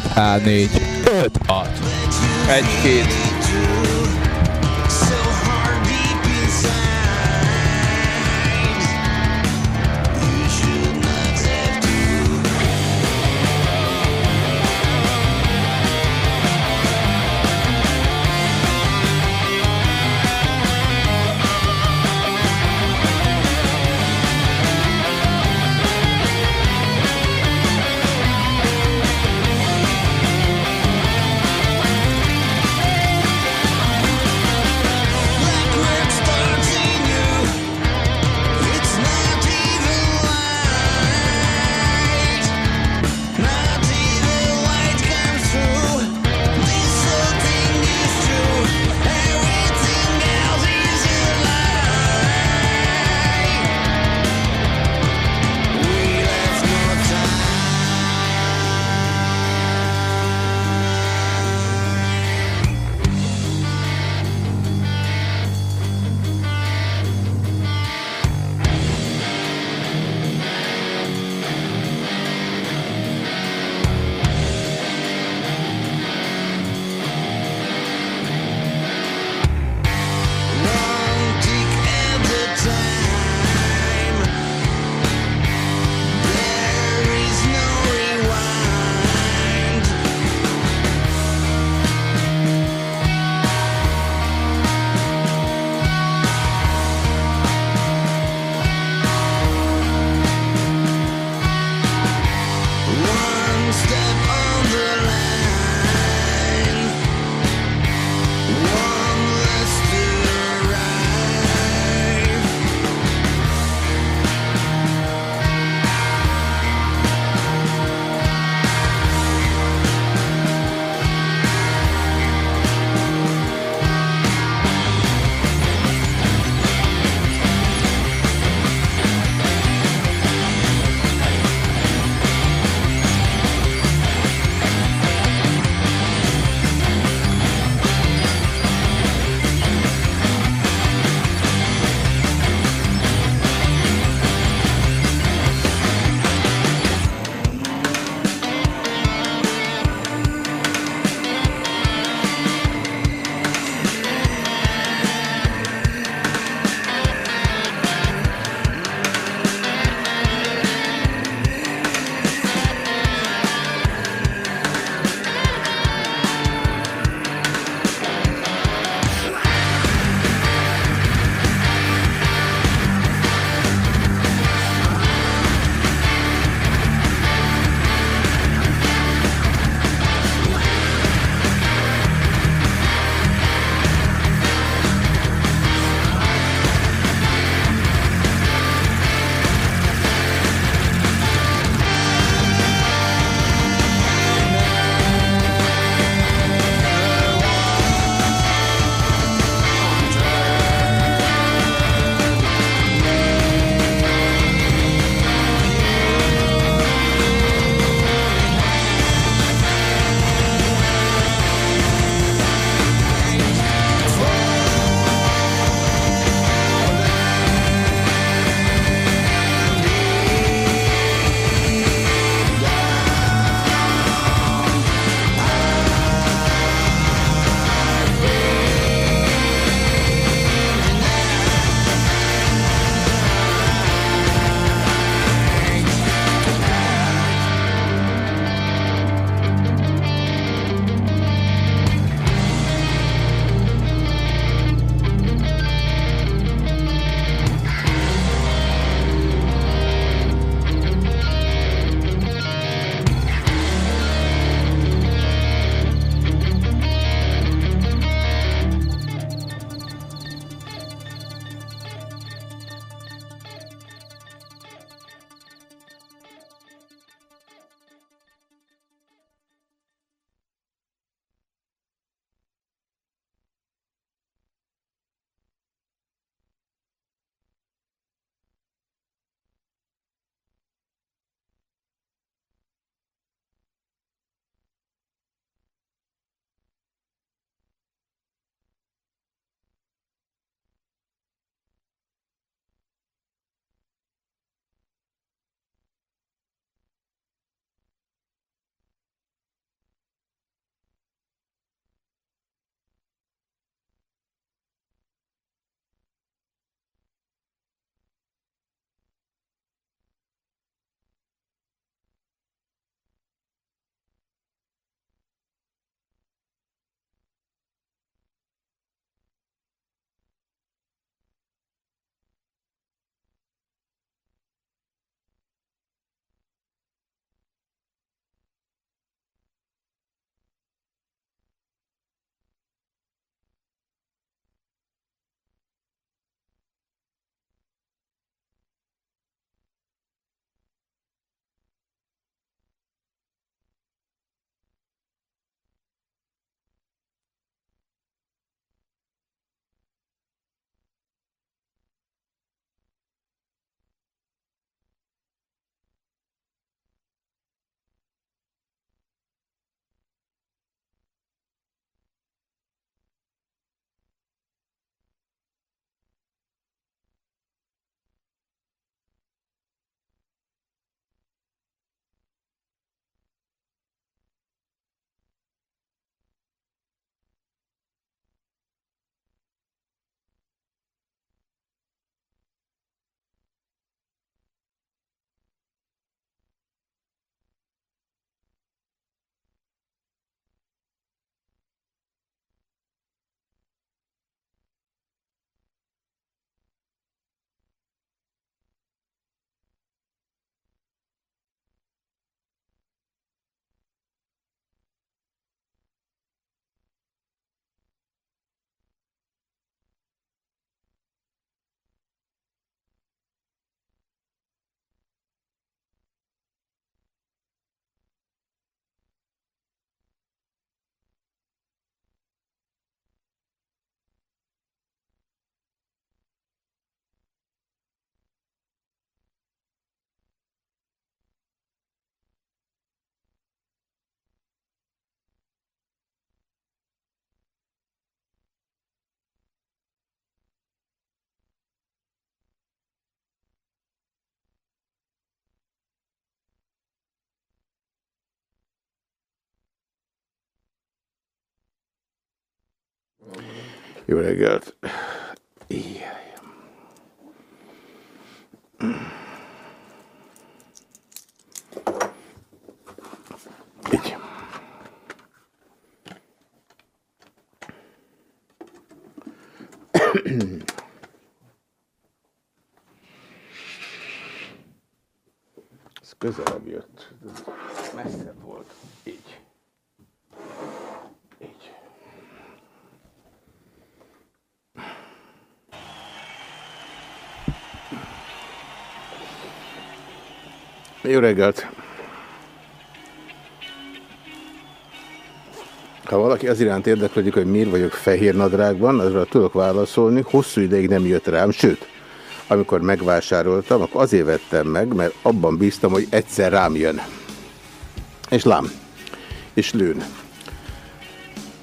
H4, H4, H4 4, 5, 6, 1, 2, you would have got Yeah. Jó reggelt! Ha valaki az iránt érdeklődik, hogy miért vagyok fehér nadrágban, azra tudok válaszolni, hosszú ideig nem jött rám, sőt, amikor megvásároltam, akkor azért vettem meg, mert abban bíztam, hogy egyszer rám jön. És lám. És lőn.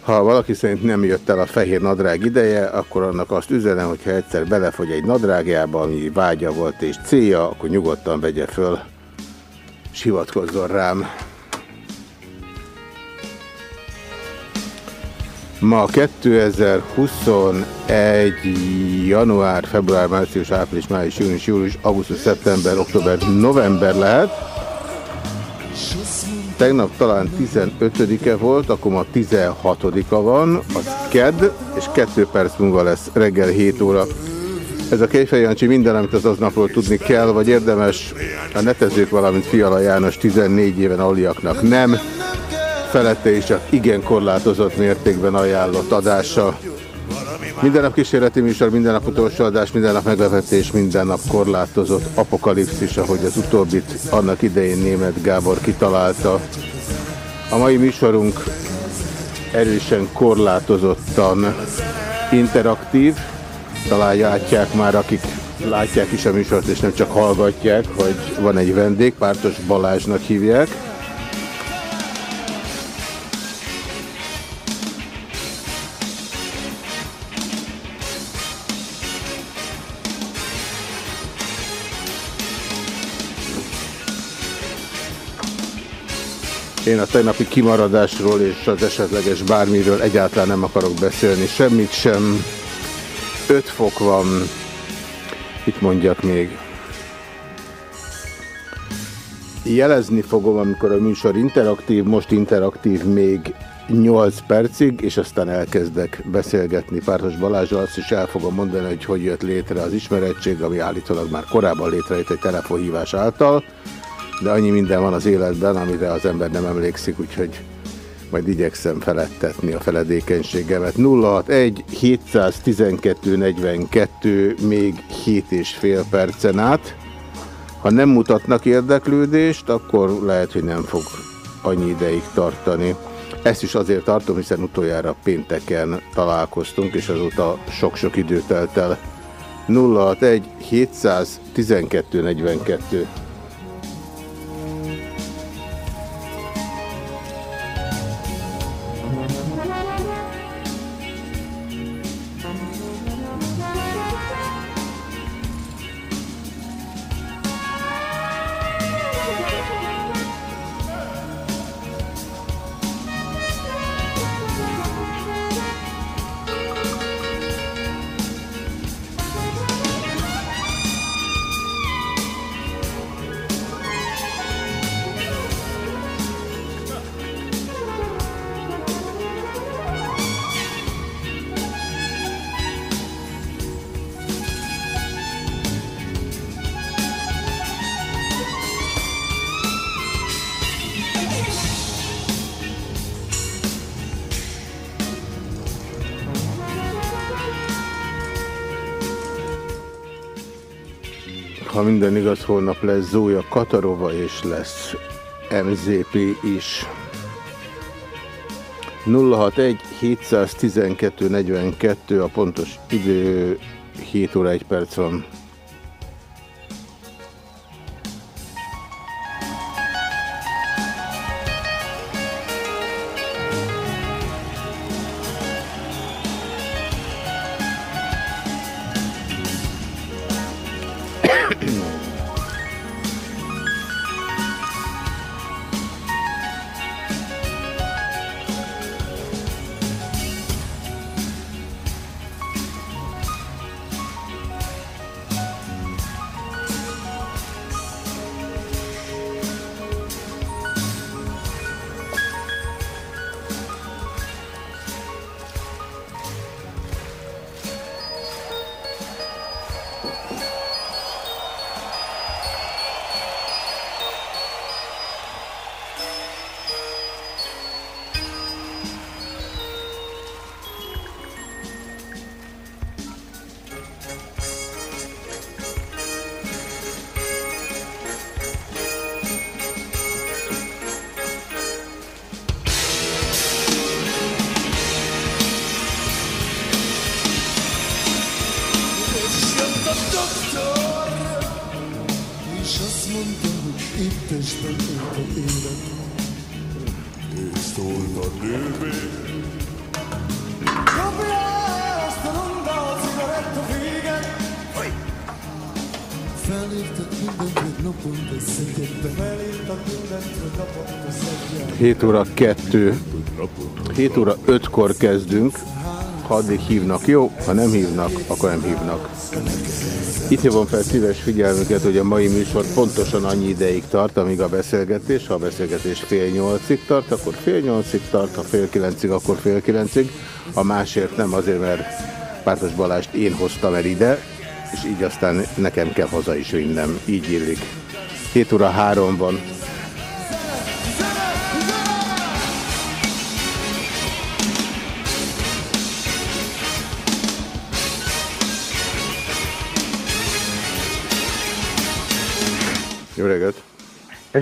Ha valaki szerint nem jött el a fehér nadrág ideje, akkor annak azt üzenem, hogy ha egyszer belefogy egy nadrágjába, ami vágya volt és célja, akkor nyugodtan vegye föl, és hivatkozzon rám. Ma 2021. január, február, március, április, május, június, július, augusztus, szeptember, október, november lehet. Tegnap talán 15-e volt, akkor ma 16-a van, az KED, és 2 perc múlva lesz reggel 7 óra. Ez a Kejfej Jancsi minden, amit az aznapról tudni kell, vagy érdemes a netezők, valamint Fiala János 14 éven aliaknak nem felette is csak igen korlátozott mértékben ajánlott adása. Minden nap kísérleti műsor, minden nap utolsó adás, minden nap meglepetés, minden nap korlátozott apokalipszis, ahogy az utóbbit annak idején német Gábor kitalálta. A mai műsorunk erősen korlátozottan interaktív, talán látják már, akik látják is a műsort, és nem csak hallgatják, hogy van egy vendég, Pártos Balázsnak hívják. Én a tegnapi kimaradásról és az esetleges bármiről egyáltalán nem akarok beszélni, semmit sem. 5 fok van. Mit mondjak még? Jelezni fogom, amikor a műsor interaktív, most interaktív még 8 percig, és aztán elkezdek beszélgetni Pártos Balázsral, azt is el fogom mondani, hogy hogy jött létre az ismerettség, ami állítólag már korábban létrejött egy telefonhívás által de annyi minden van az életben, amire az ember nem emlékszik, úgyhogy majd igyekszem felettetni a feledékenységemet. 061 712 42 még 7 és fél percen át. Ha nem mutatnak érdeklődést, akkor lehet, hogy nem fog annyi ideig tartani. Ezt is azért tartom, hiszen utoljára pénteken találkoztunk, és azóta sok-sok idő telt el. 061 712 42 minden igaz, holnap lesz Zója Katarova, és lesz MZP is. 061 712 42 a pontos idő, 7 óra 1 perc van. 7 óra 2, 7 óra 5-kor kezdünk, ha addig hívnak, jó, ha nem hívnak, akkor nem hívnak. Itt hívom fel szíves figyelmüket, hogy a mai műsor pontosan annyi ideig tart, amíg a beszélgetés. Ha a beszélgetés fél nyolcig tart, akkor fél nyolcig tart, ha fél kilencig, akkor fél kilencig. A másért nem azért, mert Pártos Balást én hoztam el ide, és így aztán nekem kell haza is vinnem. Így illik. 7 óra 3 van.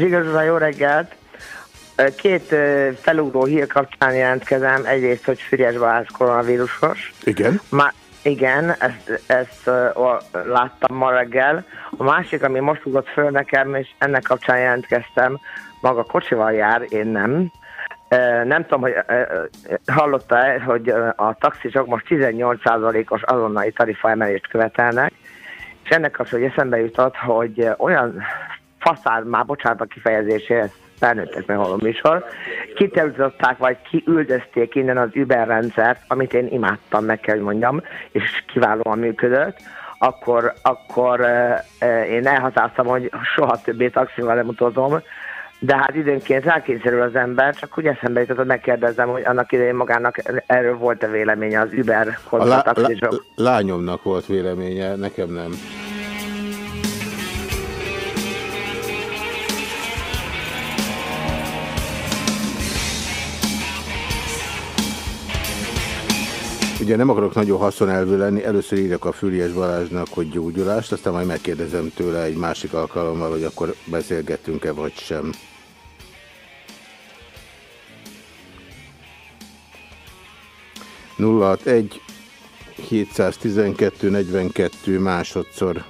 Ez igazán jó reggelt! Két felugró hír kapcsán jelentkezem. Egyrészt, hogy Füriás Balázs koronavírusos. Igen? Ma, igen, ezt, ezt uh, láttam ma reggel. A másik, ami most ugrott föl nekem, és ennek kapcsán jelentkeztem, maga kocsival jár, én nem. Uh, nem tudom, hogy uh, hallotta-e, hogy a taxisok most 18%-os azonnali tarifa emelést követelnek, és ennek az, hogy eszembe jutott, hogy olyan faszár, már bocsánat a kifejezésért, felnőttek meg hallom műsor, kiterültották, vagy kiüldözték innen az Uber rendszert, amit én imádtam, meg kell, hogy mondjam, és kiválóan működött, akkor, akkor uh, én elhatároztam, hogy soha többé taxival nem utazom, de hát időnként rákényszerül az ember, csak úgy eszembe jutott, hogy megkérdezem, hogy annak idején magának erről volt-e véleménye az Uber a lá lá lányomnak volt véleménye, nekem nem. Ugye nem akarok nagyon haszonelvű lenni, először írjak a Füriás Balázsnak, hogy gyógyulást, aztán majd megkérdezem tőle egy másik alkalommal, hogy akkor beszélgettünk-e vagy sem. Egy 712 42 másodszor.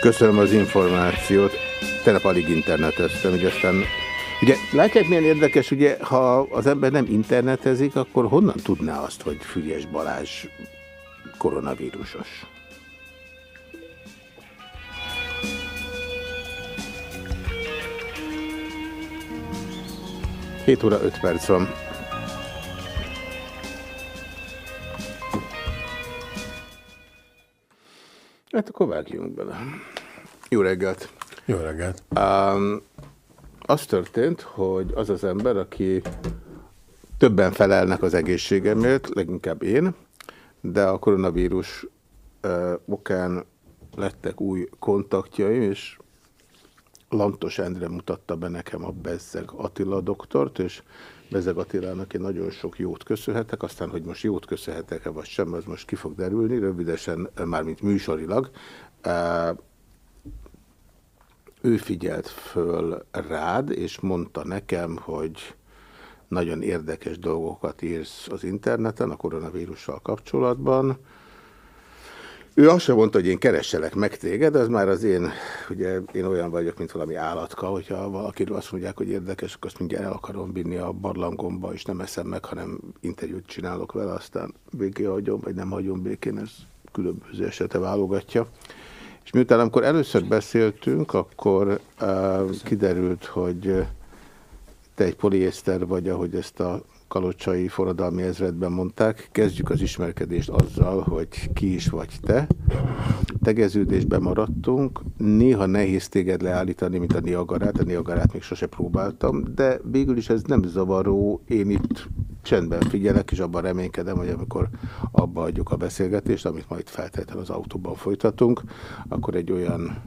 Köszönöm az információt. Tegnap alig interneteztem, hogy aztán... Ugye látják milyen érdekes, ugye, ha az ember nem internetezik, akkor honnan tudná azt, hogy Fügyes Balázs koronavírusos? Hét óra öt perc van. Hát akkor vágjunk bele. Jó reggelt! Jó reggelt! Um, az történt, hogy az az ember, aki többen felelnek az egészségemért, leginkább én, de a koronavírus uh, okán lettek új kontaktjaim, és Lantos Endre mutatta be nekem a Bezzeg Attila doktort, és Bezeg Attilának én nagyon sok jót köszönhetek, aztán, hogy most jót köszönhetek-e vagy sem, az most ki fog derülni, rövidesen, mármint műsorilag. Ő figyelt föl rád, és mondta nekem, hogy nagyon érdekes dolgokat írsz az interneten a koronavírussal kapcsolatban, ő azt sem mondta, hogy én keresselek meg téged, ez már az én, ugye én olyan vagyok, mint valami állatka, hogyha valakiről azt mondják, hogy érdekes, akkor azt mindjárt el akarom vinni a barlangomba, és nem eszem meg, hanem interjút csinálok vele, aztán béké hagyom, vagy nem hagyom békén, ez különböző esete válogatja. És miután amikor először beszéltünk, akkor uh, kiderült, hogy te egy poliészter vagy, ahogy ezt a kalocsai forradalmi ezredben mondták, kezdjük az ismerkedést azzal, hogy ki is vagy te. Tegeződésben maradtunk, néha nehéz téged leállítani, mint a Niagarát, a Niagarát még sose próbáltam, de végül is ez nem zavaró, én itt csendben figyelek, és abban reménykedem, hogy amikor abba adjuk a beszélgetést, amit majd feltétlenül az autóban folytatunk, akkor egy olyan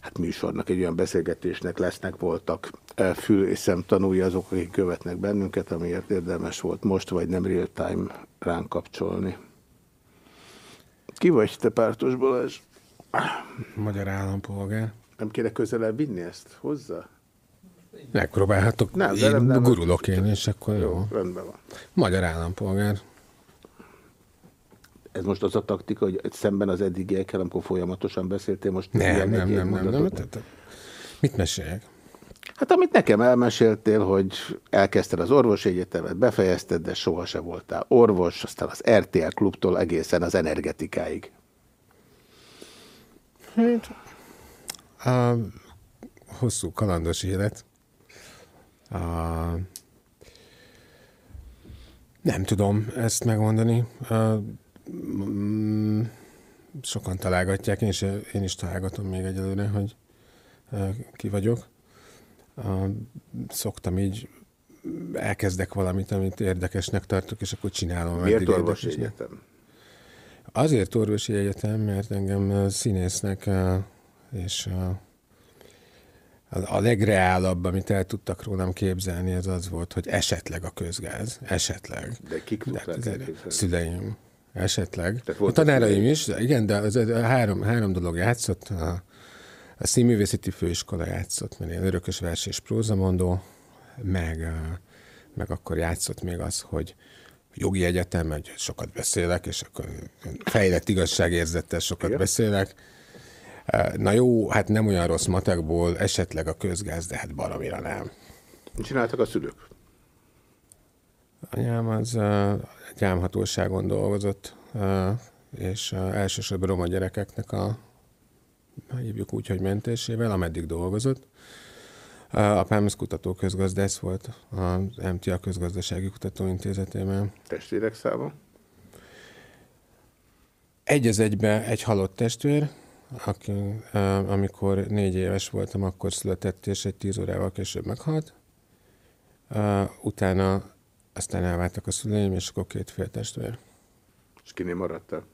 hát műsornak, egy olyan beszélgetésnek lesznek, voltak fül és szem tanulja azok, akik követnek bennünket, amiért érdemes volt most, vagy nem real time ránk kapcsolni. Ki vagy te, Pártos Balázs? Magyar állampolgár. Nem kéne közelebb vinni ezt hozzá? Megpróbálhatok. Nem, én nem, nem, gurulok én, és akkor jó. Rendben van. Magyar állampolgár. Ez most az a taktika, hogy szemben az eddigiekkel, amikor folyamatosan beszéltél, most nem, nem, nem, nem, nem, nem, nem. Mit meséljek? Hát amit nekem elmeséltél, hogy elkezdted az orvosi egyetemet, befejezted, de soha se voltál orvos, aztán az RTL klubtól egészen az energetikáig. Hát, a hosszú kalandos élet. A, nem tudom ezt megmondani. A, sokan találgatják, én is, én is találgatom még egyelőre, hogy ki vagyok szoktam így elkezdek valamit, amit érdekesnek tartok, és akkor csinálom. Miért orvosi egyetem? Azért orvosi egyetem, mert engem színésznek és a legreálabb, amit el tudtak rólam képzelni, ez az volt, hogy esetleg a közgáz. Esetleg. De kik tudták Szüleim. Esetleg. A tanáraim is, igen, de az, a három, három dolog játszott. A, a színművészeti főiskola játszott, mert én örökös vers és prózamondó, meg, meg akkor játszott még az, hogy jogi egyetem, hogy sokat beszélek, és akkor fejlett igazságérzettel sokat Igen. beszélek. Na jó, hát nem olyan rossz matekból, esetleg a közgáz, de hát baromira nem. Mit csináltak a szülők? Anyám az gyámhatóságon dolgozott, és elsősorban roma gyerekeknek a hívjuk úgy, hogy mentésével, ameddig dolgozott. Apám az kutatóközgazdász volt az MTA Közgazdasági Kutatóintézetében. Testvérek száma? Egy az egybe egy halott testvér, aki, amikor négy éves voltam, akkor született, és egy tíz órával később meghalt. Utána aztán elváltak a szüleim, és akkor két féltestvér. És kinél maradtál?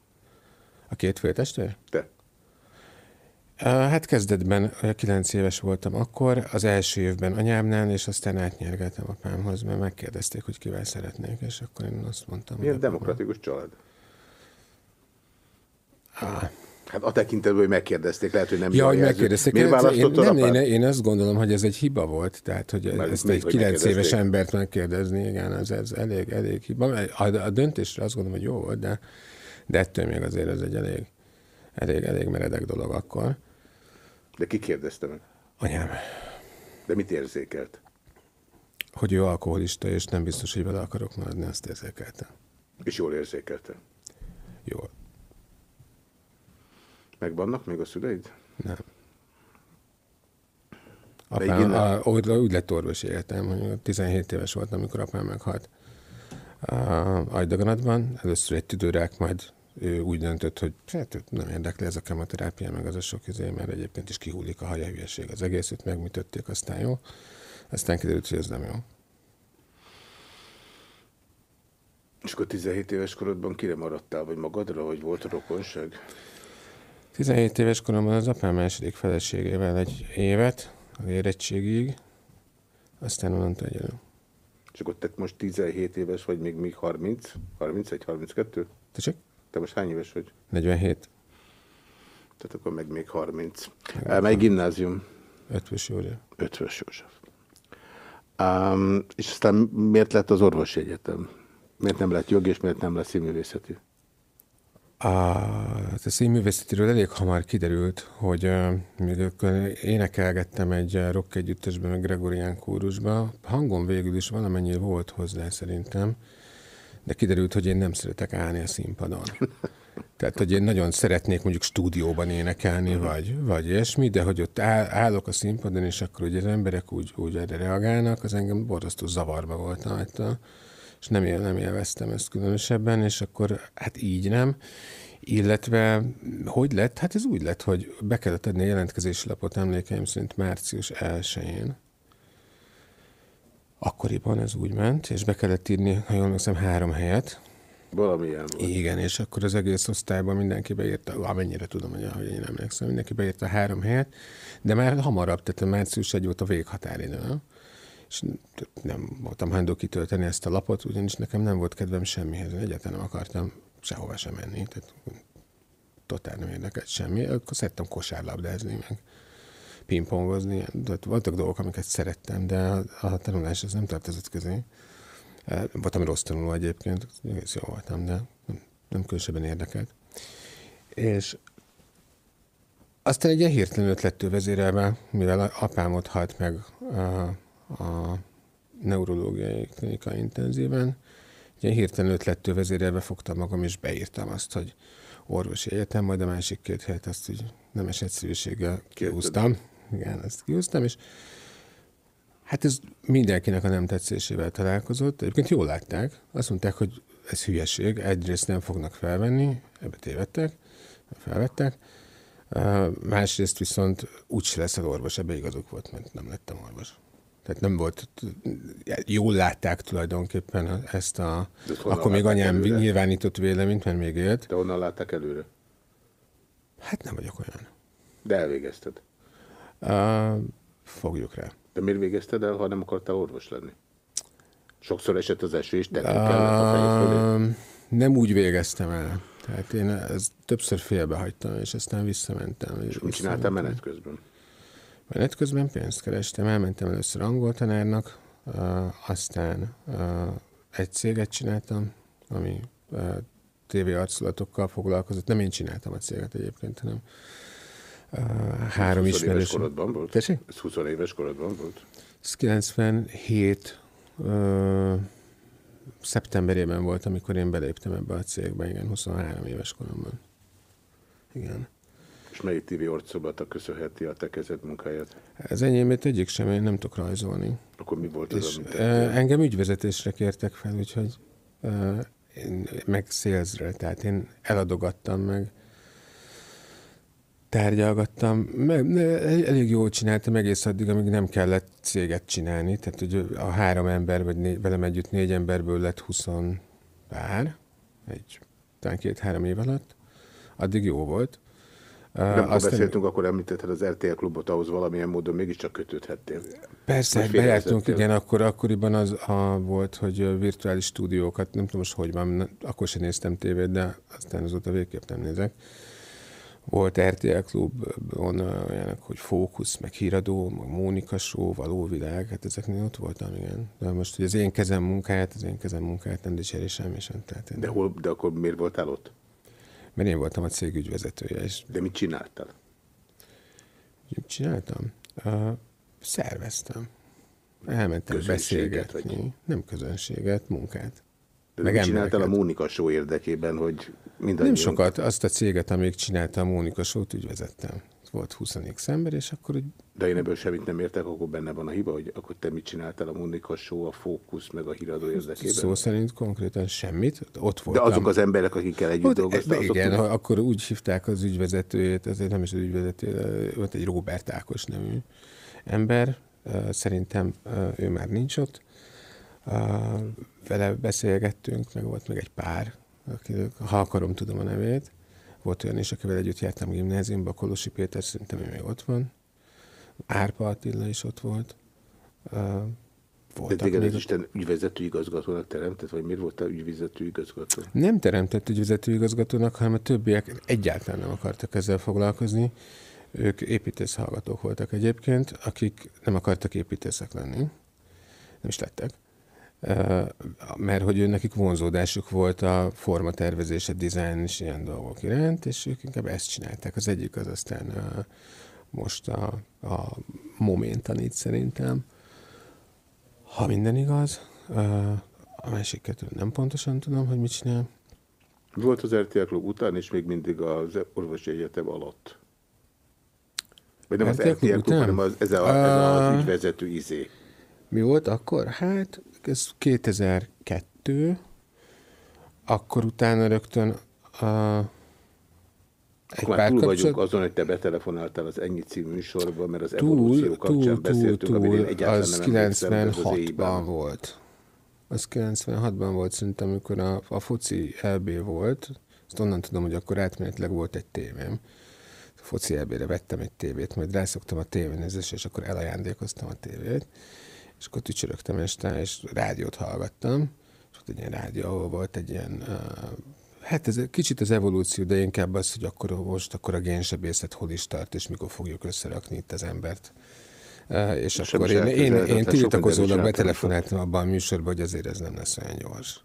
A két féltestvér? Te. Hát kezdetben, 9 éves voltam akkor, az első évben anyámnál, és aztán átnyergeltem apámhoz, mert megkérdezték, hogy kivel szeretnék, és akkor én azt mondtam. Milyen demokratikus család? Ah. Hát a tekintetben, hogy megkérdezték, lehet, hogy nem Ja, hogy megkérdezték. Miért választottad én, nem, én, én azt gondolom, hogy ez egy hiba volt, tehát, hogy Mert ezt egy kilenc éves embert megkérdezni, igen, ez, ez elég, elég hiba. A, a döntésre azt gondolom, hogy jó volt, de, de ettől még azért ez egy elég, elég, elég meredek dolog akkor. De ki kérdezte meg? Anyám. De mit érzékelt? Hogy ő alkoholista, és nem biztos, hogy vele akarok maradni, azt érzékelte. És jól érzékelte? Jól. Megvannak még a szüleid? Nem. Apám, a, úgy, úgy lett orvosi életem, hogy 17 éves voltam, amikor apám meghalt. Ajdaganatban, először egy tüdőrák, majd ő úgy döntött, hogy hát nem érdekli ez a kemoterápia, meg az a sok izé, mert egyébként is kihullik a haja hülyeség. Az egészet megműtötték, aztán jó. Aztán kiderült, hogy ez nem jó. És akkor 17 éves korodban kire maradtál, vagy magadra, hogy volt a rokonság? 17 éves koromban az apám második feleségével egy évet, az érettségig, aztán onnantól egyedül. És akkor te most 17 éves vagy, még, még 30, 31, 32? Tessék? Te most hány éves vagy? 47. Tehát akkor meg még 30. Uh, mely gimnázium? Ötvös József. Ötvös József. Um, és aztán miért lett az orvosi egyetem? Miért nem lett jog, és miért nem lesz színművészeti? A, hát a színművészetiről elég hamar kiderült, hogy uh, még énekelgettem egy rock együttesben, meg Gregorián kórusba. Hangon végül is valamennyi volt hozzá szerintem, de kiderült, hogy én nem szeretek állni a színpadon. Tehát, hogy én nagyon szeretnék mondjuk stúdióban énekelni, uh-huh. vagy, vagy ilyesmi, de hogy ott áll, állok a színpadon, és akkor ugye az emberek úgy, úgy erre reagálnak, az engem borzasztó zavarba volt rajta, és nem, él, nem élveztem ezt különösebben, és akkor hát így nem. Illetve hogy lett? Hát ez úgy lett, hogy be kellett adni a jelentkezési lapot emlékeim szerint március 1-én, Akkoriban ez úgy ment, és be kellett írni, ha jól emlékszem, három helyet. Valamilyen volt. Igen, és akkor az egész osztályban mindenki beírta, amennyire tudom, hogy, hogy én emlékszem, mindenki beírta három helyet, de már hamarabb, tehát a március egy volt a véghatáridő. És nem voltam hajlandó kitölteni ezt a lapot, ugyanis nekem nem volt kedvem semmihez. Egyáltalán nem akartam sehova sem menni. Tehát totál nem érdekelt semmi. Akkor szerettem kosárlabdázni, meg pingpongozni. Voltak dolgok, amiket szerettem, de a, tanulás az nem tartozott közé. Voltam rossz tanuló egyébként, egész jó voltam, de nem, nem különösebben érdekelt. És aztán egy hirtelen ötlettől vezérelve, mivel apám ott halt meg a neurológiai klinika intenzíven, ilyen hirtelen ötlettől vezérelve fogtam magam, és beírtam azt, hogy orvosi egyetem, majd a másik két helyet azt úgy nemes egyszerűséggel kihúztam. Igen, ezt kihúztam, és hát ez mindenkinek a nem tetszésével találkozott. Egyébként jól látták. Azt mondták, hogy ez hülyeség, egyrészt nem fognak felvenni, ebbe tévedtek, felvettek. Másrészt viszont úgyse leszel orvos, ebbe igazuk volt, mert nem lettem orvos. Tehát nem volt, jól látták tulajdonképpen ezt a, akkor még anyám előre? nyilvánított véleményt, mert még élt. De onnan látták előre? Hát nem vagyok olyan. De elvégezted? Uh, fogjuk rá. De miért végezted el, ha nem akartál orvos lenni? Sokszor esett az eső, és tettek uh, a Nem úgy végeztem el. Tehát én ezt többször félbehagytam, és aztán visszamentem. És mit csináltam menet közben? Menet közben pénzt kerestem, elmentem először angol tanárnak, uh, aztán egy céget csináltam, ami uh, TV arculatokkal foglalkozott. Nem én csináltam a céget egyébként, hanem három ismerős. éves korodban volt? Tessék? Ez 20 éves korodban volt? Ez 97 uh, szeptemberében volt, amikor én beléptem ebbe a cégbe, igen, 23 éves koromban. Igen. És melyik TV orcszobata köszönheti a te kezed munkáját? Ez enyémét egyik sem, én nem tudok rajzolni. Akkor mi volt az, uh, Engem ügyvezetésre kértek fel, úgyhogy én, meg szélzre, tehát én eladogattam meg, tárgyalgattam, meg, elég jól csináltam egész addig, amíg nem kellett céget csinálni, tehát hogy a három ember, vagy né, velem együtt négy emberből lett 20 pár, egy, talán két-három év alatt, addig jó volt. Nem, Aztán... beszéltünk, akkor említetted az RTL klubot, ahhoz valamilyen módon mégiscsak kötődhettél. Persze, bejártunk, igen, akkor akkoriban az a, volt, hogy virtuális stúdiókat, nem tudom most hogy van, akkor sem néztem tévét, de aztán azóta végképp nem nézek. Volt RTL klubon olyanok, hogy Fókusz, meg Híradó, meg Mónika Show, Való Világ, hát ezeknél ott voltam, igen. De most, hogy az én kezem munkáját, az én kezem munkáját nem dicséri semmi sem. Tehát én... de, hol, de akkor miért voltál ott? Mert én voltam a cég ügyvezetője. És... De mit csináltál? Mit csináltam? Uh, szerveztem. Elmentem beszélgetni. Vagy? Nem közönséget, munkát. De meg mit csináltál a Mónika Show érdekében, hogy mindannyian... Nem sokat. Azt a céget, amíg csinálta a Mónika Show-t, úgy vezettem. Volt 20 ember, és akkor. De én ebből semmit nem értek, akkor benne van a hiba, hogy akkor te mit csináltál a Mónika Show, a Fókusz, meg a híradó érdekében? Szó szerint konkrétan semmit. Ott voltam. De azok az emberek, akikkel együtt dolgoztak? Igen, azok... akkor úgy hívták az ügyvezetőjét, ezért nem is az ügyvezető, volt egy Robert Ákos nevű ember, szerintem ő már nincs ott, vele beszélgettünk, meg volt meg egy pár, aki, ha akarom, tudom a nevét. Volt olyan is, akivel együtt jártam gimnáziumba, Kolosi Péter, szerintem ő még ott van. Árpa Attila is ott volt. Voltak De téged az Isten ügyvezető igazgatónak teremtett, vagy miért voltál ügyvezető igazgató? Nem teremtett ügyvezető igazgatónak, hanem a többiek egyáltalán nem akartak ezzel foglalkozni. Ők építész hallgatók voltak egyébként, akik nem akartak építészek lenni. Nem is lettek mert hogy ő nekik vonzódásuk volt a formatervezés, a design és ilyen dolgok iránt, és ők inkább ezt csinálták. Az egyik az aztán a, most a, a Momén tanít szerintem, ha minden igaz. A másik kettő nem pontosan tudom, hogy mit csinál. Volt az RTL Klub után, és még mindig az orvosi egyetem alatt. Vagy nem RTL az RTL Klub, hanem az, ez, a, ez a ügyvezető izé. Mi volt akkor? Hát ez 2002, akkor utána rögtön a egy akkor már túl kapcsolat... vagyunk azon, hogy te betelefonáltál az Ennyi című műsorban, mert az túl, evolúció kapcsán túl, beszéltünk, túl, túl, egyáltalán az 96-ban volt. Az 96-ban volt szerintem, amikor a, a foci LB volt, azt onnan tudom, hogy akkor átmenetileg volt egy tévém. A foci LB-re vettem egy tévét, majd rászoktam a tévénézésre, és akkor elajándékoztam a tévét és akkor tücsörögtem este, és rádiót hallgattam, és ott egy ilyen rádió, ahol volt egy ilyen uh, Hát ez kicsit az evolúció, de inkább az, hogy akkor most akkor a génsebészet hol is tart, és mikor fogjuk összerakni itt az embert. Uh, és Sem akkor én, én, én tiltakozólag betelefonáltam abban a műsorban, hogy azért ez nem lesz olyan gyors.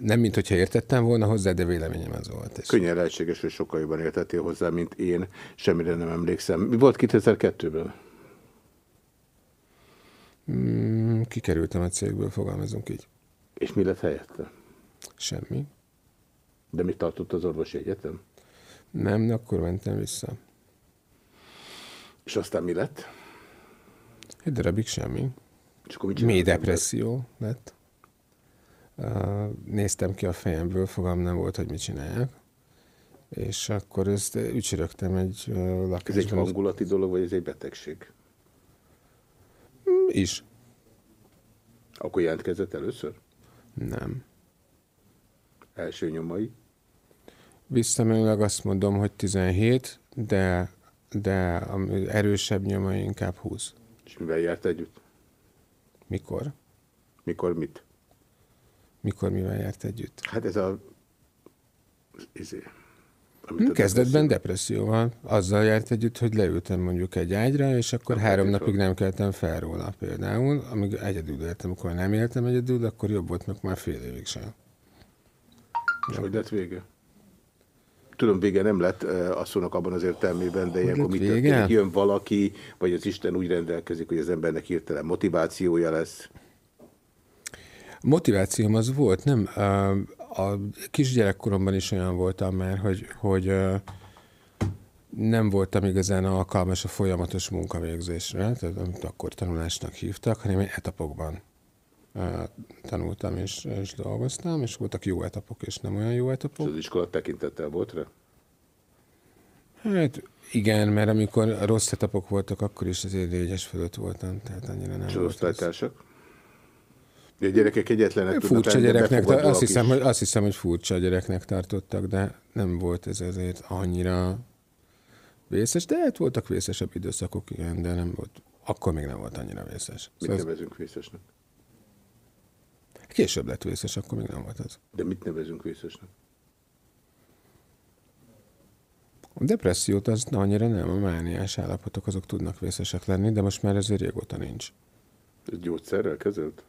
Nem, mint hogyha értettem volna hozzá, de véleményem az volt. És... Könnyen lehetséges, hogy sokkal jobban értettél hozzá, mint én. Semmire nem emlékszem. Mi volt 2002-ben? Mm, kikerültem a cégből, fogalmazunk így. És mi lett helyette? Semmi. De mit tartott az orvosi egyetem? Nem, de akkor mentem vissza. És aztán mi lett? Egy darabig semmi. És akkor mit Mély depresszió lett. Uh, néztem ki a fejemből, fogam nem volt, hogy mit csináljak. És akkor ezt ücsörögtem egy uh, lakásban. Ez egy hangulati dolog, vagy ez egy betegség? Mm, is. Akkor jelentkezett először? Nem. Első nyomai? Visszamenőleg azt mondom, hogy 17, de, de erősebb nyomai inkább 20. És mivel járt együtt? Mikor? Mikor mit? Mikor mivel járt együtt? Hát ez a... Izé, hm, Kezdetben depresszióval. Azzal járt együtt, hogy leültem mondjuk egy ágyra, és akkor a három napig nem keltem fel róla például. Amíg egyedül éltem, akkor nem éltem egyedül, akkor jobb volt, meg már fél évig sem. És hogy lett vége? Tudom, vége nem lett a szónak abban az értelmében, de ilyenkor mit történik? Jön valaki, vagy az Isten úgy rendelkezik, hogy az embernek hirtelen motivációja lesz? Motivációm az volt, nem? A kisgyerekkoromban is olyan voltam már, hogy, hogy nem voltam igazán alkalmas a folyamatos munkavégzésre, tehát amit akkor tanulásnak hívtak, hanem etapokban tanultam és, és dolgoztam, és voltak jó etapok és nem olyan jó etapok. És az iskola tekintettel volt rá? Hát igen, mert amikor rossz etapok voltak, akkor is azért négyes fölött voltam, tehát annyira nem És az osztálytársak? A gyerekek egyetlenek Furcsa gyereknek, azt hiszem, hogy, azt hiszem, hogy furcsa gyereknek tartottak, de nem volt ez azért annyira vészes, de hát voltak vészesebb időszakok, igen, de nem volt, akkor még nem volt annyira vészes. Mit szóval nevezünk vészesnek? Később lett vészes, akkor még nem volt az. De mit nevezünk vészesnek? A depressziót az annyira nem, a mániás állapotok azok tudnak vészesek lenni, de most már ezért régóta nincs. Gyógyszerrel kezelt?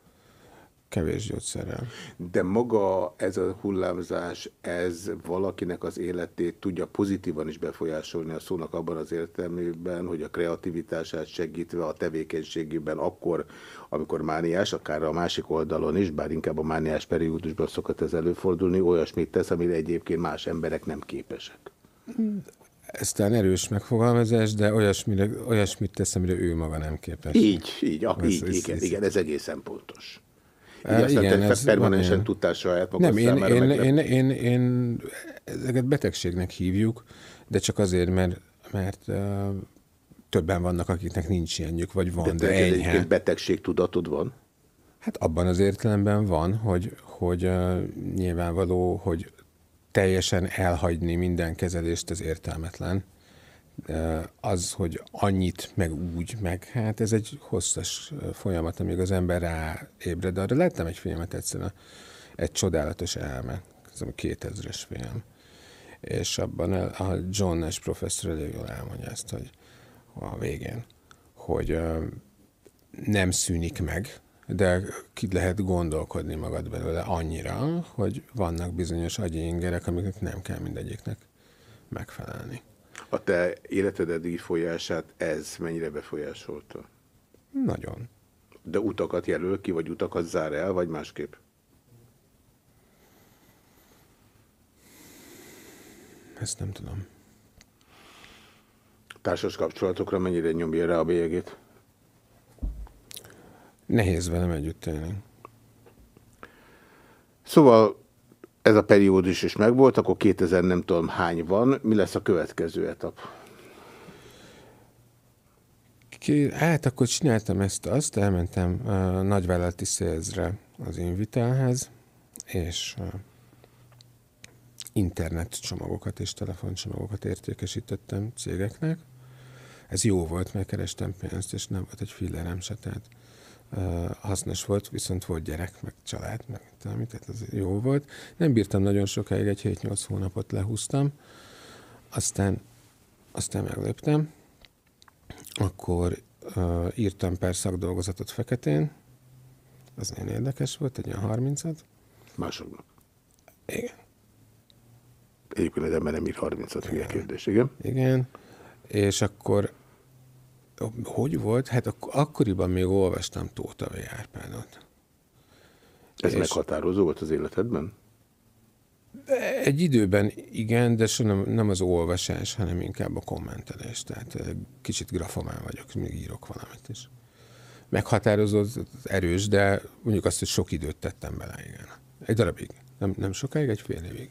Kevés gyógyszerrel. De maga ez a hullámzás, ez valakinek az életét tudja pozitívan is befolyásolni a szónak abban az értelmében, hogy a kreativitását segítve a tevékenységében akkor, amikor mániás, akár a másik oldalon is, bár inkább a mániás periódusban szokott ez előfordulni, olyasmit tesz, amire egyébként más emberek nem képesek. Ez talán erős megfogalmazás, de olyasmire, olyasmit tesz, amire ő maga nem képes. Így, így, ak, így ez, igen, ez, igen, ez egészen pontos. Így uh, igen, ez permanensen tudtál saját magad Nem, én, én, én, én, én, ezeket betegségnek hívjuk, de csak azért, mert, mert uh, többen vannak, akiknek nincs ilyenjük, vagy van, de, de enyhe. betegség tudatod van? Hát abban az értelemben van, hogy, hogy uh, nyilvánvaló, hogy teljesen elhagyni minden kezelést az értelmetlen. Az, hogy annyit, meg úgy, meg hát ez egy hosszas folyamat, amíg az ember ráébred. Arra láttam egy filmet egyszerűen, egy csodálatos elme, ez a 2000-es film. És abban a John Nash professzor elég jól elmondja ezt, hogy a végén, hogy nem szűnik meg de ki lehet gondolkodni magad belőle annyira, hogy vannak bizonyos agyi ingerek, amiknek nem kell mindegyiknek megfelelni. A te életed eddigi folyását ez mennyire befolyásolta? Nagyon. De utakat jelöl ki, vagy utakat zár el, vagy másképp? Ezt nem tudom. Társas kapcsolatokra mennyire nyomja rá a bélyegét? Nehéz velem együtt élni. Szóval ez a periódus is megvolt, akkor 2000 nem tudom hány van. Mi lesz a következő etap? Ki, hát akkor csináltam ezt, azt elmentem a nagyvállalati szélzre az Invitelhez, és internet csomagokat és telefoncsomagokat értékesítettem cégeknek. Ez jó volt, mert kerestem pénzt, és nem volt egy fillerem se, tehát hasznos volt, viszont volt gyerek, meg család, meg amit, tehát ez jó volt. Nem bírtam nagyon sokáig, egy 7-8 hónapot lehúztam, aztán, aztán megléptem, akkor uh, írtam pár szakdolgozatot feketén, az nagyon érdekes volt, egy olyan 30-at. Másoknak. Igen. Egyébként az ember nem ír 30-at, hülye kérdés, igen. Igen, és akkor hogy volt? Hát ak- akkoriban még olvastam Tóta V. Árpádot. Ez és meghatározó volt az életedben? Egy időben igen, de nem, nem az olvasás, hanem inkább a kommentelés. Tehát kicsit grafomán vagyok, még írok valamit is. Meghatározó, erős, de mondjuk azt, hogy sok időt tettem bele, igen. Egy darabig. Nem, nem sokáig, egy fél évig.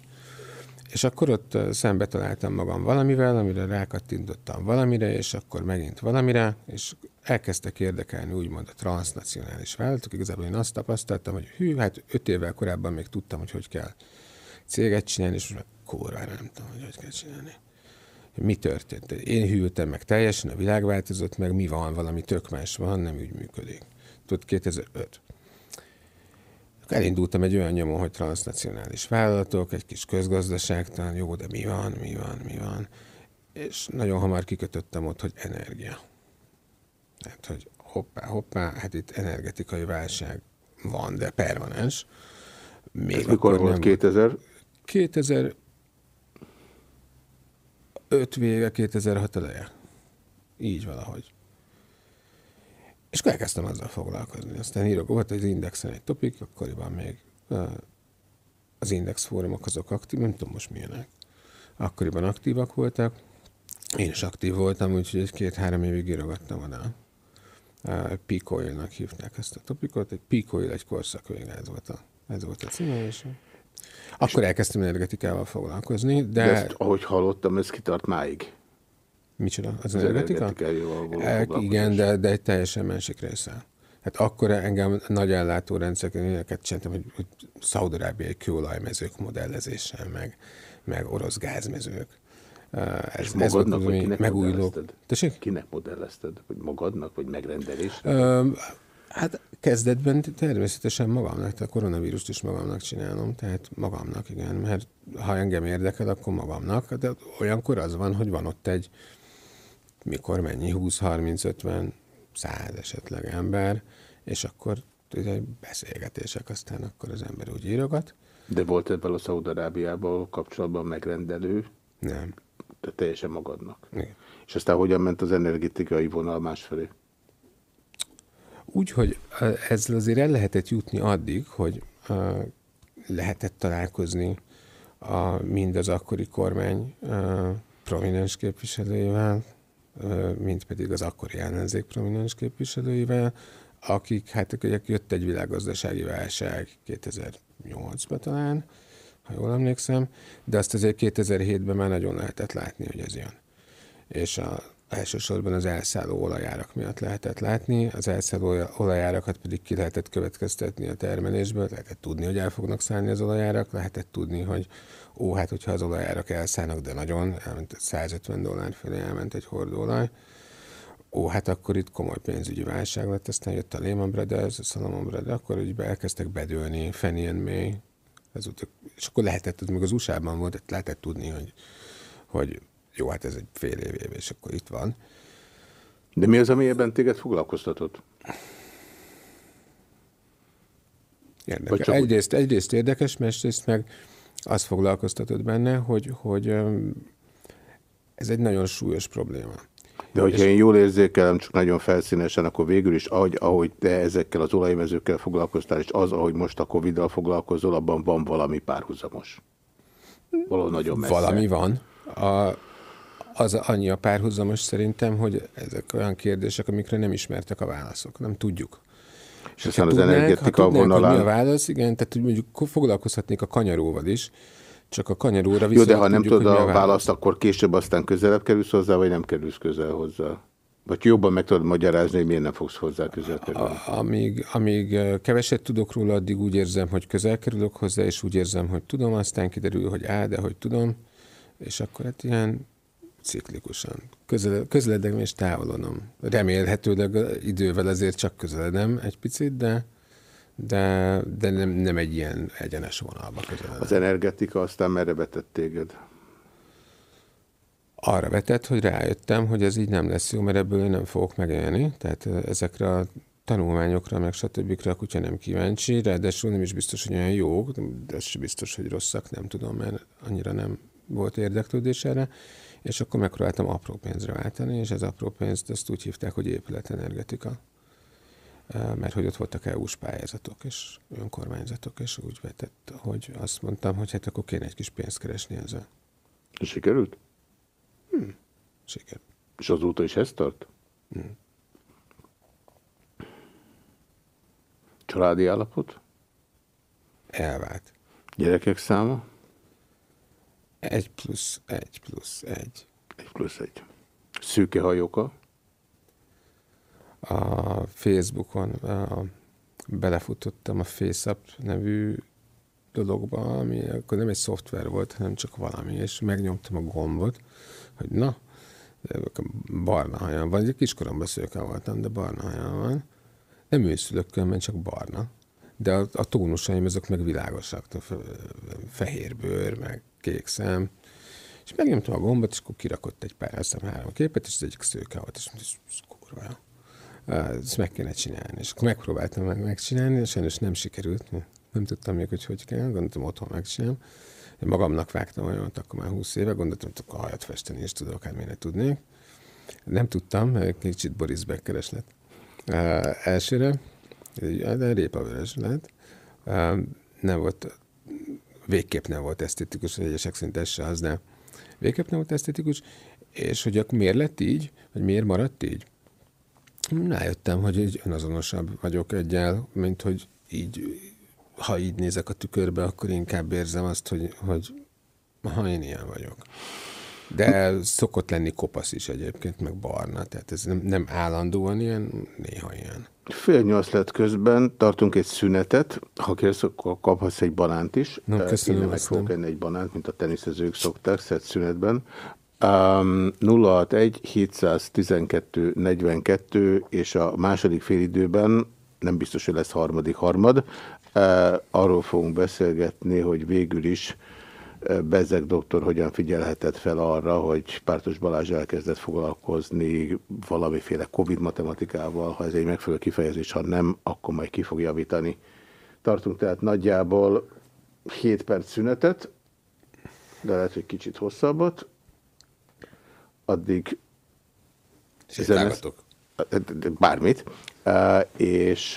És akkor ott szembe találtam magam valamivel, amire rákattintottam valamire, és akkor megint valamire, és elkezdtek érdekelni úgymond a transnacionális vállalatok. Igazából én azt tapasztaltam, hogy hű, hát öt évvel korábban még tudtam, hogy hogy kell céget csinálni, és most kurvára nem tudom, hogy hogy kell csinálni. Mi történt? Én hűltem meg teljesen, a világ változott meg, mi van, valami tök más van, nem úgy működik. Tudod, 2005 elindultam egy olyan nyomon, hogy transnacionális vállalatok, egy kis közgazdaságtan, jó, de mi van, mi van, mi van. És nagyon hamar kikötöttem ott, hogy energia. Tehát, hogy hoppá, hoppá, hát itt energetikai válság van, de permanens. Még Ez mikor volt? Nem... 2000? 2005 vége, 2006 eleje. Így valahogy. És akkor elkezdtem azzal foglalkozni. Aztán írok, volt az Indexen egy topik, akkoriban még az Index fórumok azok aktív, nem tudom most milyenek. Akkoriban aktívak voltak, én is aktív voltam, úgyhogy egy két-három évig írogattam oda. Picoil-nak hívták ezt a topikot, egy Picoil egy korszak vége, ez volt a, ez volt a címe, és akkor elkezdtem energetikával foglalkozni, de... de ezt, ahogy hallottam, ez kitart máig. Micsoda? Az, az energetika? energetika igen, de, de egy teljesen másik része. Hát akkor engem nagy ellátórendszereket csináltam, hogy, hogy szaudarábiai kőolajmezők modellezéssel, meg, meg orosz gázmezők. Ez, És magadnak, ez vagy kinek megújulók. Tessék? Kinek modellezted? Vagy magadnak, vagy megrendelésre? Hát kezdetben természetesen magamnak, tehát a koronavírust is magamnak csinálom, tehát magamnak, igen, mert ha engem érdekel, akkor magamnak, de olyankor az van, hogy van ott egy mikor mennyi, 20-30-50, 100 esetleg ember, és akkor ugye, beszélgetések, aztán akkor az ember úgy írogat. De volt ebben a Szaudarábiával kapcsolatban megrendelő? Nem. De teljesen magadnak. Igen. És aztán hogyan ment az energetikai vonal másfelé? Úgy, hogy ezzel azért el lehetett jutni addig, hogy uh, lehetett találkozni a, mind az akkori kormány uh, prominens képviselőjével, mint pedig az akkori ellenzék prominens képviselőivel, akik, hát jött egy világgazdasági válság 2008-ban talán, ha jól emlékszem, de azt azért 2007-ben már nagyon lehetett látni, hogy ez jön. És a, elsősorban az elszálló olajárak miatt lehetett látni, az elszálló olajárakat pedig ki lehetett következtetni a termelésből, lehetett tudni, hogy el fognak szállni az olajárak, lehetett tudni, hogy ó, hát hogyha az olajárak elszállnak, de nagyon, elment 150 dollár fölé elment egy hordóolaj, ó, hát akkor itt komoly pénzügyi válság lett, aztán jött a Lehman Brothers, a Salomon Brothers, akkor úgy elkezdtek bedőlni, Fannie and May, ezután, és akkor lehetett, ez még az USA-ban volt, lehetett tudni, hogy, hogy jó, hát ez egy fél év, év és akkor itt van. De mi az, ami ebben téged foglalkoztatott? Érdekes. Egyrészt, egyrészt érdekes, másrészt meg azt foglalkoztatott benne, hogy, hogy ez egy nagyon súlyos probléma. De hogyha én jól érzékelem, csak nagyon felszínesen, akkor végül is, ahogy, ahogy te ezekkel az olajmezőkkel foglalkoztál, és az, ahogy most a Covid-dal foglalkozol, abban van valami párhuzamos. Valami nagyon messze. Valami van. A, az annyi a párhuzamos szerintem, hogy ezek olyan kérdések, amikre nem ismertek a válaszok. Nem tudjuk. És aztán az tudnánk, energetika ha tudnánk, vonalán... mi a válasz, igen, tehát hogy mondjuk foglalkozhatnék a kanyaróval is, csak a kanyaróra viszont Jó, de ha nem tudod a, a választ, akkor később aztán közelebb kerülsz hozzá, vagy nem kerülsz közel hozzá? Vagy jobban meg tudod magyarázni, hogy miért nem fogsz hozzá közel kerülni? Amíg, amíg keveset tudok róla, addig úgy érzem, hogy közel kerülök hozzá, és úgy érzem, hogy tudom, aztán kiderül, hogy á, de hogy tudom, és akkor hát ilyen ciklikusan. Közel, közeledem és távolodom. Remélhetőleg idővel azért csak közeledem egy picit, de, de, de nem, nem egy ilyen egyenes vonalba közeledem. Az energetika aztán merre vetett téged? Arra vetett, hogy rájöttem, hogy ez így nem lesz jó, mert ebből én nem fogok megélni. Tehát ezekre a tanulmányokra, meg stb. a kutya nem kíváncsi, ráadásul nem is biztos, hogy olyan jók, de sem biztos, hogy rosszak, nem tudom, mert annyira nem volt érdeklődés erre, és akkor megpróbáltam apró pénzre váltani, és ez apró pénzt azt úgy hívták, hogy épületenergetika. Mert hogy ott voltak EU-s pályázatok és önkormányzatok, és úgy vetett, hogy azt mondtam, hogy hát akkor kéne egy kis pénzt keresni ezzel. És sikerült? Hmm. Sikerült. És azóta is ez tart? Hmm. Családi állapot? Elvált. Gyerekek száma? Egy plusz egy plusz egy. Egy plusz egy. Szűke hajóka? A Facebookon a, belefutottam a FaceUp nevű dologba, ami akkor nem egy szoftver volt, hanem csak valami, és megnyomtam a gombot, hogy na, barna hajam van, egy kiskoromban szőke voltam, de barna hajam van. Nem őszülökkel, mert csak barna. De a, a tónusaim azok meg világosak, fehér bőr, meg kék szem. És megnyomtam a gombot, és akkor kirakott egy pár, azt három képet, és az egyik szőke volt, és ez, ez kurva. Ezt meg kéne csinálni. És akkor megpróbáltam meg megcsinálni, és sajnos nem sikerült. Nem tudtam még, hogy hogy kell, gondoltam otthon megcsinálom. Én magamnak vágtam olyan, akkor már 20 éve, gondoltam, hogy akkor hajat festeni is tudok, akármilyen tudnék. Nem tudtam, kicsit Boris Beckeres lett. Uh, elsőre, de répavörös lett. Uh, nem volt, végképp nem volt esztetikus, hogy egyesek szerint ez se az, de végképp nem volt esztetikus, és hogy akkor miért lett így, vagy miért maradt így? Rájöttem, hogy egy önazonosabb vagyok egyel, mint hogy így, ha így nézek a tükörbe, akkor inkább érzem azt, hogy, hogy ha én ilyen vagyok. De szokott lenni kopasz is egyébként, meg barna, tehát ez nem, nem állandóan ilyen, néha ilyen. Fél nyolc lett közben, tartunk egy szünetet, ha kérsz, akkor kaphatsz egy banánt is. Na, köszönöm, Én meg fogok enni egy banánt, mint a teniszezők szokták, szett szünetben. Um, 061 712 42 és a második félidőben nem biztos, hogy lesz harmadik harmad. Uh, arról fogunk beszélgetni, hogy végül is Bezek doktor hogyan figyelhetett fel arra, hogy Pártos Balázs elkezdett foglalkozni valamiféle Covid matematikával, ha ez egy megfelelő kifejezés, ha nem, akkor majd ki fog javítani. Tartunk tehát nagyjából 7 perc szünetet, de lehet, hogy kicsit hosszabbat. Addig Sétálgatok. Bármit. És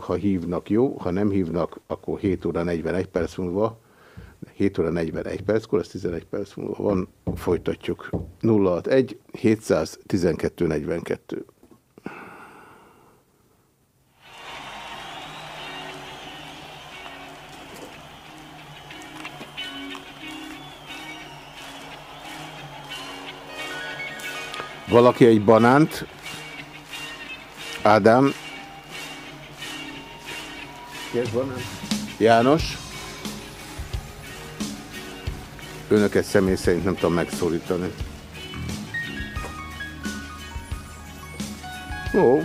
ha hívnak, jó, ha nem hívnak, akkor 7 óra 41 perc múlva 7 óra 41 perckor, ez 11 perc múlva van, folytatjuk. 061 712 42. Valaki egy banánt. Ádám. János. Önöket személy szerint nem tudom megszólítani. Ó.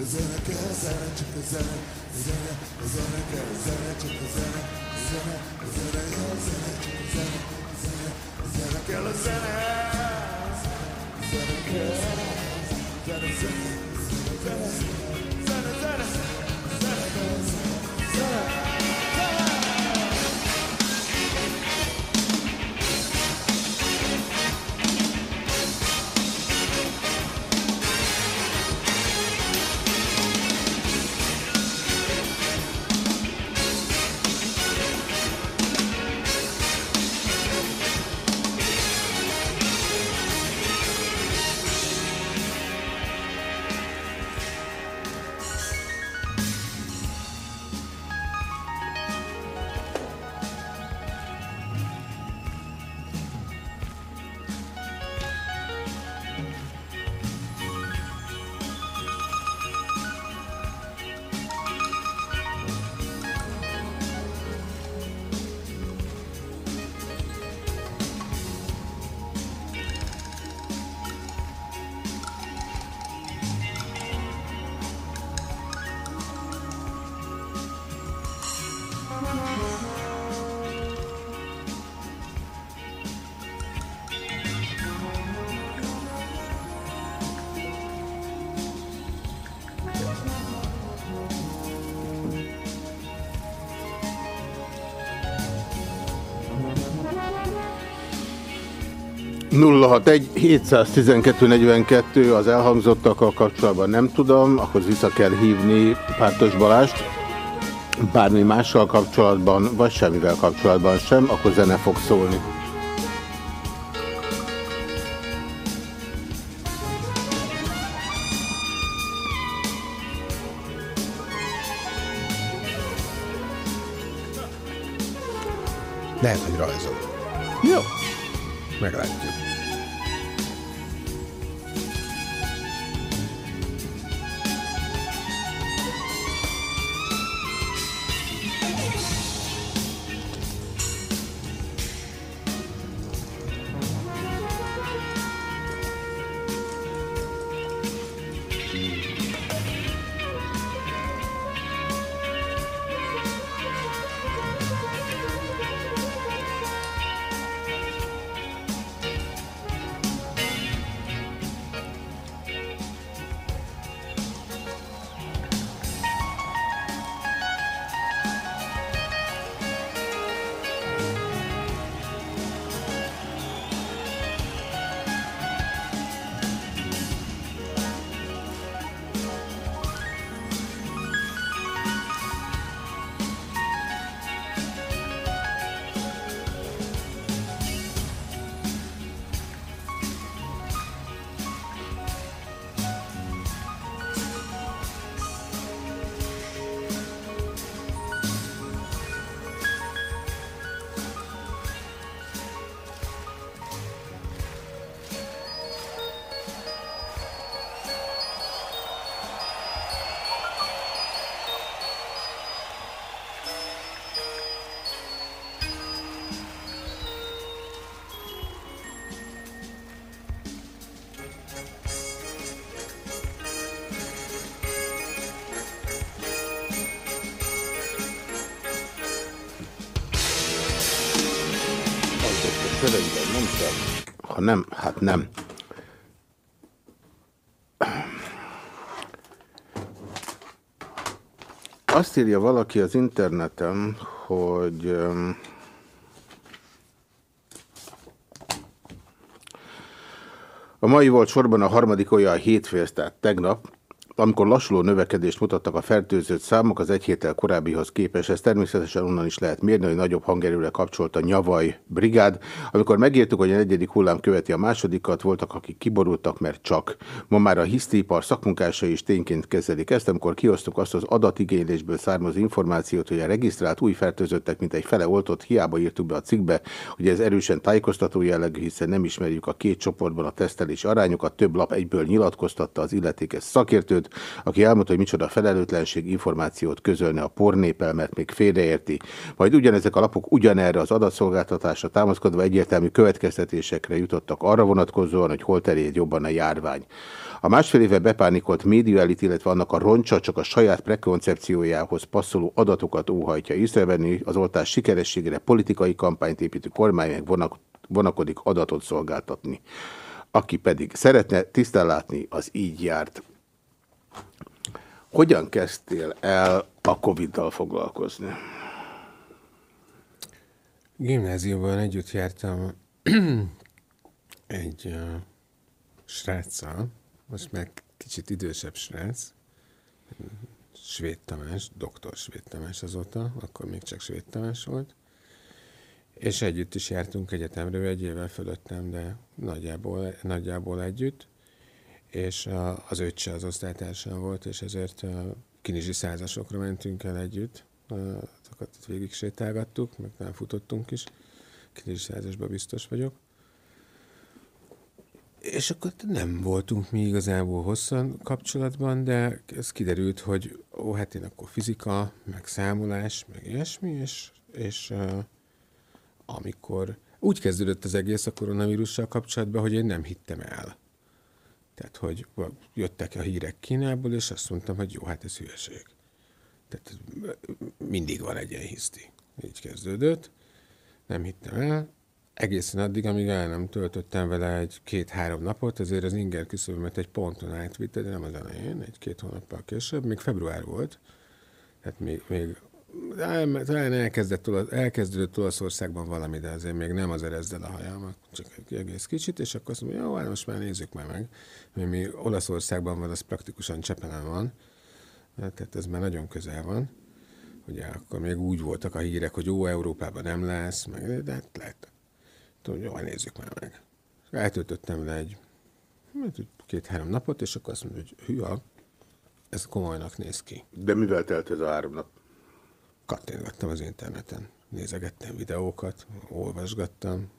Zenekel, zene, csak a zene, zene, zenekel, zene, csak a zene, zene, zenekel, zene, csak a zene, zene, zenekel a zene. 061 712 42 az elhangzottakkal kapcsolatban nem tudom, akkor vissza kell hívni Pártos Balást. Bármi mással kapcsolatban, vagy semmivel kapcsolatban sem, akkor zene fog szólni. Írja valaki az interneten, hogy a mai volt sorban a harmadik olyan hétfél, tehát tegnap, amikor lassuló növekedést mutattak a fertőzött számok az egy héttel korábbihoz képest, ez természetesen onnan is lehet mérni, hogy nagyobb hangerőre kapcsolt a Nyavaj brigád. Amikor megértük, hogy a negyedik hullám követi a másodikat, voltak, akik kiborultak, mert csak. Ma már a hisztipar szakmunkásai is tényként kezelik ezt, amikor kiosztuk azt az adatigénylésből származó információt, hogy a regisztrált új fertőzöttek, mint egy fele oltott, hiába írtuk be a cikkbe, hogy ez erősen tájékoztató jellegű, hiszen nem ismerjük a két csoportban a tesztelés arányokat, több lap egyből nyilatkoztatta az illetékes szakértőt, aki elmondta, hogy micsoda felelőtlenség információt közölne a pornépel, mert még félreérti. Majd ugyanezek a lapok ugyanerre az adatszolgáltatásra támaszkodva egyértelmű következtetésekre jutottak arra vonatkozóan, hogy hol terjed jobban a járvány. A másfél éve bepánikolt médiaelit, illetve annak a roncsa csak a saját prekoncepciójához passzoló adatokat óhajtja észrevenni, az oltás sikerességére politikai kampányt építő kormány meg vonak, vonakodik adatot szolgáltatni. Aki pedig szeretne tisztán látni, az így járt. Hogyan kezdtél el a Covid-dal foglalkozni? Gimnáziumban együtt jártam egy uh, sráccal, most meg kicsit idősebb srác, Svéd Tamás, doktor Svéd Tamás azóta, akkor még csak Svéd Tamás volt, és együtt is jártunk egyetemről, egy évvel fölöttem, de nagyjából, nagyjából együtt és az öccse az osztálytársam volt, és ezért kinizsi százasokra mentünk el együtt, azokat végig sétálgattuk, meg nem futottunk is, kinizsi százasban biztos vagyok. És akkor nem voltunk mi igazából hosszan kapcsolatban, de ez kiderült, hogy ó, hát én akkor fizika, meg számolás, meg ilyesmi, és, és amikor úgy kezdődött az egész a koronavírussal kapcsolatban, hogy én nem hittem el. Tehát, hogy jöttek a hírek Kínából, és azt mondtam, hogy jó, hát ez hülyeség. Tehát mindig van egy ilyen hiszti. Így kezdődött. Nem hittem el. Egészen addig, amíg el nem töltöttem vele egy két-három napot, ezért az inger küszöbömet egy ponton átvitte, de nem az elején, egy-két hónappal később, még február volt, tehát még, még talán elkezdett, elkezdődött Olaszországban valami, de azért még nem az erezdel a hajam, csak egy egész kicsit, és akkor azt mondja, jó, hát most már nézzük már meg. Mert mi Olaszországban van, az praktikusan Csepelen van, tehát ez már nagyon közel van. Ugye akkor még úgy voltak a hírek, hogy jó, Európában nem lesz, meg, de hát lehet. Tudom, jó, nézzük már meg. Eltöltöttem le egy hát két-három napot, és akkor azt mondja, hogy hűha, ez komolynak néz ki. De mivel telt ez a három nap? Kattintgattam az interneten, nézegettem videókat, olvasgattam,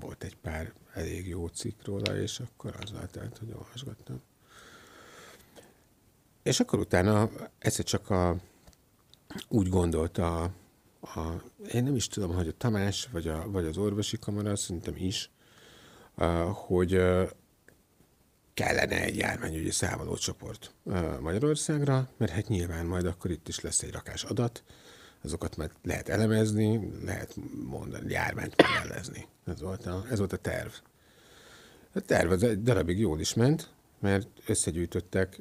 volt egy pár elég jó cikk róla, és akkor az telt, hogy olvasgattam. És akkor utána egyszer csak a, úgy gondolta a, a, én nem is tudom, hogy a Tamás, vagy, a, vagy az orvosi kamara, szerintem is, hogy kellene egy járványügyi számolócsoport Magyarországra, mert hát nyilván majd akkor itt is lesz egy rakás adat, azokat majd lehet elemezni, lehet mondani, járványt modellezni. Ez volt a, ez volt a terv. A terv az egy darabig jól is ment, mert összegyűjtöttek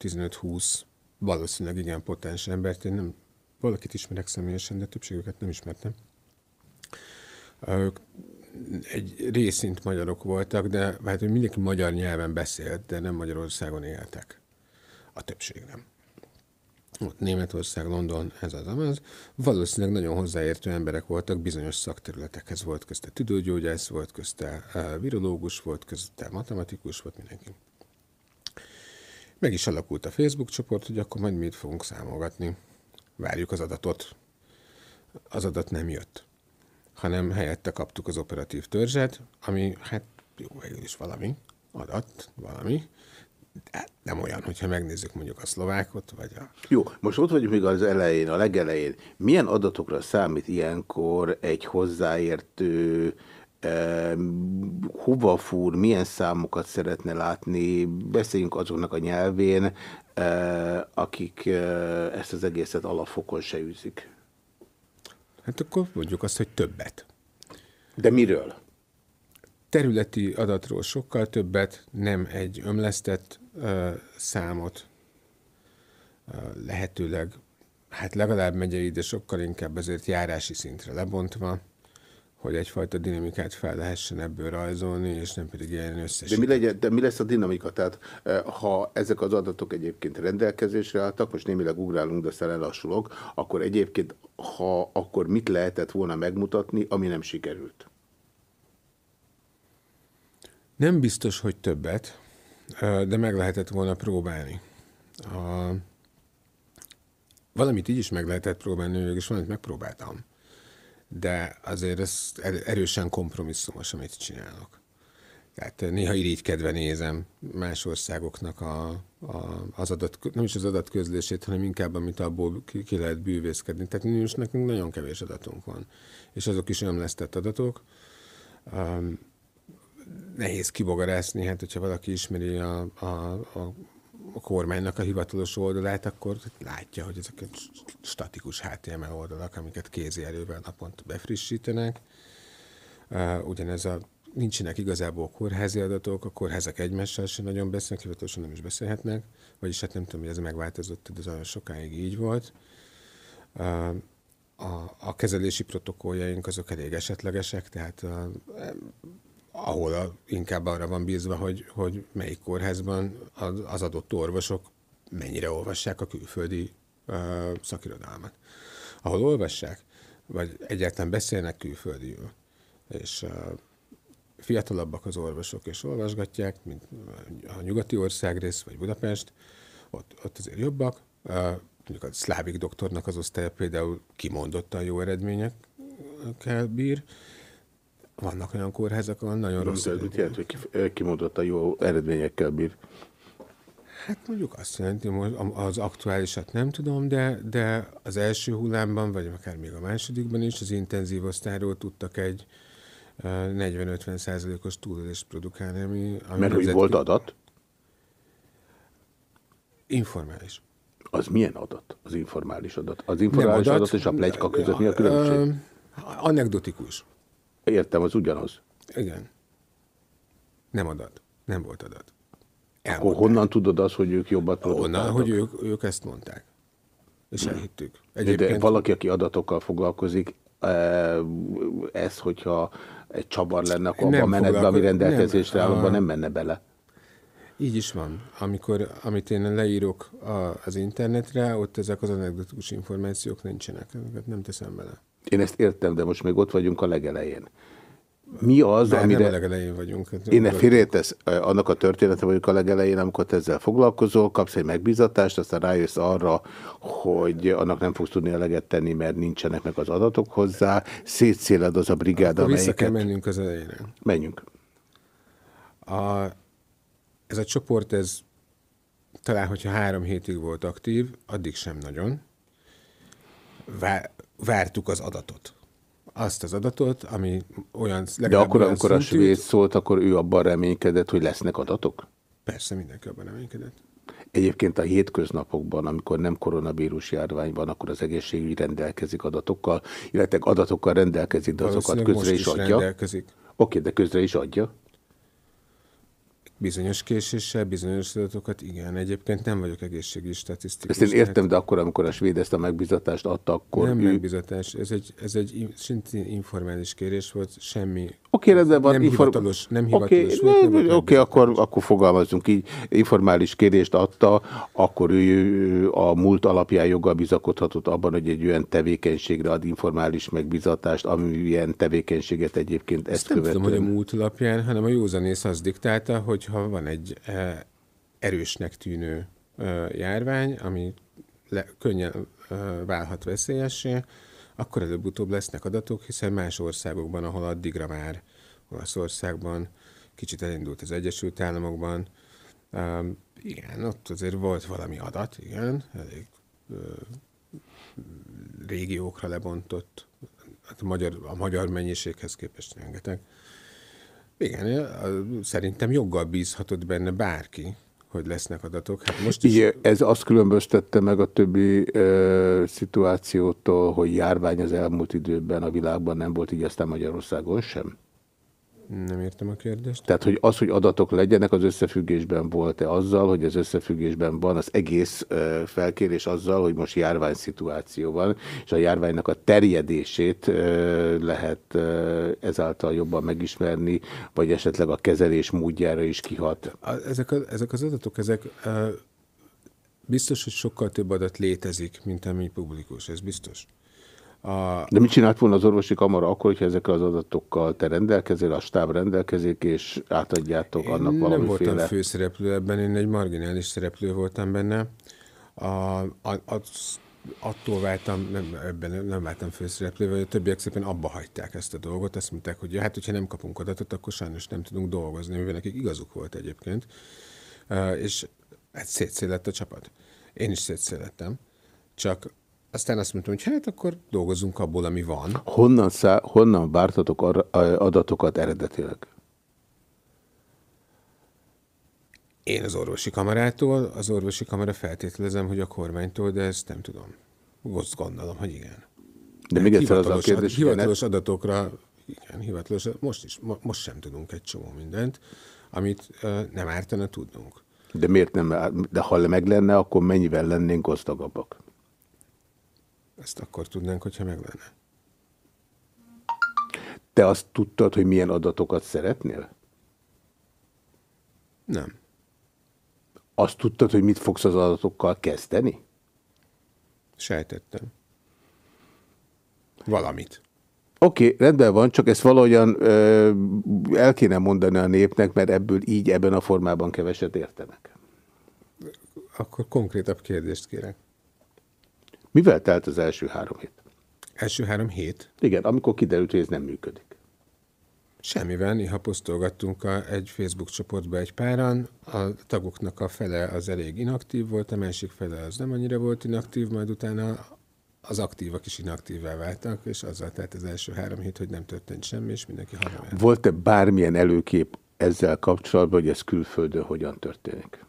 15-20 valószínűleg igen potens embert. Én nem, valakit ismerek személyesen, de többségüket nem ismertem. Ők egy részint magyarok voltak, de hát mindenki magyar nyelven beszélt, de nem Magyarországon éltek. A többség nem. Ott Németország, London, ez az amaz. Valószínűleg nagyon hozzáértő emberek voltak, bizonyos szakterületekhez volt közte tüdőgyógyász, volt közte uh, virológus, volt közte matematikus, volt mindenki. Meg is alakult a Facebook csoport, hogy akkor majd mit fogunk számolgatni. Várjuk az adatot. Az adat nem jött hanem helyette kaptuk az operatív törzset, ami hát jó, végül is valami, adat, valami, de nem olyan, hogyha megnézzük mondjuk a szlovákot, vagy a... Jó, most ott vagyunk még az elején, a legelején. Milyen adatokra számít ilyenkor egy hozzáértő, eh, hova fúr, milyen számokat szeretne látni, beszéljünk azoknak a nyelvén, eh, akik eh, ezt az egészet alapfokon se űzik. Hát akkor mondjuk azt, hogy többet. De miről? Területi adatról sokkal többet, nem egy ömlesztett uh, számot, uh, lehetőleg, hát legalább megyei, de sokkal inkább azért járási szintre lebontva hogy egyfajta dinamikát fel lehessen ebből rajzolni, és nem pedig ilyen összes. De mi, legyen, de mi lesz a dinamika? Tehát eh, ha ezek az adatok egyébként rendelkezésre álltak, most némileg ugrálunk, de aztán elassulok, akkor egyébként, ha akkor mit lehetett volna megmutatni, ami nem sikerült? Nem biztos, hogy többet, eh, de meg lehetett volna próbálni. A... Valamit így is meg lehetett próbálni, és valamit megpróbáltam de azért ez erősen kompromisszumos, amit csinálok. Tehát néha irigykedve nézem más országoknak a, a, az adat, nem is az adatközlését, hanem inkább, amit abból ki, ki lehet bűvészkedni. Tehát is nekünk nagyon kevés adatunk van. És azok is ömlesztett adatok. Um, nehéz kibogarászni, hát hogyha valaki ismeri a, a, a a kormánynak a hivatalos oldalát, akkor látja, hogy ezek statikus HTML oldalak, amiket kézi erővel naponta befrissítenek. Ugyanez a nincsenek igazából kórházi adatok, a kórházak egymással sem nagyon beszélnek, hivatalosan nem is beszélhetnek, vagyis hát nem tudom, hogy ez megváltozott, de ez olyan sokáig így volt. A, a kezelési protokolljaink azok elég esetlegesek, tehát a, ahol a, inkább arra van bízva, hogy, hogy melyik kórházban az, az adott orvosok mennyire olvassák a külföldi uh, szakirodalmat. Ahol olvassák, vagy egyáltalán beszélnek külföldiül, és uh, fiatalabbak az orvosok, és olvasgatják, mint a nyugati országrész, vagy Budapest, ott, ott azért jobbak. Uh, mondjuk a szlávik doktornak az osztálya például kimondottan jó eredményekkel bír, vannak olyan kórházak, ahol nagyon rossz. Mit jelent, hogy kimondott a jó eredményekkel bír? Hát mondjuk azt jelenti, hogy az aktuálisat nem tudom, de, de az első hullámban, vagy akár még a másodikban is az intenzív osztályról tudtak egy 40-50 százalékos túlélést produkálni, ami... ami Mert hogy volt adat? Informális. Az milyen adat? Az informális adat? Az informális adat, adat és a plegyka között mi a különbség? Anekdotikus. Értem, az ugyanaz. Igen. Nem adat. Nem volt adat. Elmondták. Akkor honnan tudod azt, hogy ők jobbat produkáltak? Honnan, hogy ők, ők ezt mondták. és elhittük. Egyébként... De valaki, aki adatokkal foglalkozik, ez, hogyha egy csavar lenne, akkor abban a menetben, ami rendelkezésre áll, abban nem menne bele. Így is van. Amikor, amit én leírok a, az internetre, ott ezek az anekdotikus információk nincsenek. Ezeket nem teszem bele. Én ezt értem, de most még ott vagyunk a legelején. Mi az, Már amire... Nem a legelején vagyunk. Én félrétesz annak a története vagyok a legelején, amikor te ezzel foglalkozol, kapsz egy megbízatást, aztán rájössz arra, hogy annak nem fogsz tudni eleget tenni, mert nincsenek meg az adatok hozzá. Szétszéled az a brigád, Akkor amelyiket... vissza kell mennünk az elejére. Menjünk. A, ez a csoport, ez talán, hogyha három hétig volt aktív, addig sem nagyon. Vá, vártuk az adatot azt az adatot, ami olyan... De akkor, amikor a svéd szólt, akkor ő abban reménykedett, hogy lesznek adatok? Persze, mindenki abban reménykedett. Egyébként a hétköznapokban, amikor nem koronavírus járvány van, akkor az egészségügy rendelkezik adatokkal, illetve adatokkal rendelkezik, de azokat közre is, is adja. Rendelkezik. Oké, de közre is adja. Bizonyos késéssel, bizonyos adatokat, igen. Egyébként nem vagyok egészségügyi statisztikus. Ezt én értem, tehát... de akkor, amikor a svéd ezt a megbizatást adta, akkor Nem ő... megbizatás, ez egy, ez egy szintén informális kérés volt, semmi Oké, rendben van. Nem inform... hivatalos, nem hivatalos okay. Oké, okay, akkor, akkor fogalmazunk így. Informális kérést adta, akkor ő a múlt alapján joggal bizakodhatott abban, hogy egy olyan tevékenységre ad informális megbizatást, amilyen tevékenységet egyébként ezt, ezt nem tudom, hogy a múlt alapján, hanem a józanész az diktálta, hogyha van egy eh, erősnek tűnő eh, járvány, ami le, könnyen eh, válhat veszélyessé, akkor előbb-utóbb lesznek adatok, hiszen más országokban, ahol addigra már Olaszországban, kicsit elindult az Egyesült Államokban, um, igen, ott azért volt valami adat, igen, elég uh, régiókra lebontott, hát a magyar, a magyar mennyiséghez képest rengeteg. Igen, szerintem joggal bízhatott benne bárki, hogy lesznek adatok. Hát most is... Igen, ez azt különböztette meg a többi ö, szituációtól, hogy járvány az elmúlt időben a világban nem volt, így aztán Magyarországon sem? Nem értem a kérdést. Tehát, hogy az, hogy adatok legyenek, az összefüggésben volt-e azzal, hogy az összefüggésben van az egész felkérés azzal, hogy most járvány szituáció van, és a járványnak a terjedését lehet ezáltal jobban megismerni, vagy esetleg a kezelés módjára is kihat. Ezek, a, ezek az adatok, ezek biztos, hogy sokkal több adat létezik, mint ami publikus, ez biztos. A... De mit csinált volna az orvosi kamara akkor, hogyha ezekkel az adatokkal te rendelkezel, a stáb rendelkezik, és átadjátok én annak valamiféle... nem voltam főszereplő ebben, én egy marginális szereplő voltam benne. A, a, a, attól váltam, nem, ebben nem váltam főszereplő, vagy a többiek szépen abba hagyták ezt a dolgot, azt mondták, hogy ja, hát hogyha nem kapunk adatot, akkor sajnos nem tudunk dolgozni, mivel nekik igazuk volt egyébként. És hát szétszélett a csapat. Én is szétszélettem. Csak aztán azt mondtam, hogy hát akkor dolgozunk abból, ami van. Honnan, szá honnan vártatok adatokat eredetileg? Én az orvosi kamarától, az orvosi kamara feltételezem, hogy a kormánytól, de ezt nem tudom. Azt gondolom, hogy igen. De még egyszer az a kérdés, Hivatalos ne... adatokra, igen, hivatalos, most is, most sem tudunk egy csomó mindent, amit uh, nem ártana tudnunk. De miért nem? De ha meg lenne, akkor mennyivel lennénk gazdagabbak? Ezt akkor tudnánk, hogyha meg lenne. Te azt tudtad, hogy milyen adatokat szeretnél? Nem. Azt tudtad, hogy mit fogsz az adatokkal kezdeni? Sejtettem. Valamit. Oké, okay, rendben van, csak ezt valahogyan ö, el kéne mondani a népnek, mert ebből így, ebben a formában keveset értenek. Akkor konkrétabb kérdést kérek. Mivel telt az első három hét? Első három hét? Igen, amikor kiderült, hogy ez nem működik. Semmivel, néha posztolgattunk a, egy Facebook csoportba egy páran, a tagoknak a fele az elég inaktív volt, a másik fele az nem annyira volt inaktív, majd utána az aktívak is inaktívvá váltak, és azzal telt az első három hét, hogy nem történt semmi, és mindenki hazamehet. Volt-e bármilyen előkép ezzel kapcsolatban, hogy ez külföldön hogyan történik?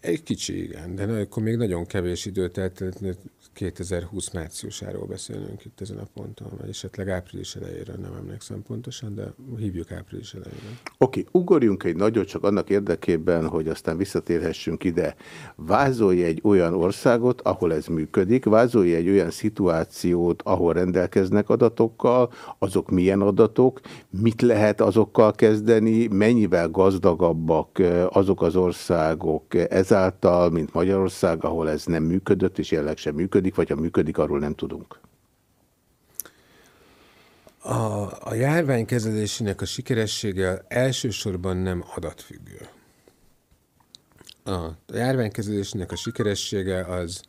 Egy kicsi, igen, de akkor még nagyon kevés idő, tehát 2020 márciusáról beszélünk itt ezen a ponton, vagy esetleg április elejére, nem emlékszem pontosan, de hívjuk április elejére. Oké, okay, ugorjunk egy nagyot, csak annak érdekében, hogy aztán visszatérhessünk ide. Vázolj egy olyan országot, ahol ez működik, vázolj egy olyan szituációt, ahol rendelkeznek adatokkal, azok milyen adatok, mit lehet azokkal kezdeni, mennyivel gazdagabbak azok az országok ezáltal, mint Magyarország, ahol ez nem működött, és jelenleg sem működik, vagy ha működik, arról nem tudunk? A, a járvány kezelésének a sikeressége elsősorban nem adatfüggő. A, a járványkezelésének a sikeressége az...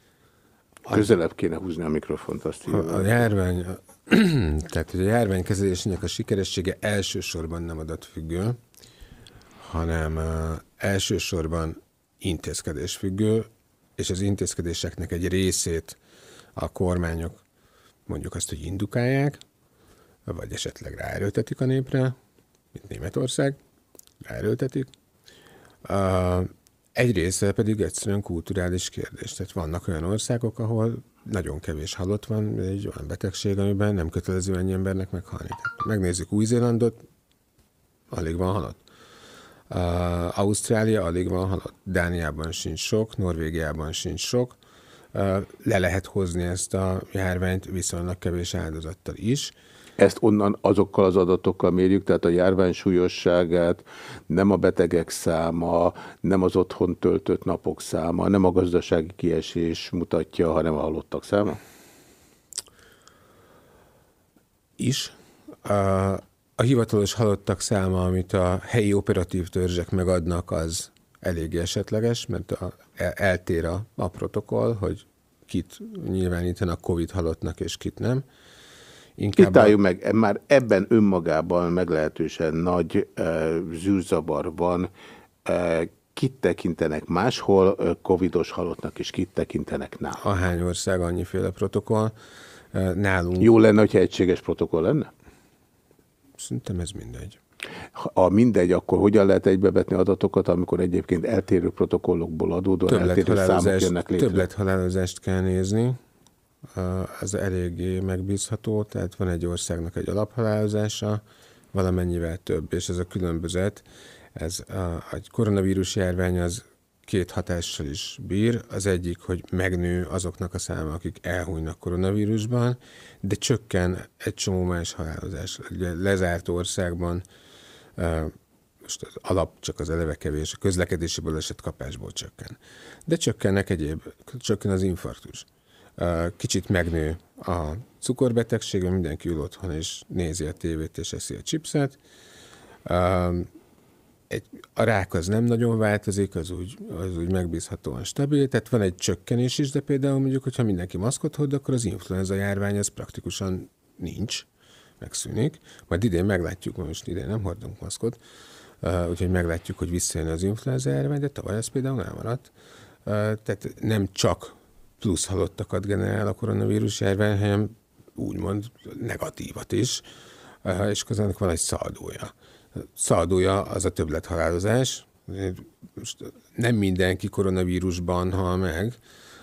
az Közelebb kéne húzni a mikrofont, azt a, a járvány, a, tehát a járványkezelésének a sikeressége elsősorban nem adatfüggő, hanem uh, elsősorban intézkedésfüggő, és az intézkedéseknek egy részét a kormányok mondjuk azt, hogy indukálják, vagy esetleg ráerőltetik a népre, mint Németország, ráerőltetik. Egy része pedig egyszerűen kulturális kérdés. Tehát vannak olyan országok, ahol nagyon kevés halott van, egy olyan betegség, amiben nem kötelező ennyi embernek meghalni. Tehát megnézzük Új-Zélandot, alig van halott. Uh, Ausztrália alig van halott. Dániában sincs sok, Norvégiában sincs sok le lehet hozni ezt a járványt viszonylag kevés áldozattal is. Ezt onnan azokkal az adatokkal mérjük, tehát a járvány súlyosságát, nem a betegek száma, nem az otthon töltött napok száma, nem a gazdasági kiesés mutatja, hanem a halottak száma? Is. A, a hivatalos halottak száma, amit a helyi operatív törzsek megadnak, az eléggé esetleges, mert a, eltér a, a protokoll, hogy kit nyilvánítanak Covid halottnak, és kit nem. Inkább Itt álljunk meg, már ebben önmagában meglehetősen nagy uh, zűrzavar van. Uh, kit tekintenek máshol uh, covidos halottnak, és kit tekintenek nálunk? A hány ország annyiféle protokoll. Uh, nálunk... Jó lenne, hogyha egységes protokoll lenne? Szerintem ez mindegy. Ha mindegy, akkor hogyan lehet egybevetni adatokat, amikor egyébként eltérő protokollokból adódóan eltérő számok jönnek létre? Többlethalálozást kell nézni, az eléggé megbízható, tehát van egy országnak egy alaphalálozása, valamennyivel több, és ez a különbözet, ez a, egy koronavírus járvány az két hatással is bír. Az egyik, hogy megnő azoknak a száma, akik elhújnak koronavírusban, de csökken egy csomó más halálozás. Ugye lezárt országban most az alap csak az eleve kevés, a közlekedési baleset kapásból csökken. De csökkennek egyéb, csökken az infarktus. Kicsit megnő a cukorbetegség, mindenki ül otthon és nézi a tévét és eszi a chipset. Egy, a rák az nem nagyon változik, az úgy, az úgy megbízhatóan stabil, tehát van egy csökkenés is, de például mondjuk, hogyha mindenki maszkot hord, akkor az influenza járvány az praktikusan nincs megszűnik. Majd idén meglátjuk, most idén nem hordunk maszkot, uh, úgyhogy meglátjuk, hogy visszajön az influenza járvány, de tavaly ez például elmaradt. Uh, tehát nem csak plusz halottakat generál a koronavírus járvány, hanem úgymond negatívat is, uh, és közönnek van egy szaldója. Szaldója az a többlethalálozás. Most nem mindenki koronavírusban hal meg,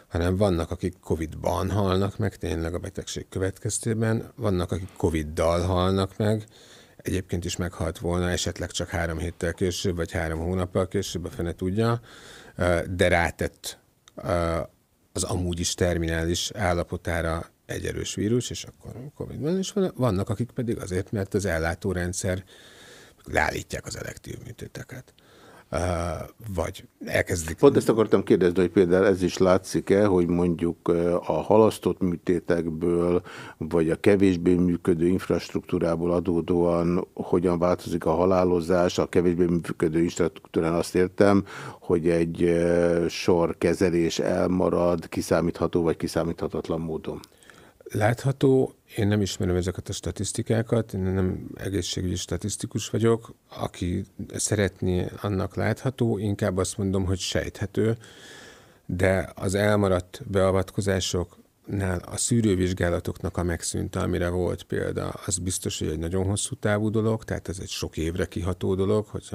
hanem vannak, akik Covid-ban halnak meg, tényleg a betegség következtében, vannak, akik Covid-dal halnak meg, egyébként is meghalt volna, esetleg csak három héttel később, vagy három hónappal később, a fene tudja, de rátett az amúgy is terminális állapotára egy erős vírus, és akkor Covid van, és vannak, akik pedig azért, mert az ellátórendszer leállítják az elektív műtéteket vagy elkezdik. Pont ezt akartam kérdezni, hogy például ez is látszik-e, hogy mondjuk a halasztott műtétekből, vagy a kevésbé működő infrastruktúrából adódóan hogyan változik a halálozás, a kevésbé működő infrastruktúrán azt értem, hogy egy sor kezelés elmarad kiszámítható vagy kiszámíthatatlan módon. Látható, én nem ismerem ezeket a statisztikákat, én nem egészségügyi statisztikus vagyok, aki szeretné, annak látható, inkább azt mondom, hogy sejthető, de az elmaradt beavatkozások a szűrővizsgálatoknak a megszűnte, amire volt példa, az biztos, hogy egy nagyon hosszú távú dolog, tehát ez egy sok évre kiható dolog, hogy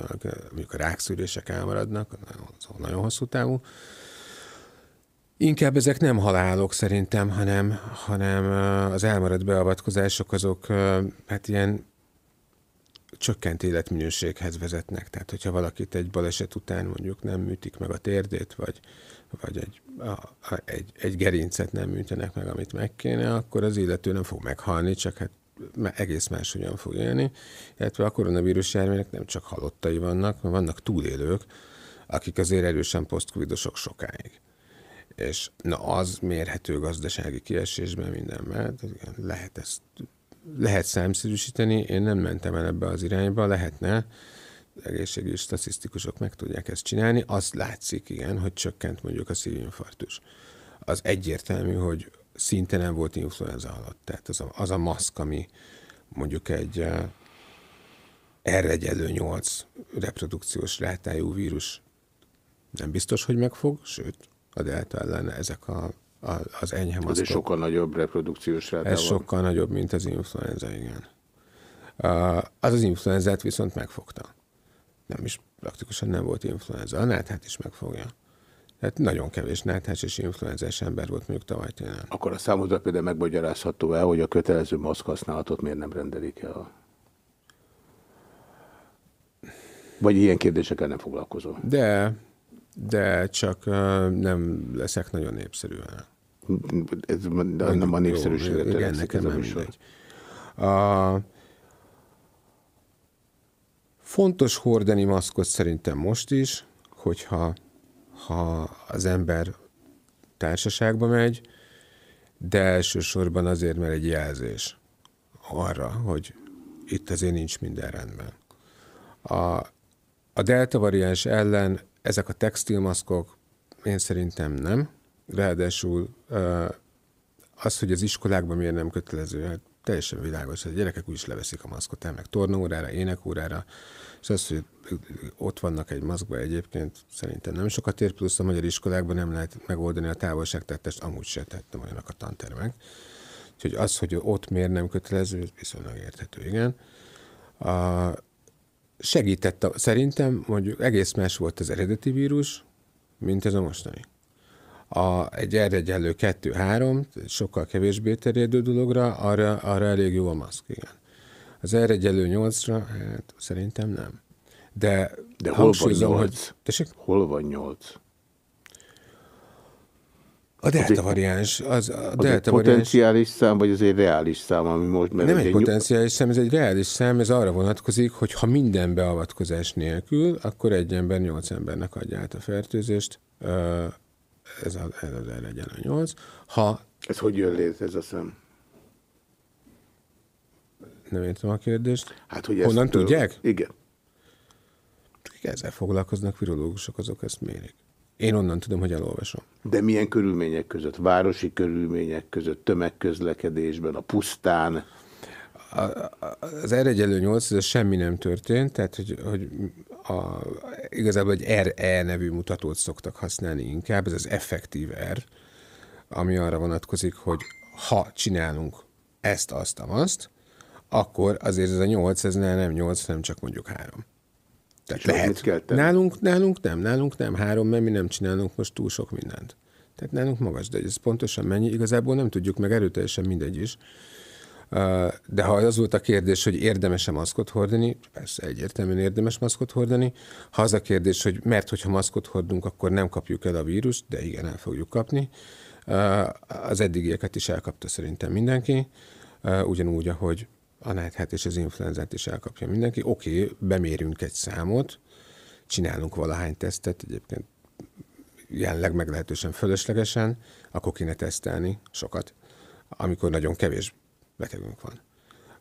mondjuk a rákszűrések elmaradnak, az nagyon hosszú távú. Inkább ezek nem halálok szerintem, hanem, hanem az elmaradt beavatkozások azok hát ilyen csökkent életminőséghez vezetnek. Tehát, hogyha valakit egy baleset után mondjuk nem műtik meg a térdét, vagy, vagy egy, a, a, egy, egy gerincet nem műtenek meg, amit meg kéne, akkor az illető nem fog meghalni, csak hát egész máshogyan fog élni. Illetve a koronavírus járványnak nem csak halottai vannak, mert vannak túlélők, akik azért erősen posztcovidosok sokáig. És na az mérhető gazdasági kiesésben mindenben, lehet ezt lehet számszerűsíteni, én nem mentem el ebbe az irányba, lehetne, egészségügyi statisztikusok meg tudják ezt csinálni, az látszik, igen, hogy csökkent mondjuk a szívinfarktus. Az egyértelmű, hogy szinte nem volt influenza alatt. Tehát az a, az a maszk, ami mondjuk egy uh, R1 8 reprodukciós rátájú vírus nem biztos, hogy megfog, sőt, a delta ellen ezek a az enyhe maszkok. Ez sokkal nagyobb reprodukciós ráta Ez sokkal nagyobb, mint az influenza, igen. Az az influenzát viszont megfogta. Nem is, praktikusan nem volt influenza. A náthát is megfogja. Tehát nagyon kevés náthás és influenzás ember volt mondjuk tavaly télen. Akkor a számodra például megmagyarázható el, hogy a kötelező maszk használatot miért nem rendelik el? Vagy ilyen kérdésekkel nem foglalkozol? De, de csak nem leszek nagyon népszerű ez nem a népszerűséget Igen, nekem nem mindegy. A, fontos hordani maszkot szerintem most is, hogyha ha az ember társaságba megy, de elsősorban azért, mert egy jelzés arra, hogy itt azért nincs minden rendben. A, a delta variáns ellen ezek a textilmaszkok én szerintem nem, Ráadásul az, hogy az iskolákban miért nem kötelező, hát teljesen világos, hogy a gyerekek úgyis leveszik a maszkot, elmennek tornórára, énekórára, és az, hogy ott vannak egy maszkban egyébként, szerintem nem sokat ér, plusz a magyar iskolákban nem lehet megoldani a távolságtartást, amúgy se tettem olyanak a tantermek. Úgyhogy az, hogy ott miért nem kötelező, viszonylag érthető, igen. A, segített, a, szerintem mondjuk egész más volt az eredeti vírus, mint ez a mostani a, egy r egyenlő 2-3, sokkal kevésbé terjedő dologra, arra, arra elég jó a maszk, igen. Az r egyenlő 8-ra, hát szerintem nem. De, De hol van 8? Hogy, tessék? Hol van 8? A delta variáns. Az, a az delta egy potenciális szám, vagy az egy reális szám, ami most... Mert nem egy potenciális szám, ez egy reális szám, ez arra vonatkozik, hogy ha minden beavatkozás nélkül, akkor egy ember nyolc embernek adja át a fertőzést, ez, a, ez az R egyenlő 8. Ha, ez hogy jön létre ez a szem? Nem értem a kérdést. Hát, hogy Honnan től... tudják? Igen. Ezzel foglalkoznak virológusok, azok ezt mérik. Én onnan tudom, hogy elolvasom. De milyen körülmények között? Városi körülmények között, tömegközlekedésben, a pusztán? az R egyelő 8, ez semmi nem történt, tehát hogy, hogy a, igazából egy RE nevű mutatót szoktak használni inkább, ez az effektív R, ami arra vonatkozik, hogy ha csinálunk ezt, azt, azt, akkor azért ez a 8, ez nem 8, hanem csak mondjuk 3. Tehát lehet. Kell nálunk, nálunk nem, nálunk nem három, mert mi nem csinálunk most túl sok mindent. Tehát nálunk magas, de ez pontosan mennyi, igazából nem tudjuk, meg erőteljesen mindegy is. De ha az volt a kérdés, hogy érdemes-e maszkot hordani, persze egyértelműen érdemes maszkot hordani. Ha az a kérdés, hogy mert hogyha maszkot hordunk, akkor nem kapjuk el a vírust, de igen, el fogjuk kapni. Az eddigieket is elkapta szerintem mindenki, ugyanúgy, ahogy a náthát és az influenzát is elkapja mindenki. Oké, okay, bemérünk egy számot, csinálunk valahány tesztet, egyébként jelenleg meglehetősen fölöslegesen, akkor kéne tesztelni sokat, amikor nagyon kevés betegünk van.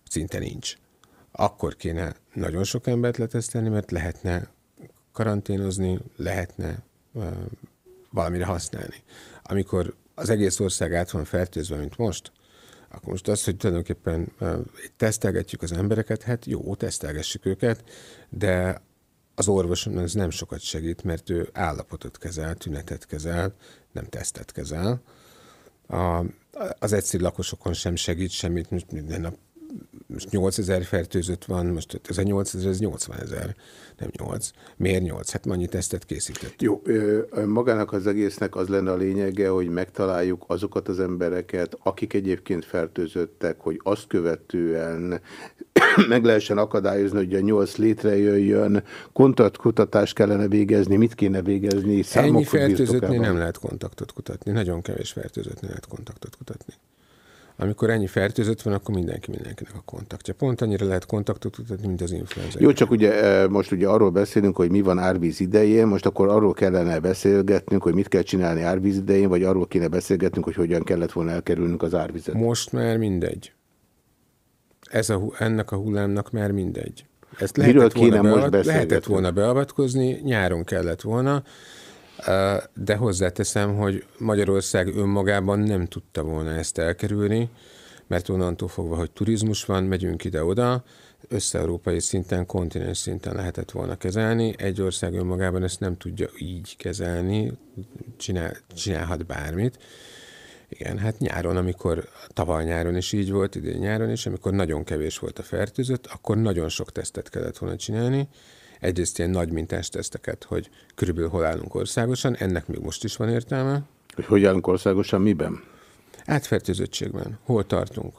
Szinte nincs. Akkor kéne nagyon sok embert letesztelni, mert lehetne karanténozni, lehetne uh, valamire használni. Amikor az egész ország át van fertőzve, mint most, akkor most az, hogy tulajdonképpen tesztelgetjük az embereket, hát jó, tesztelgessük őket, de az orvoson ez nem sokat segít, mert ő állapotot kezel, tünetet kezel, nem tesztet kezel. a, az egyszerű lakosokon sem segít semmit, most minden nap most 8000 fertőzött van, most ez a 8000, ez 80 ezer, nem 8. Miért 8? Hát annyi tesztet készített. Jó, magának az egésznek az lenne a lényege, hogy megtaláljuk azokat az embereket, akik egyébként fertőzöttek, hogy azt követően meg lehessen akadályozni, hogy a 8 létrejöjjön, kontaktkutatást kellene végezni, mit kéne végezni? Ennyi fertőzöttnél nem lehet kontaktot kutatni, nagyon kevés fertőzöttnél lehet kontaktot kutatni. Amikor ennyi fertőzött van, akkor mindenki mindenkinek a kontaktja. Pont annyira lehet kontaktot tudni, mint az influenza. Jó, csak ugye e, most ugye arról beszélünk, hogy mi van árvíz idején, most akkor arról kellene beszélgetnünk, hogy mit kell csinálni árvíz idején, vagy arról kéne beszélgetnünk, hogy hogyan kellett volna elkerülnünk az árvizet. Most már mindegy. Ez a, ennek a hullámnak már mindegy. Ezt lehetett Miről kéne volna most beavat, Lehetett volna beavatkozni, nyáron kellett volna, de hozzáteszem, hogy Magyarország önmagában nem tudta volna ezt elkerülni, mert onnantól fogva, hogy turizmus van, megyünk ide-oda, össze-európai szinten, kontinens szinten lehetett volna kezelni. Egy ország önmagában ezt nem tudja így kezelni, csinál, csinálhat bármit. Igen, hát nyáron, amikor tavaly nyáron is így volt, idén nyáron is, amikor nagyon kevés volt a fertőzött, akkor nagyon sok tesztet kellett volna csinálni, egyrészt ilyen nagy mintás teszteket, hogy körülbelül hol állunk országosan, ennek még most is van értelme. Hogy hogy állunk országosan, miben? Átfertőzöttségben. Hol tartunk?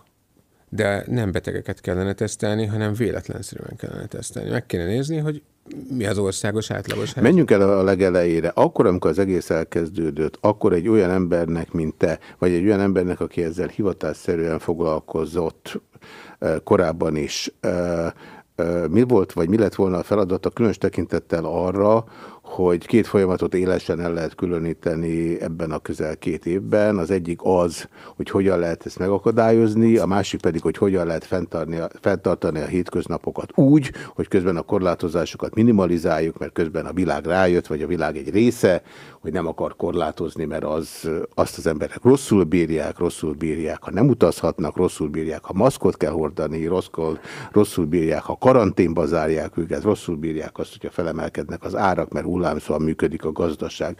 De nem betegeket kellene tesztelni, hanem véletlenszerűen kellene tesztelni. Meg kéne nézni, hogy mi az országos átlagos helyzet. Menjünk el a legelejére. Akkor, amikor az egész elkezdődött, akkor egy olyan embernek, mint te, vagy egy olyan embernek, aki ezzel hivatásszerűen foglalkozott eh, korábban is, eh, mi volt, vagy mi lett volna a feladata különös tekintettel arra, hogy két folyamatot élesen el lehet különíteni ebben a közel két évben. Az egyik az, hogy hogyan lehet ezt megakadályozni, a másik pedig, hogy hogyan lehet fenntartani a, fenntartani a hétköznapokat úgy, hogy közben a korlátozásokat minimalizáljuk, mert közben a világ rájött, vagy a világ egy része, hogy nem akar korlátozni, mert az, azt az emberek rosszul bírják, rosszul bírják, ha nem utazhatnak, rosszul bírják, ha maszkot kell hordani, rosszul, rosszul bírják, ha karanténba zárják őket, rosszul bírják azt, hogyha felemelkednek az árak, mert hullámszóan működik a gazdaság.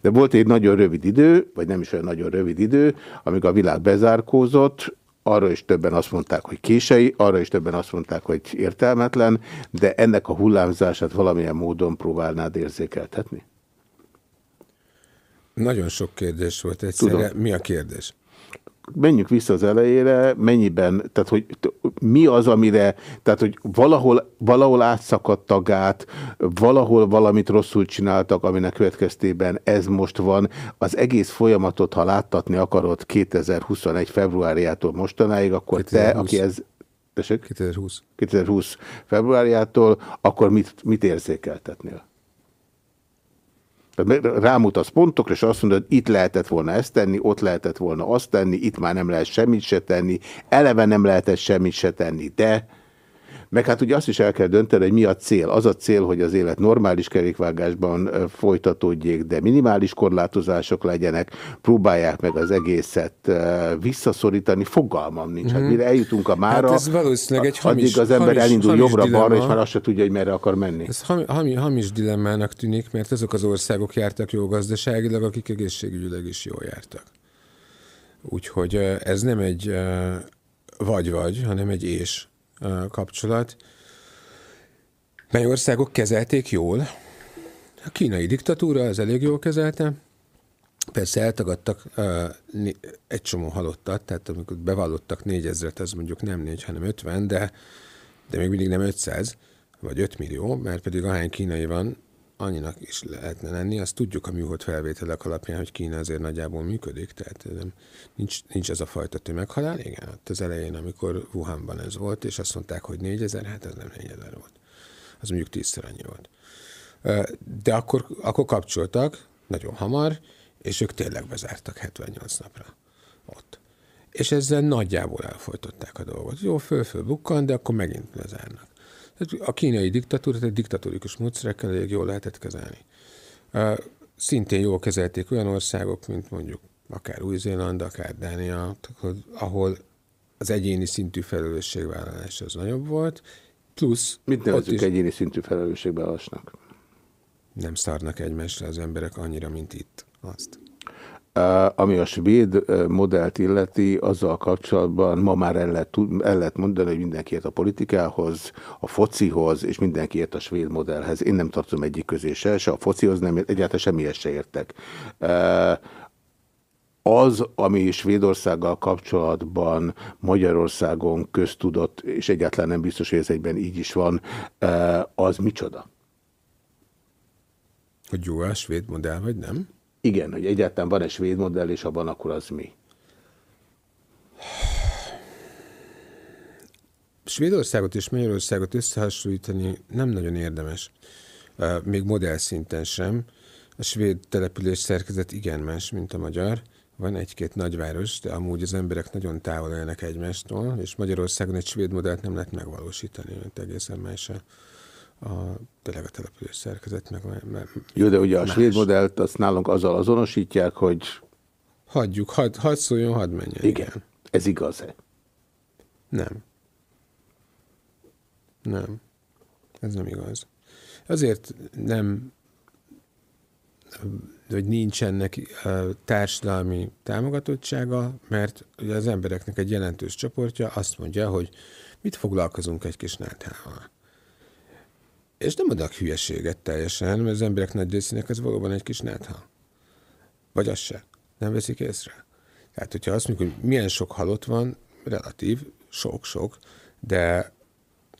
De volt egy nagyon rövid idő, vagy nem is olyan nagyon rövid idő, amíg a világ bezárkózott, arra is többen azt mondták, hogy kései, arra is többen azt mondták, hogy értelmetlen, de ennek a hullámzását valamilyen módon próbálnád érzékeltetni? Nagyon sok kérdés volt egyszerre. Mi a kérdés? Menjünk vissza az elejére, mennyiben, tehát hogy mi az, amire, tehát hogy valahol, valahol átszakadt a gát, valahol valamit rosszul csináltak, aminek következtében ez most van. Az egész folyamatot, ha láttatni akarod 2021 februárjától mostanáig, akkor 2020. te, aki ez... Tessék? 2020. 2020 februárjától, akkor mit, mit érzékeltetnél? Rámutatsz pontokra, és azt mondod, itt lehetett volna ezt tenni, ott lehetett volna azt tenni, itt már nem lehet semmit se tenni, eleve nem lehetett semmit se tenni, de meg hát ugye azt is el kell dönteni, hogy mi a cél. Az a cél, hogy az élet normális kerékvágásban folytatódjék, de minimális korlátozások legyenek, próbálják meg az egészet visszaszorítani, fogalmam nincs. Hát mhm. mire eljutunk a mára, hát ez valószínűleg egy hamis, addig az ember hamis, elindul jobbra-balra, és már azt se tudja, hogy merre akar menni. Ez hamis, hamis dilemmának tűnik, mert azok az országok jártak jó gazdaságilag, akik egészségügyileg is jól jártak. Úgyhogy ez nem egy vagy-vagy, hanem egy és kapcsolat, mely országok kezelték jól. A kínai diktatúra az elég jól kezelte, Persze eltagadtak uh, egy csomó halottat, tehát amikor bevallottak négyezret, az mondjuk nem négy, hanem ötven, de, de még mindig nem 500, vagy 5 millió, mert pedig ahány kínai van, annyinak is lehetne lenni. Azt tudjuk a műhold felvételek alapján, hogy Kína azért nagyjából működik, tehát nem, nincs, nincs ez a fajta tömeghalál. Igen, ott az elején, amikor Wuhanban ez volt, és azt mondták, hogy 4000, hát ez nem 4000 volt. Az mondjuk tízszer annyi volt. De akkor, akkor kapcsoltak, nagyon hamar, és ők tényleg bezártak 78 napra ott. És ezzel nagyjából elfolytották a dolgot. Jó, föl-föl bukkan, de akkor megint lezárnak. A kínai diktatúrát egy diktatórikus módszerekkel elég jól lehetett kezelni. Szintén jól kezelték olyan országok, mint mondjuk akár Új-Zéland, akár Dánia, ahol az egyéni szintű felelősségvállalás az nagyobb volt, plusz... Mit nevezünk is egyéni szintű felelősségvállalásnak? Nem szarnak egymásra az emberek annyira, mint itt. Azt. Ami a svéd modellt illeti, azzal kapcsolatban ma már el lehet, el lehet mondani, hogy mindenki ért a politikához, a focihoz, és mindenki ért a svéd modellhez. Én nem tartom egyik közé se, se a focihoz nem, egyáltalán semmihez se értek. Az, ami Svédországgal kapcsolatban Magyarországon köztudott, és egyáltalán nem biztos, hogy ez egyben így is van, az micsoda? Hogy jó a svéd modell, vagy nem? Igen, hogy egyáltalán van egy svéd modell, és van, akkor az mi? Svédországot és Magyarországot összehasonlítani nem nagyon érdemes. Még modell szinten sem. A svéd település szerkezet igen más, mint a magyar. Van egy-két nagyváros, de amúgy az emberek nagyon távol élnek egymástól, és Magyarországon egy svéd modellt nem lehet megvalósítani, mert egészen más a, a tényleg a település szerkezet. Meg, meg, Jó, de ugye a más. svéd modellt azt nálunk azzal azonosítják, hogy... Hagyjuk, hadd had szóljon, hadd menjen. Igen. igen. Ez igaz-e? Nem. Nem. Ez nem igaz. Azért nem, hogy nincsenek társadalmi támogatottsága, mert ugye az embereknek egy jelentős csoportja azt mondja, hogy mit foglalkozunk egy kis náthával. És nem adnak hülyeséget teljesen, mert az emberek nagy részének ez valóban egy kis nátha. Vagy az se. Nem veszik észre. Tehát, hogyha azt mondjuk, hogy milyen sok halott van, relatív, sok-sok, de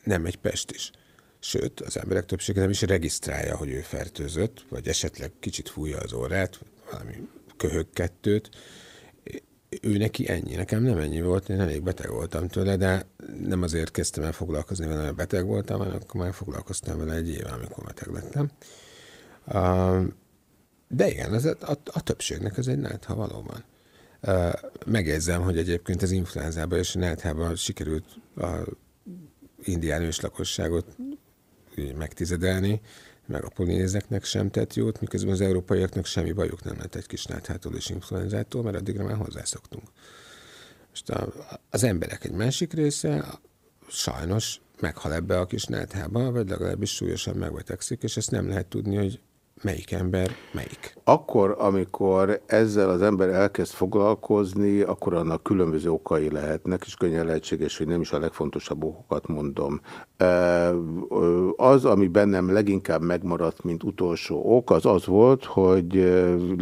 nem egy pest is. Sőt, az emberek többsége nem is regisztrálja, hogy ő fertőzött, vagy esetleg kicsit fújja az órát, valami köhög kettőt, ő neki ennyi, nekem nem ennyi volt, én elég beteg voltam tőle, de nem azért kezdtem el foglalkozni vele, mert beteg voltam, hanem akkor már foglalkoztam vele egy éve, amikor beteg lettem. De igen, ez a, a, a többségnek ez egy nátha valóban. Megjegyzem, hogy egyébként az influenzában és náthában sikerült a indián őslakosságot megtizedelni, meg a polinézeknek sem tett jót, miközben az európaiaknak semmi bajuk nem lett egy kis náthától és influenzától, mert addigra már hozzászoktunk. Most az emberek egy másik része sajnos meghal ebbe a kis náthába, vagy legalábbis súlyosan megbetegszik, és ezt nem lehet tudni, hogy melyik ember melyik. Akkor, amikor ezzel az ember elkezd foglalkozni, akkor annak különböző okai lehetnek, és könnyen lehetséges, hogy nem is a legfontosabb okokat mondom. Az, ami bennem leginkább megmaradt, mint utolsó ok, az az volt, hogy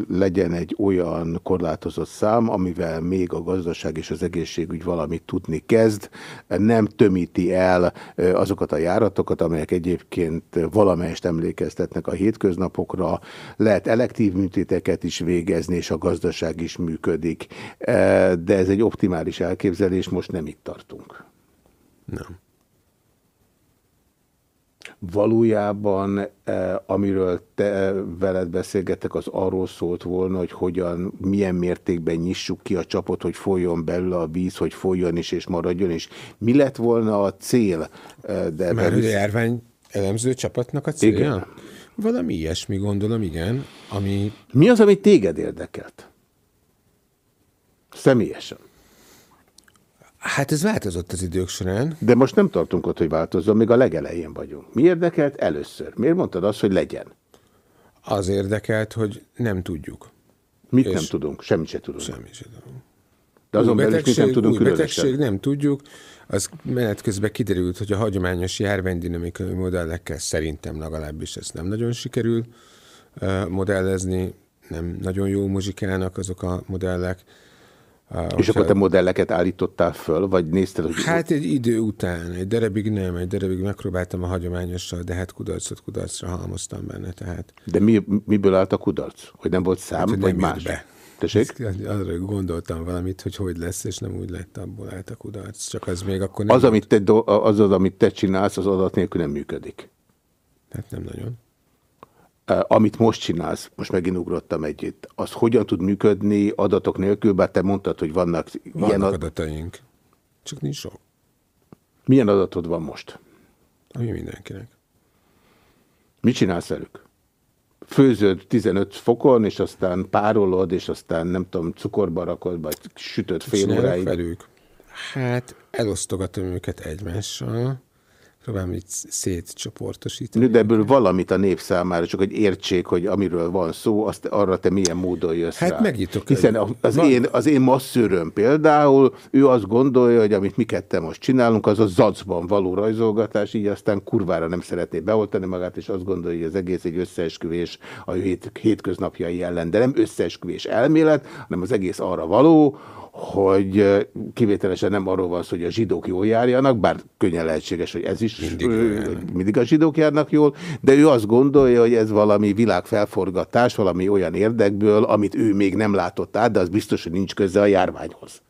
legyen egy olyan korlátozott szám, amivel még a gazdaság és az egészségügy valamit tudni kezd, nem tömíti el azokat a járatokat, amelyek egyébként valamelyest emlékeztetnek a hétköznapokra, lehet elektív műtéteket is végezni, és a gazdaság is működik, de ez egy optimális elképzelés, most nem itt tartunk. Nem valójában, eh, amiről te veled beszélgettek, az arról szólt volna, hogy hogyan, milyen mértékben nyissuk ki a csapot, hogy folyjon belül a víz, hogy folyjon is és maradjon is. Mi lett volna a cél? Eh, de Már hogy a járvány elemző csapatnak a célja? Igen. Valami ilyesmi gondolom, igen. Ami... Mi az, ami téged érdekelt? Személyesen. Hát ez változott az idők során. De most nem tartunk ott, hogy változzon, még a legelején vagyunk. Mi érdekelt először? Miért mondtad azt, hogy legyen? Az érdekelt, hogy nem tudjuk. Mit És nem tudunk? Semmit se tudunk. Semmit se tudunk. De azon belül mit nem tudunk új betegség nem tudjuk. Az menet közben kiderült, hogy a hagyományos járványdinamikai modellekkel szerintem legalábbis ezt nem nagyon sikerül modellezni, nem nagyon jó muzsikálnak azok a modellek. És akkor te modelleket állítottál föl, vagy nézted, hogy... Hát egy idő után, egy darabig nem, egy darabig megpróbáltam a hagyományossal, de hát kudarcot kudarcra halmoztam benne, tehát... De mi, miből állt a kudarc? Hogy nem volt szám, hát, vagy más? Be. Tessék? Arra gondoltam valamit, hogy hogy lesz, és nem úgy lett, abból állt a kudarc. Csak az még akkor nem... Az, volt... amit te, az, az, amit te csinálsz, az adat nélkül nem működik. Hát nem nagyon amit most csinálsz, most megint ugrottam egyet, az hogyan tud működni adatok nélkül, bár te mondtad, hogy vannak, vannak ilyen adataink, csak nincs sok. Milyen adatod van most? Ami mindenkinek. Mit csinálsz velük? Főzöd 15 fokon, és aztán párolod, és aztán nem tudom, cukorba rakod, vagy sütöd fél óráig. velük? Hát elosztogatom őket egymással, próbálom így szétcsoportosítani. De ebből valamit a nép számára, csak hogy értsék, hogy amiről van szó, azt arra te milyen módon jössz Hát rá. megnyitok. Hiszen az, én, az én masszőröm például, ő azt gondolja, hogy amit mi ketten most csinálunk, az a zacban való rajzolgatás, így aztán kurvára nem szeretné beoltani magát, és azt gondolja, hogy az egész egy összeesküvés a hét, hétköznapjai ellen. De nem összeesküvés elmélet, hanem az egész arra való, hogy kivételesen nem arról van szó, hogy a zsidók jól járjanak, bár könnyen lehetséges, hogy ez is mindig, mindig a zsidók járnak jól, de ő azt gondolja, hogy ez valami világfelforgatás, valami olyan érdekből, amit ő még nem látott át, de az biztos, hogy nincs köze a járványhoz.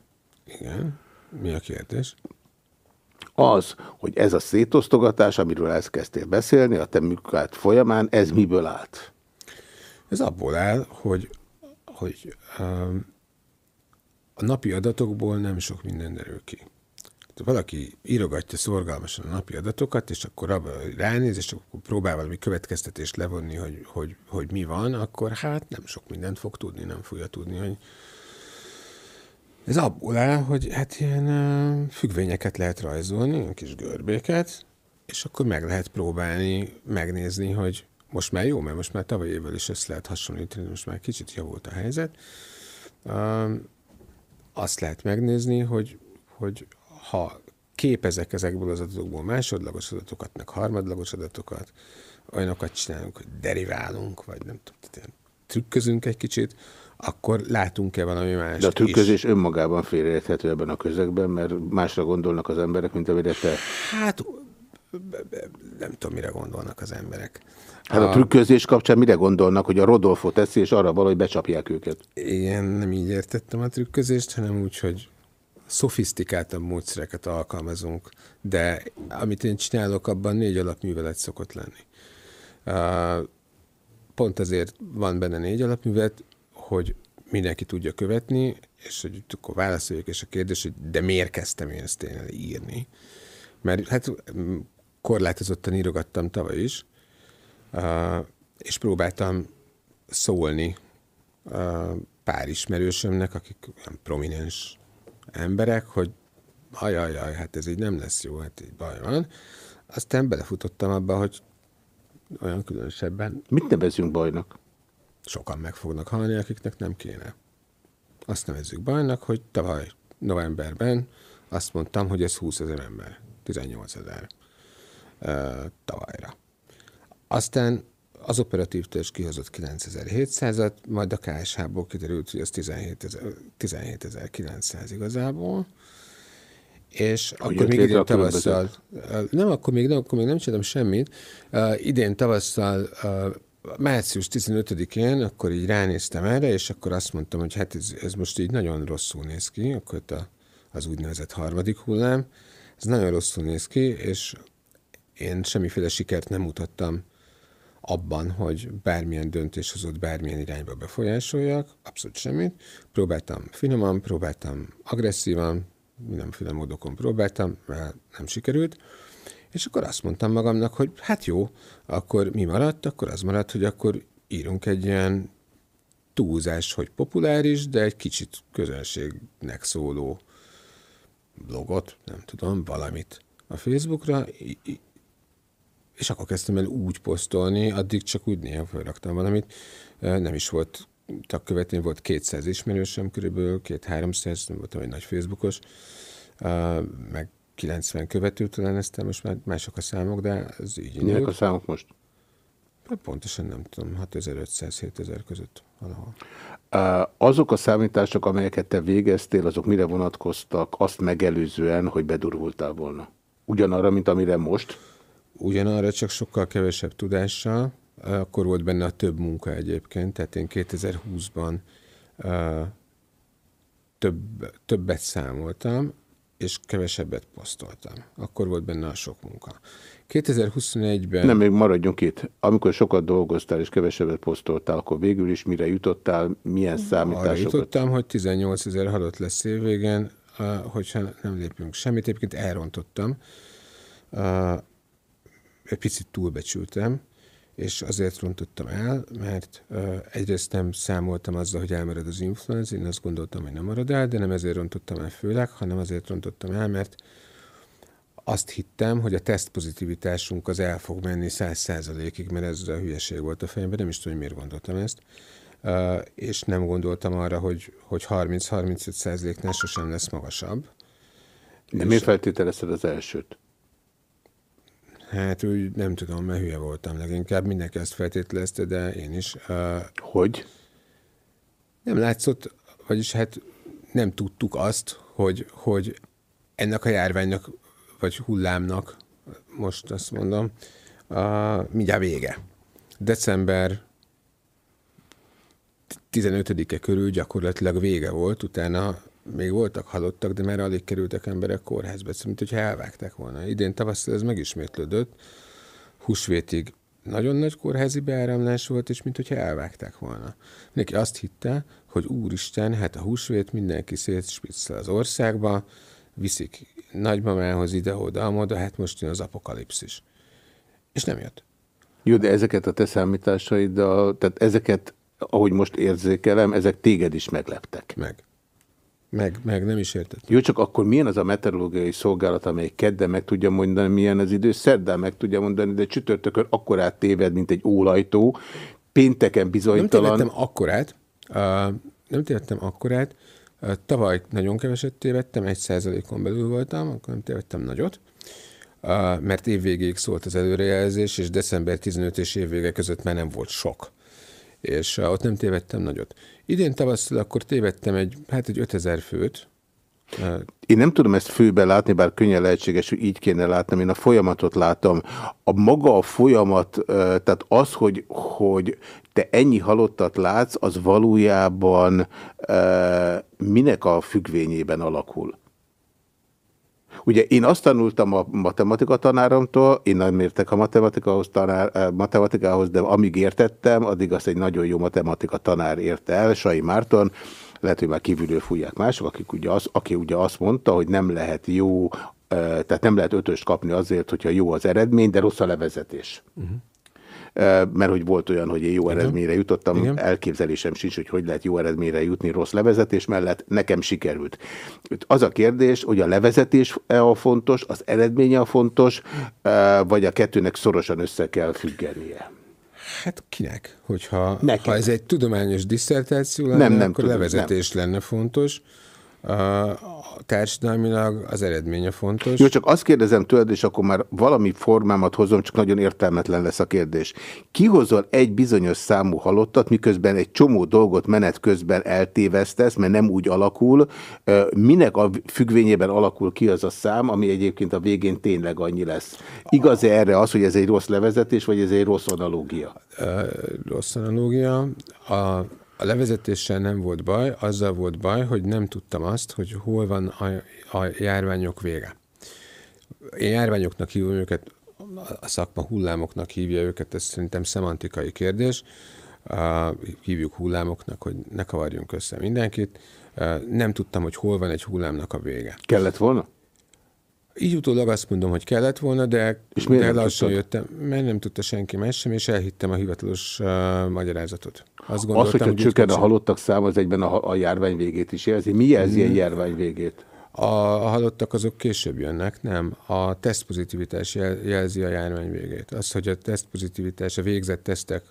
Igen. Mi a kérdés? Az, hogy ez a szétosztogatás, amiről elkezdtél beszélni, a te működát folyamán, ez miből állt? Ez abból áll, hogy, hogy um, a napi adatokból nem sok minden derül ki. Valaki írogatja szorgalmasan a napi adatokat, és akkor ránéz, és akkor próbál valami következtetést levonni, hogy, hogy, hogy mi van, akkor hát nem sok mindent fog tudni, nem fogja tudni, hogy ez abból áll, hogy hát ilyen függvényeket lehet rajzolni, ilyen kis görbéket, és akkor meg lehet próbálni megnézni, hogy most már jó, mert most már tavaly évvel is össze lehet hasonlítani, most már kicsit javult a helyzet. Azt lehet megnézni, hogy, hogy ha képezek ezekből az adatokból másodlagos adatokat, meg harmadlagos adatokat, olyanokat csinálunk, hogy deriválunk, vagy nem tudom, tehát trükközünk egy kicsit, akkor látunk-e valami más De a trükközés is. önmagában félreérthető ebben a közegben, mert másra gondolnak az emberek, mint amire te. Hát nem tudom, mire gondolnak az emberek. Hát a, a trükközés kapcsán mire gondolnak, hogy a Rodolfo teszi, és arra valahogy becsapják őket? Én nem így értettem a trükközést, hanem úgy, hogy szofisztikáltabb módszereket alkalmazunk, de amit én csinálok, abban négy alapművelet szokott lenni. Pont azért van benne négy alapművelet, hogy mindenki tudja követni, és hogy akkor válaszoljuk, és a kérdés, hogy de miért kezdtem én ezt én írni? Mert hát korlátozottan írogattam tavaly is, és próbáltam szólni pár ismerősömnek, akik olyan prominens emberek, hogy ajajaj, hát ez így nem lesz jó, hát így baj van. Aztán belefutottam abba, hogy olyan különösebben. Mit nevezünk bajnak? Sokan meg fognak halni, akiknek nem kéne. Azt nevezzük bajnak, hogy tavaly novemberben azt mondtam, hogy ez 20 ezer ember, 18 ezer tavalyra. Aztán az operatív törzs kihozott 9700-at, majd a KSH-ból kiderült, hogy az 17.900 igazából. És hogy akkor még idén tavasszal, nem, akkor még nem, akkor még nem csináltam semmit. Uh, idén tavasszal uh, március 15-én akkor így ránéztem erre, és akkor azt mondtam, hogy hát ez, ez most így nagyon rosszul néz ki, akkor a, az úgynevezett harmadik hullám, ez nagyon rosszul néz ki, és én semmiféle sikert nem mutattam abban, hogy bármilyen döntéshozott bármilyen irányba befolyásoljak, abszolút semmit. Próbáltam finoman, próbáltam agresszívan, mindenféle módokon próbáltam, mert nem sikerült. És akkor azt mondtam magamnak, hogy hát jó, akkor mi maradt? Akkor az maradt, hogy akkor írunk egy ilyen túlzás, hogy populáris, de egy kicsit közönségnek szóló blogot, nem tudom, valamit a Facebookra, és akkor kezdtem el úgy posztolni, addig csak úgy néha felraktam valamit, nem is volt tagkövetőm, volt 200 ismerősöm körülbelül, két-háromszáz, nem voltam egy nagy Facebookos, meg 90 követő talán ezt most már mások a számok, de ez így Milyenek a számok most? Hát pontosan nem tudom, 6500-7000 között valahol. Azok a számítások, amelyeket te végeztél, azok mire vonatkoztak azt megelőzően, hogy bedurvultál volna? Ugyanarra, mint amire most? Ugyanarra, csak sokkal kevesebb tudással. Akkor volt benne a több munka egyébként, tehát én 2020-ban uh, több, többet számoltam, és kevesebbet posztoltam. Akkor volt benne a sok munka. 2021-ben... Nem, még maradjunk itt. Amikor sokat dolgoztál és kevesebbet posztoltál, akkor végül is mire jutottál, milyen számításokat? Arra jutottam, hogy 18 ezer halott lesz évvégen, hogyha nem lépünk semmit. Egyébként elrontottam egy picit túlbecsültem, és azért rontottam el, mert uh, egyrészt nem számoltam azzal, hogy elmarad az influenza, én azt gondoltam, hogy nem marad el, de nem ezért rontottam el főleg, hanem azért rontottam el, mert azt hittem, hogy a tesztpozitivitásunk az el fog menni száz százalékig, mert ez a hülyeség volt a fejemben, nem is tudom, hogy miért gondoltam ezt. És nem gondoltam arra, hogy, hogy 30-35 százaléknál sosem lesz magasabb. De miért feltételezted az elsőt? Hát úgy nem tudom, mert hülye voltam leginkább. Mindenki ezt feltételezte, de én is. Hogy? Nem látszott, vagyis hát nem tudtuk azt, hogy, hogy ennek a járványnak, vagy hullámnak, most azt mondom, uh, mindjárt vége. December 15-e körül gyakorlatilag vége volt, utána még voltak halottak, de már alig kerültek emberek kórházba, mint hogyha elvágták volna. Idén tavasszal ez megismétlődött, húsvétig nagyon nagy kórházi beáramlás volt, és mint hogyha elvágták volna. Neki azt hitte, hogy úristen, hát a húsvét mindenki szétspiccel az országba, viszik nagymamához ide-oda, amoda, hát most jön az apokalipszis. És nem jött. Jó, de ezeket a te számításaiddal, tehát ezeket, ahogy most érzékelem, ezek téged is megleptek. Meg. Meg, meg nem is érted. Jó, csak akkor milyen az a meteorológiai szolgálat, amely kedden meg tudja mondani, milyen az idő, szerdán meg tudja mondani, de csütörtökön akkorát téved, mint egy ólajtó, pénteken bizonytalan. Nem tévedtem akkorát, uh, nem tévedtem akkorát, uh, tavaly nagyon keveset tévedtem, egy százalékon belül voltam, akkor nem tévedtem nagyot, uh, mert évvégéig szólt az előrejelzés, és december 15 és évvége között már nem volt sok és ott nem tévedtem nagyot. Idén tavasszal akkor tévedtem egy, hát egy 5000 főt. Én nem tudom ezt főben látni, bár könnyen lehetséges, hogy így kéne látnom. Én a folyamatot látom. A maga a folyamat, tehát az, hogy, hogy te ennyi halottat látsz, az valójában minek a függvényében alakul? Ugye én azt tanultam a matematika tanáromtól, én nem értek a matematikához, tanár, eh, matematikához, de amíg értettem, addig azt egy nagyon jó matematika tanár érte el, Sai Márton, lehet, hogy már kívülről fújják mások, akik ugye az, aki ugye azt mondta, hogy nem lehet jó, eh, tehát nem lehet ötöst kapni azért, hogyha jó az eredmény, de rossz a levezetés. Uh -huh mert hogy volt olyan, hogy én jó Igen. eredményre jutottam, Igen. elképzelésem sincs, hogy hogy lehet jó eredményre jutni rossz levezetés mellett, nekem sikerült. Az a kérdés, hogy a levezetés a fontos, az eredménye a fontos, vagy a kettőnek szorosan össze kell függenie. Hát kinek? Hogyha ha ez egy tudományos diszertáció lenne, nem, nem akkor tudom, levezetés nem. lenne fontos társadalmilag az eredménye fontos. Jó, csak azt kérdezem tőled, és akkor már valami formámat hozom, csak nagyon értelmetlen lesz a kérdés. Kihozol egy bizonyos számú halottat, miközben egy csomó dolgot menet közben eltévesztesz, mert nem úgy alakul. Minek a függvényében alakul ki az a szám, ami egyébként a végén tényleg annyi lesz? Igaz-e erre az, hogy ez egy rossz levezetés, vagy ez egy rossz analógia? Rossz analógia. A a levezetéssel nem volt baj, azzal volt baj, hogy nem tudtam azt, hogy hol van a, a járványok vége. Én járványoknak hívom őket, a szakma hullámoknak hívja őket, ez szerintem szemantikai kérdés. Hívjuk hullámoknak, hogy ne kavarjunk össze mindenkit. Nem tudtam, hogy hol van egy hullámnak a vége. Kellett volna? Így utólag azt mondom, hogy kellett volna, de, és de lassan jöttem, mert nem tudta senki más sem, és elhittem a hivatalos uh, magyarázatot. Azt gondoltam, az, hogyha hogy csökken a halottak száma, az egyben a, a járvány végét is jelzi. Mi jelzi hmm. a járvány végét? A, a halottak azok később jönnek, nem. A tesztpozitivitás jel, jelzi a járvány végét. Az, hogy a tesztpozitivitás, a végzett tesztek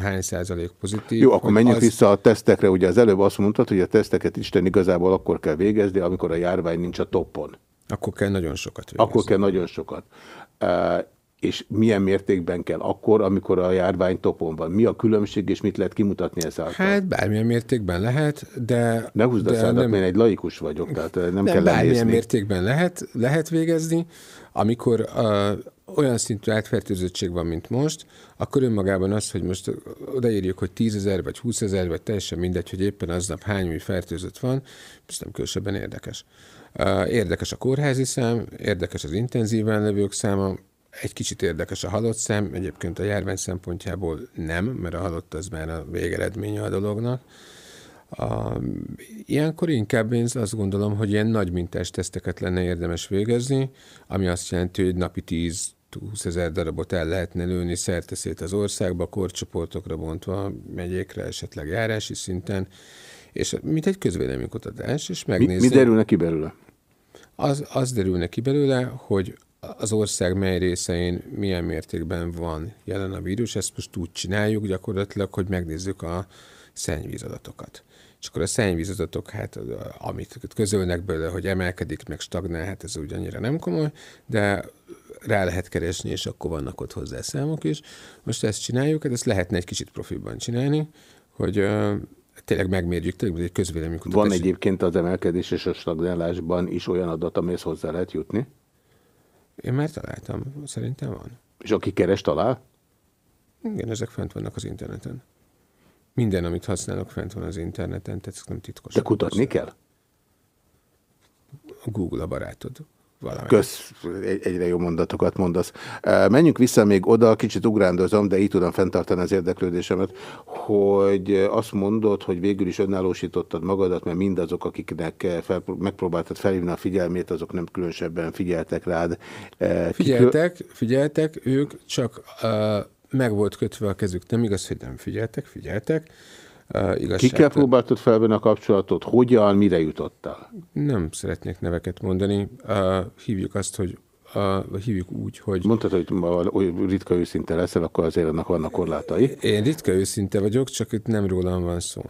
hány százalék pozitív. Jó, akkor menjünk az... vissza a tesztekre. Ugye az előbb azt mondtad, hogy a teszteket Isten igazából akkor kell végezni, amikor a járvány nincs a toppon. Akkor kell nagyon sokat végezni. Akkor kell nagyon sokat. És milyen mértékben kell akkor, amikor a járvány topon van. Mi a különbség, és mit lehet kimutatni ezáltal? Hát bármilyen mértékben lehet, de... Ne húzd a szádat, nem... én egy laikus vagyok, tehát nem, nem kell Bármilyen lenézni. mértékben lehet, lehet végezni, amikor uh, olyan szintű átfertőzöttség van, mint most, akkor önmagában az, hogy most odaírjuk, hogy 10 ezer, vagy 20 ezer, vagy teljesen mindegy, hogy éppen aznap hány új fertőzött van, ez nem különösebben érdekes. Érdekes a kórházi szám, érdekes az intenzíven levők száma, egy kicsit érdekes a halott szám, egyébként a járvány szempontjából nem, mert a halott az már a végeredménye a dolognak. A, ilyenkor inkább én azt gondolom, hogy ilyen nagy mintás teszteket lenne érdemes végezni, ami azt jelenti, hogy napi 10 20 ezer darabot el lehetne lőni szerteszét az országba, korcsoportokra bontva, megyékre, esetleg járási szinten, és mint egy közvéleménykutatás, és megnézni. Mi, mi derül neki belőle? az, az derülne ki belőle, hogy az ország mely részein milyen mértékben van jelen a vírus. Ezt most úgy csináljuk gyakorlatilag, hogy megnézzük a szennyvízadatokat. És akkor a szennyvízadatok, hát amit közölnek belőle, hogy emelkedik, meg stagnál, hát ez úgy annyira nem komoly, de rá lehet keresni, és akkor vannak ott hozzá számok is. Most ezt csináljuk, hát ezt lehetne egy kicsit profilban csinálni, hogy tényleg megmérjük, tényleg egy közvéleménykutatás. Van egyébként az emelkedés és a stagnálásban is olyan adat, amihez hozzá lehet jutni? Én már találtam, szerintem van. És aki keres, talál? Igen, ezek fent vannak az interneten. Minden, amit használok, fent van az interneten, tehát ez nem titkos. De kutatni kell? Google a barátod. Valamelyik. Kösz, egyre jó mondatokat mondasz. Menjünk vissza még oda, kicsit ugrándozom, de így tudom fenntartani az érdeklődésemet, hogy azt mondod, hogy végül is önállósítottad magadat, mert mindazok, akiknek fel, megpróbáltad felhívni a figyelmét, azok nem különösebben figyeltek rád. Figyeltek, figyeltek, ők csak uh, meg volt kötve a kezük. Nem igaz, hogy nem figyeltek, figyeltek. Uh, Kikkel próbáltad fel a kapcsolatot? Hogyan, mire jutottál? Nem szeretnék neveket mondani. Hívjuk azt, hogy uh, hívjuk úgy, hogy... Mondtad, hogy ma ritka őszinte leszel, akkor azért annak vannak korlátai. Én ritka őszinte vagyok, csak itt nem rólam van szó.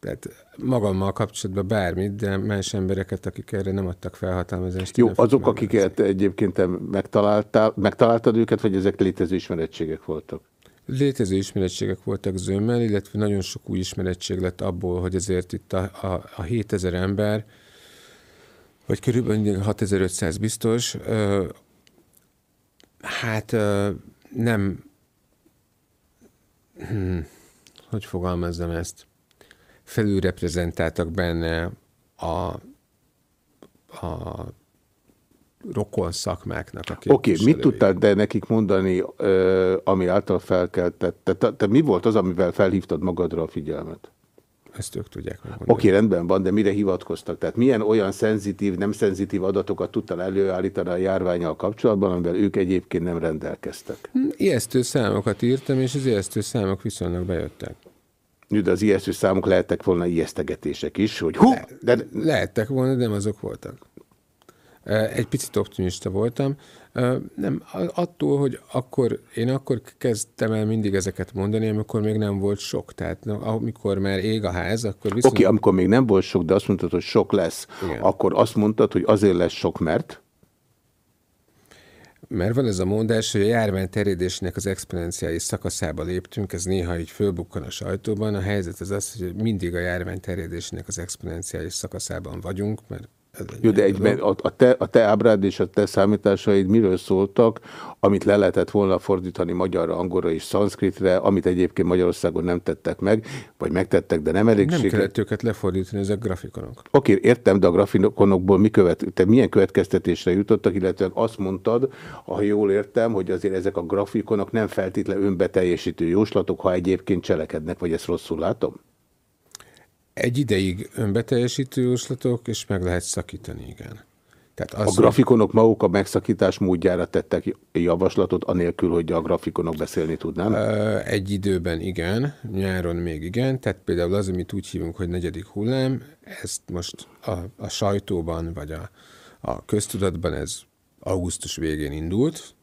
Tehát magammal kapcsolatban bármit, de más embereket, akik erre nem adtak felhatalmazást. Jó, azok, akiket egyébként te megtaláltál, megtaláltad őket, vagy ezek létező ismerettségek voltak? Létező ismerettségek voltak zömmel, illetve nagyon sok új ismerettség lett abból, hogy ezért itt a, a, a 7000 ember, vagy körülbelül 6500 biztos, ö, hát ö, nem, hm, hogy fogalmazzam ezt, felülreprezentáltak benne a, a rokon szakmáknak a Oké, okay, mit tudtál de nekik mondani, ami által felkeltett? Te, te, te mi volt az, amivel felhívtad magadra a figyelmet? Ezt ők tudják megmondani. Oké, okay, rendben van, de mire hivatkoztak? Tehát milyen olyan szenzitív, nem szenzitív adatokat tudtál előállítani a járványal kapcsolatban, amivel ők egyébként nem rendelkeztek? Hm, ijesztő számokat írtam, és az ijesztő számok viszonylag bejöttek. De az ijesztő számok lehettek volna ijesztegetések is, hogy hú, de... Lehettek volna, de nem azok voltak. Egy picit optimista voltam. Nem, attól, hogy akkor, én akkor kezdtem el mindig ezeket mondani, amikor még nem volt sok. Tehát amikor már ég a ház, akkor viszont... Oké, okay, amikor még nem volt sok, de azt mondtad, hogy sok lesz, Igen. akkor azt mondtad, hogy azért lesz sok, mert... Mert van ez a mondás, hogy a járvány terjedésének az exponenciális szakaszába léptünk, ez néha így fölbukkan a sajtóban. A helyzet az az, hogy mindig a járvány terjedésének az exponenciális szakaszában vagyunk, mert jó, de egy, a, a, te, a te ábrád és a te számításaid miről szóltak, amit le lehetett volna fordítani magyarra, angolra és szanszkritre, amit egyébként Magyarországon nem tettek meg, vagy megtettek, de nem elég. Nem kellett őket lefordítani, ezek grafikonok. Oké, értem, de a grafikonokból mi követ, te milyen következtetésre jutottak, illetve azt mondtad, ha jól értem, hogy azért ezek a grafikonok nem feltétlenül önbeteljesítő jóslatok, ha egyébként cselekednek, vagy ezt rosszul látom? Egy ideig önbeteljesítő jóslatok, és meg lehet szakítani, igen. Tehát az, a grafikonok maguk a megszakítás módjára tettek javaslatot, anélkül, hogy a grafikonok beszélni tudnám? Egy időben igen, nyáron még igen. Tehát például az, amit úgy hívunk, hogy negyedik hullám, ezt most a, a sajtóban, vagy a, a köztudatban ez augusztus végén indult,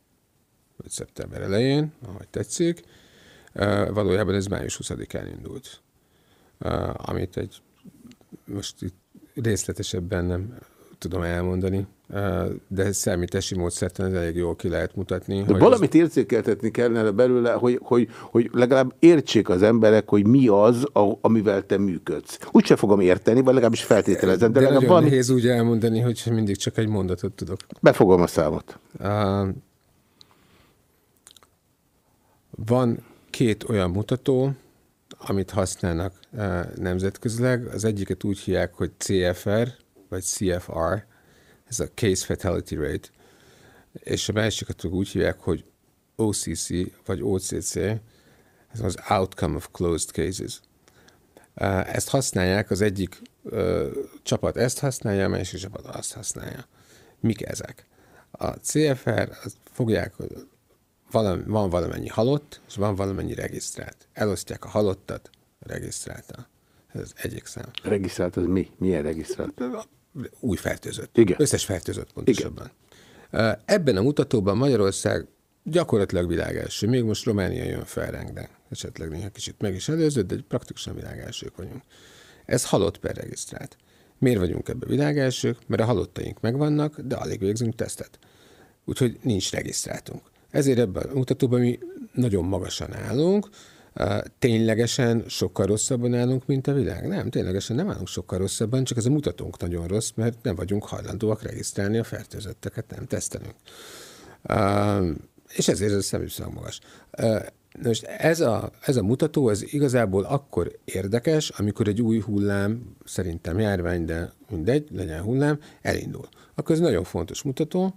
vagy szeptember elején, ahogy tetszik. Valójában ez május 20-án indult amit egy most itt részletesebben nem tudom elmondani, de számítási módszertan ez elég jól ki lehet mutatni. De valamit az... érzékeltetni kellene belőle, hogy, hogy, hogy legalább értsék az emberek, hogy mi az, a, amivel te működsz. Úgyse fogom érteni, vagy legalábbis feltételezem. De, de nagyon valami... nehéz úgy elmondani, hogy mindig csak egy mondatot tudok. Befogom a számot. Uh, van két olyan mutató, amit használnak nemzetközileg. Az egyiket úgy hívják, hogy CFR, vagy CFR, ez a Case Fatality Rate, és a másikat úgy hívják, hogy OCC, vagy OCC, ez az Outcome of Closed Cases. Ezt használják, az egyik uh, csapat ezt használja, a másik csapat azt használja. Mik ezek? A CFR, azt fogják, valami, van valamennyi halott, és van valamennyi regisztrált. Elosztják a halottat regisztrálta. Ez az egyik szám. Regisztrált az mi? Milyen regisztrált? új fertőzött. Igen. Összes fertőzött pontosabban. Igen. Ebben a mutatóban Magyarország gyakorlatilag világelső. Még most Románia jön fel ránk, de esetleg néha kicsit meg is előzött, de praktikusan világelsők vagyunk. Ez halott per regisztrált. Miért vagyunk ebbe világelsők? Mert a halottaink megvannak, de alig végzünk tesztet. Úgyhogy nincs regisztráltunk. Ezért ebben a mutatóban mi nagyon magasan állunk, ténylegesen sokkal rosszabban állunk, mint a világ? Nem, ténylegesen nem állunk sokkal rosszabban, csak ez a mutatónk nagyon rossz, mert nem vagyunk hajlandóak regisztrálni a fertőzötteket, nem tesztelünk. És ezért ez a szemükszag magas. Most ez a, ez a mutató, ez igazából akkor érdekes, amikor egy új hullám, szerintem járvány, de mindegy, legyen hullám, elindul. Akkor ez nagyon fontos mutató.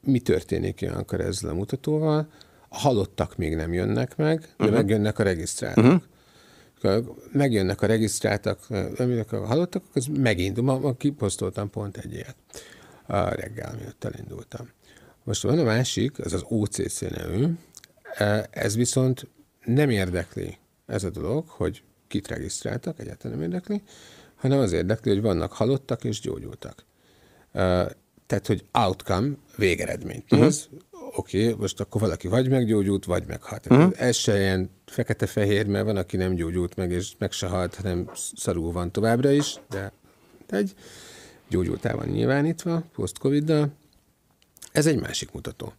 Mi történik ilyenkor ezzel a mutatóval? A halottak még nem jönnek meg, de uh-huh. megjönnek a regisztráltak. Uh-huh. Megjönnek a regisztráltak, a halottak, az megindul. Ma, ma kiposztoltam pont egy ilyet a reggel, miatt elindultam. Most van a másik, az az OCC nevű, ez viszont nem érdekli ez a dolog, hogy kit regisztráltak, egyáltalán nem érdekli, hanem az érdekli, hogy vannak halottak és gyógyultak. Tehát, hogy outcome, végeredményt néz, uh-huh. oké, okay, most akkor valaki vagy meggyógyult, vagy meghalt. Uh-huh. Ez se ilyen fekete-fehér, mert van, aki nem gyógyult meg, és meg se halt, hanem szarul van továbbra is, de egy gyógyultál van nyilvánítva, post-covid-dal, ez egy másik mutató.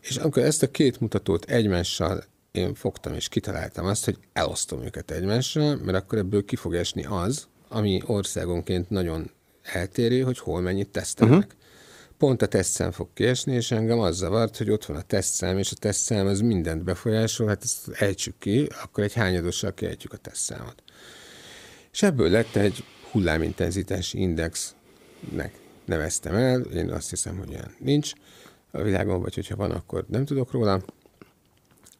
És amikor ezt a két mutatót egymással én fogtam és kitaláltam azt, hogy elosztom őket egymással, mert akkor ebből ki fog esni az, ami országonként nagyon eltérő, hogy hol mennyit tesztelnek. Uh-huh. Pont a tesztszám fog kiesni, és engem az zavart, hogy ott van a tesztszám, és a tesztszám az mindent befolyásol, hát ezt ejtsük ki, akkor egy hányadossal kiejtjük a tesztszámot. És ebből lett egy hullámintenzitási indexnek neveztem el, én azt hiszem, hogy ilyen nincs a világon, vagy hogyha van, akkor nem tudok róla.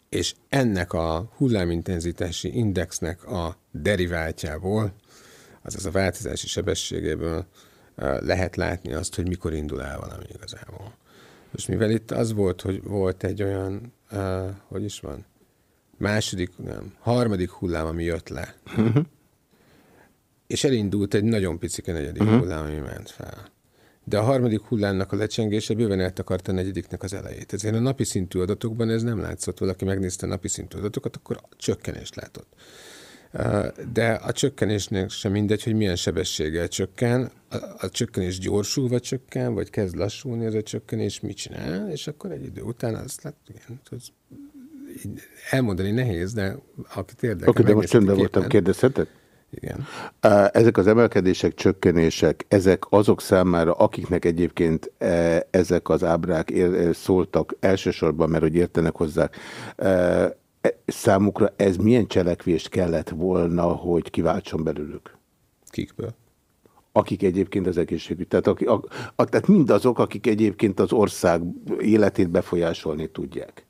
És ennek a hullámintenzitási indexnek a deriváltjából, azaz a változási sebességéből lehet látni azt, hogy mikor indul el valami igazából. Most mivel itt az volt, hogy volt egy olyan, uh, hogy is van, második, nem, harmadik hullám, ami jött le, és elindult egy nagyon picike negyedik uh-huh. hullám, ami ment fel de a harmadik hullámnak a lecsengése bőven eltakarta a negyediknek az elejét. Ezért a napi szintű adatokban ez nem látszott. Valaki megnézte a napi szintű adatokat, akkor csökkenést látott. De a csökkenésnek sem mindegy, hogy milyen sebességgel csökken. A, a csökkenés gyorsul, vagy csökken, vagy kezd lassulni ez a csökkenés, mit csinál, és akkor egy idő után azt lát, igen, hogy elmondani nehéz, de akit érdekel. Oké, de most csöndben voltam, kérdezhetek? Igen. Ezek az emelkedések, csökkenések, ezek azok számára, akiknek egyébként e, ezek az ábrák ér, szóltak elsősorban, mert hogy értenek hozzá, e, számukra ez milyen cselekvést kellett volna, hogy kiváltson belőlük? Kikből? Akik egyébként az egészségügy, tehát, a, a, a, tehát mindazok, akik egyébként az ország életét befolyásolni tudják.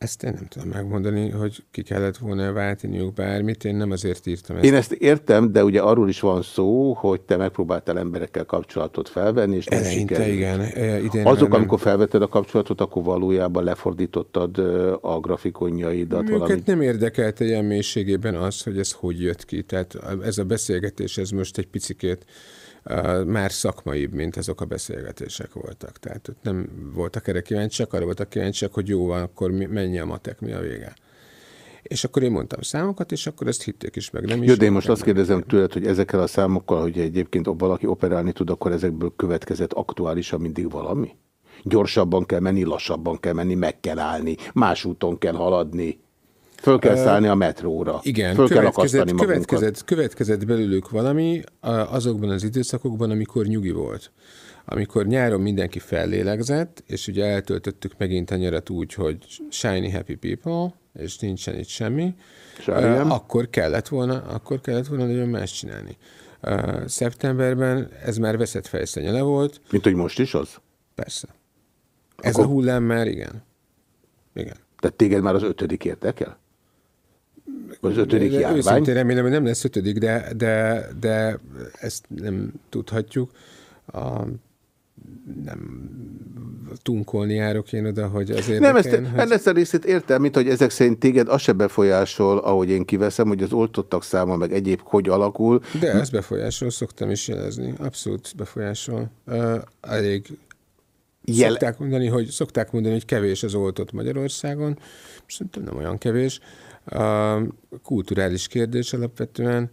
Ezt én nem tudom megmondani, hogy ki kellett volna váltaniuk bármit, én nem azért írtam ezt. Én ezt értem, de ugye arról is van szó, hogy te megpróbáltál emberekkel kapcsolatot felvenni, és nem Eleinte, igen. E, idén Azok, nem... amikor felvetted a kapcsolatot, akkor valójában lefordítottad a grafikonjaidat. Őket valamit. nem érdekelt ilyen mélységében az, hogy ez hogy jött ki. Tehát ez a beszélgetés, ez most egy picikét már szakmaibb, mint azok a beszélgetések voltak. Tehát ott nem voltak erre kíváncsiak, arra voltak kíváncsiak, hogy jó van, akkor mennyi a matek, mi a vége. És akkor én mondtam számokat, és akkor ezt hitték is meg. Nem is Jó, de én most azt kérdezem tőled, hogy ezekkel a számokkal, hogy egyébként valaki operálni tud, akkor ezekből következett aktuálisan mindig valami? Gyorsabban kell menni, lassabban kell menni, meg kell állni, más úton kell haladni. Föl kell szállni a metróra. Igen, Föl következett, kell következett, következett belőlük valami azokban az időszakokban, amikor nyugi volt. Amikor nyáron mindenki fellélegzett, és ugye eltöltöttük megint a nyarat úgy, hogy shiny happy people, és nincsen itt semmi, uh, akkor kellett volna, akkor kellett volna nagyon más csinálni. Szeptemberben ez már veszett fejszennyele volt. Mint hogy most is az? Persze. Ez akkor... a hullám már igen. Igen. Tehát téged már az ötödik érdekel? Az ötödik járvány. Őszintén remélem, hogy nem lesz ötödik, de, de, de ezt nem tudhatjuk. A, nem, tunkolni járok én oda, hogy azért. Nem, ezt, hogy... ezt a részét értem, mint hogy ezek szerint téged az se befolyásol, ahogy én kiveszem, hogy az oltottak száma meg egyéb hogy alakul. De ez befolyásol, szoktam is jelezni. Abszolút befolyásol. Uh, elég Jel... Szokták mondani, hogy, szokták mondani, hogy kevés az oltott Magyarországon. Szerintem nem olyan kevés. Uh, kulturális kérdés alapvetően.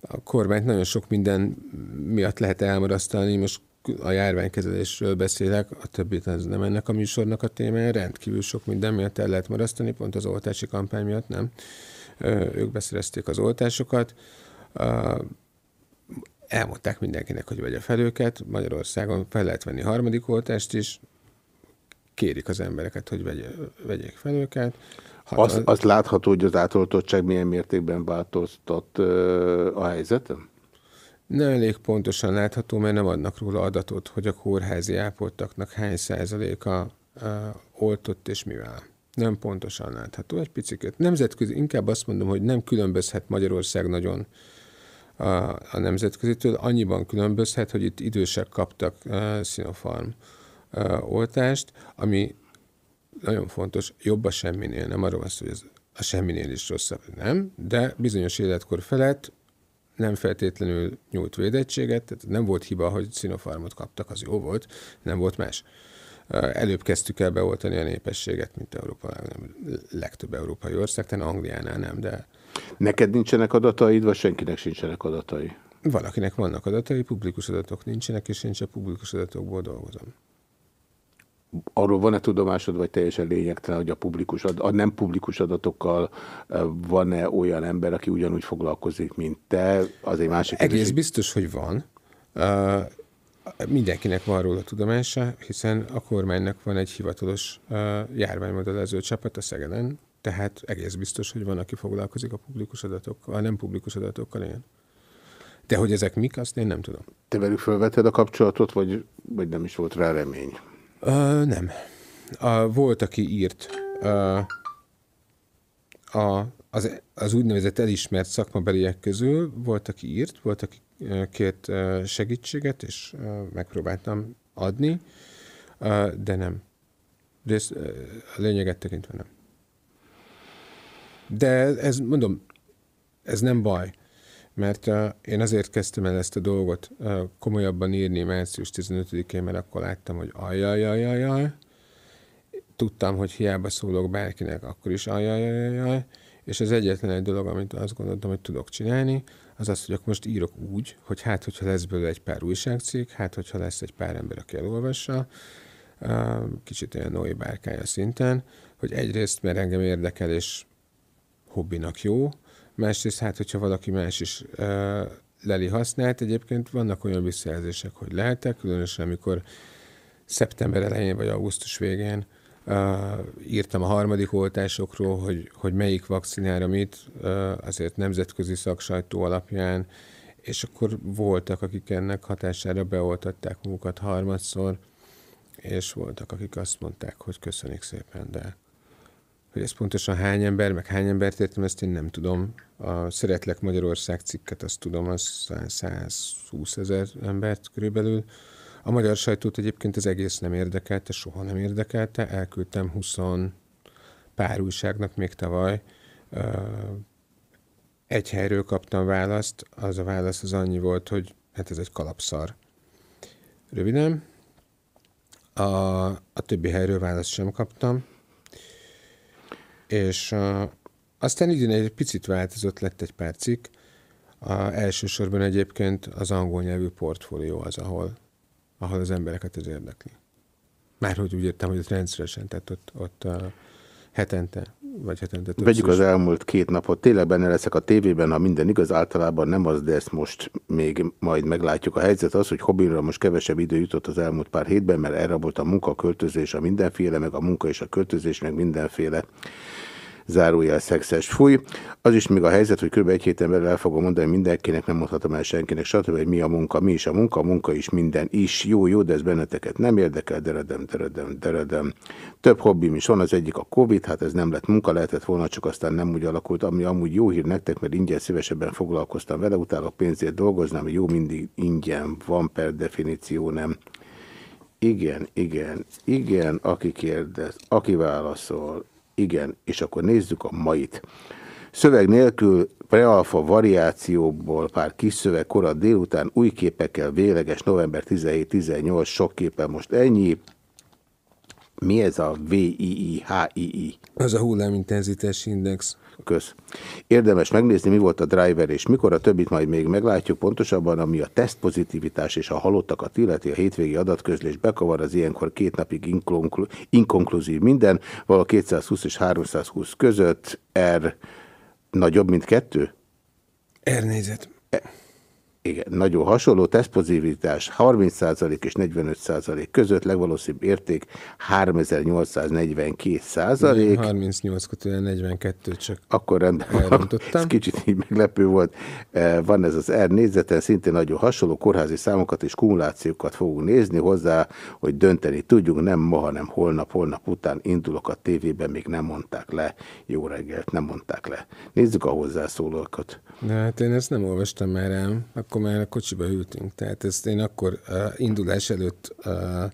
A kormányt nagyon sok minden miatt lehet elmarasztalni. Most a járványkezelésről beszélek, a többit ez nem ennek a műsornak a témája, rendkívül sok minden miatt el lehet marasztani, pont az oltási kampány miatt nem. Ők beszerezték az oltásokat. Elmondták mindenkinek, hogy vegye fel őket. Magyarországon fel lehet venni harmadik oltást is. Kérik az embereket, hogy vegye, vegyék fel őket. Az, az látható, hogy az átoltottság milyen mértékben változtat a helyzetem? Nem elég pontosan látható, mert nem adnak róla adatot, hogy a kórházi ápoltaknak hány százaléka oltott és mivel. Nem pontosan látható, egy picit. Nemzetközi, inkább azt mondom, hogy nem különbözhet Magyarország nagyon a, a nemzetközitől, annyiban különbözhet, hogy itt idősek kaptak uh, Sinopharm uh, oltást, ami nagyon fontos, jobb a semminél, nem arról van hogy ez a semminél is rosszabb, nem, de bizonyos életkor felett nem feltétlenül nyújt védettséget, tehát nem volt hiba, hogy Sinopharmot kaptak, az jó volt, nem volt más. Előbb kezdtük el beoltani a népességet, mint Európa, nem, legtöbb európai ország, tehát Angliánál nem, de... Neked nincsenek adataid, vagy senkinek sincsenek adatai? Valakinek vannak adatai, publikus adatok nincsenek, és én csak publikus adatokból dolgozom arról van-e tudomásod, vagy teljesen lényegtelen, hogy a, publikus, a nem publikus adatokkal eh, van-e olyan ember, aki ugyanúgy foglalkozik, mint te? Az egy másik Egész kérdés. biztos, hogy van. Uh, mindenkinek van róla tudomása, hiszen a kormánynak van egy hivatalos uh, járványmodellező csapat a Szegeden, tehát egész biztos, hogy van, aki foglalkozik a publikus adatokkal, a nem publikus adatokkal, ilyen. De hogy ezek mik, azt én nem tudom. Te velük felveted a kapcsolatot, vagy, vagy nem is volt rá remény? Uh, nem. Uh, volt, aki írt uh, a, az, az úgynevezett elismert szakmabeliek közül, volt, aki írt, volt, aki kért segítséget, és megpróbáltam adni, de nem. De ez, uh, a lényeget tekintve nem. De ez, mondom, ez nem baj mert uh, én azért kezdtem el ezt a dolgot uh, komolyabban írni március 15-én, mert akkor láttam, hogy ajajajajaj, tudtam, hogy hiába szólok bárkinek, akkor is ajajajajaj, és az egyetlen egy dolog, amit azt gondoltam, hogy tudok csinálni, az az, hogy akkor most írok úgy, hogy hát, hogyha lesz belőle egy pár újságcikk, hát, hogyha lesz egy pár ember, aki elolvassa, uh, kicsit olyan Noé bárkája szinten, hogy egyrészt, mert engem érdekel, és hobbinak jó, Másrészt, hát, hogyha valaki más is leli használt, egyébként vannak olyan visszajelzések, hogy lehetek, különösen amikor szeptember elején vagy augusztus végén uh, írtam a harmadik oltásokról, hogy, hogy melyik vakcinára mit, uh, azért nemzetközi szaksajtó alapján, és akkor voltak, akik ennek hatására beoltatták magukat harmadszor, és voltak, akik azt mondták, hogy köszönik szépen, de hogy ez pontosan hány ember, meg hány embert értem, ezt én nem tudom. A Szeretlek Magyarország cikket, azt tudom, az 120 ezer embert körülbelül. A magyar sajtót egyébként az egész nem érdekelte, soha nem érdekelte. Elküldtem 20 pár újságnak még tavaly. Egy helyről kaptam választ, az a válasz az annyi volt, hogy hát ez egy kalapszar. Röviden. A, a többi helyről választ sem kaptam és uh, aztán idén egy picit változott, lett egy pár cikk. A, elsősorban egyébként az angol nyelvű portfólió az, ahol, ahol az embereket ez érdekli. Márhogy úgy értem, hogy ez rendszeresen, tehát ott, ott uh, hetente, vagy hetente többször. Vegyük az elmúlt két napot. Tényleg benne leszek a tévében, ha minden igaz, általában nem az, de ezt most még majd meglátjuk. A helyzet az, hogy hobbinra most kevesebb idő jutott az elmúlt pár hétben, mert erre volt a munka, a költözés, a mindenféle, meg a munka és a költözés, meg mindenféle zárójel szexes fúj. Az is még a helyzet, hogy kb. egy héten belül el fogom mondani mindenkinek, nem mondhatom el senkinek, stb. hogy mi a munka, mi is a munka, a munka is minden is. Jó, jó, de ez benneteket nem érdekel, deredem, deredem, deredem. Több hobbim is van, az egyik a Covid, hát ez nem lett munka, lehetett volna, csak aztán nem úgy alakult, ami amúgy jó hír nektek, mert ingyen szívesebben foglalkoztam vele, utána pénzért dolgoznám, jó mindig ingyen van per definíció, nem igen, igen, igen, aki kérdez, aki válaszol, igen, és akkor nézzük a mait. Szöveg nélkül prealfa variációból pár kis szöveg korat délután új képekkel véleges november 17-18 sok képen most ennyi. Mi ez a VII-HII? Az a hullámintenzitás index. Kösz. Érdemes megnézni, mi volt a driver, és mikor a többit majd még meglátjuk. Pontosabban, ami a tesztpozitivitás és a halottakat illeti, a hétvégi adatközlés bekavar az ilyenkor két napig inkonklu inkonkluzív minden, vala 220 és 320 között, R nagyobb, mint kettő? R nézet. E igen, nagyon hasonló, tesztpozitivitás 30% és 45% között, legvalószínűbb érték 3842 százalék. 38 42 csak Akkor rendben van. Ez kicsit így meglepő volt. E, van ez az R nézeten, szintén nagyon hasonló kórházi számokat és kumulációkat fogunk nézni hozzá, hogy dönteni tudjunk, nem ma, hanem holnap, holnap után indulok a tévében, még nem mondták le. Jó reggelt, nem mondták le. Nézzük a hozzászólókat. De hát én ezt nem olvastam már el, akkor már a kocsiba ültünk. Tehát ezt én akkor uh, indulás előtt uh,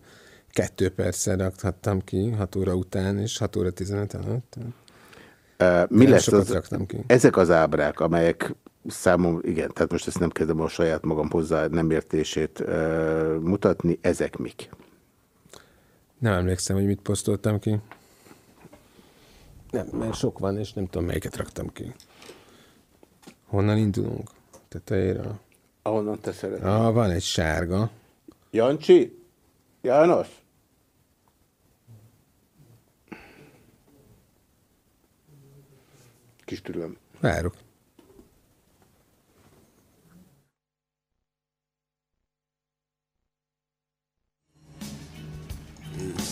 kettő perccel rakhattam ki, 6 óra után, és 6 óra 15 előtt. Uh, mi lesz az, ki. Ezek az ábrák, amelyek számom, igen, tehát most ezt nem kezdem a saját magam hozzá nem értését uh, mutatni, ezek mik? Nem emlékszem, hogy mit posztoltam ki. Nem, mert sok van, és nem tudom, melyiket raktam ki. Honnan indulunk? Tetejéről? Ahonnan te szeretnél. Ah, van egy sárga. Jancsi? János? Kis türelem. Várok.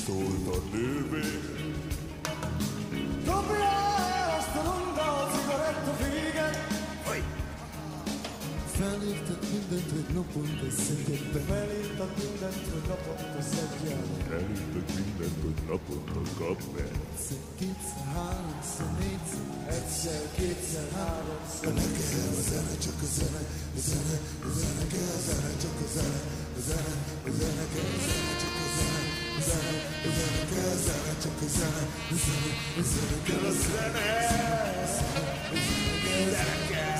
szólt a nővér, Felírtak mindent, hogy naponta szedjek be. Felírtak mindent, hogy naponta szedjek. Felírtak mindent, hogy naponta kap be. Egyszer, kétszer, háromszor, négyszer. Egyszer, kétszer, háromszor. Ne kell a zene, csak a zene, a zene, a zene kell, a zene, csak a zene, a zene, a zene kell, a zene, csak a zene, a zene, a zene kell, a zene, csak a zene, a zene, a zene kell, a zene, a zene, a zene kell.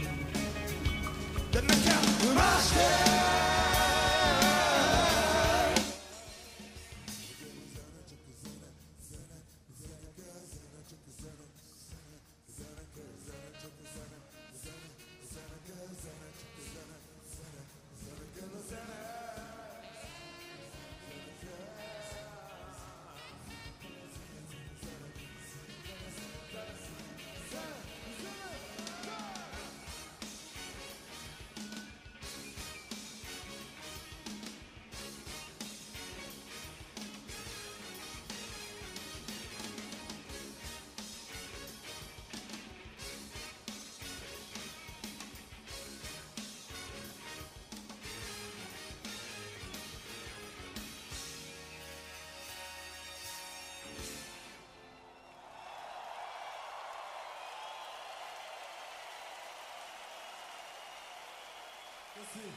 Köszi.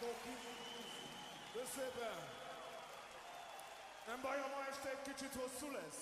Doki. Köszönöm. Nem baj, ha ma este egy kicsit hosszú lesz?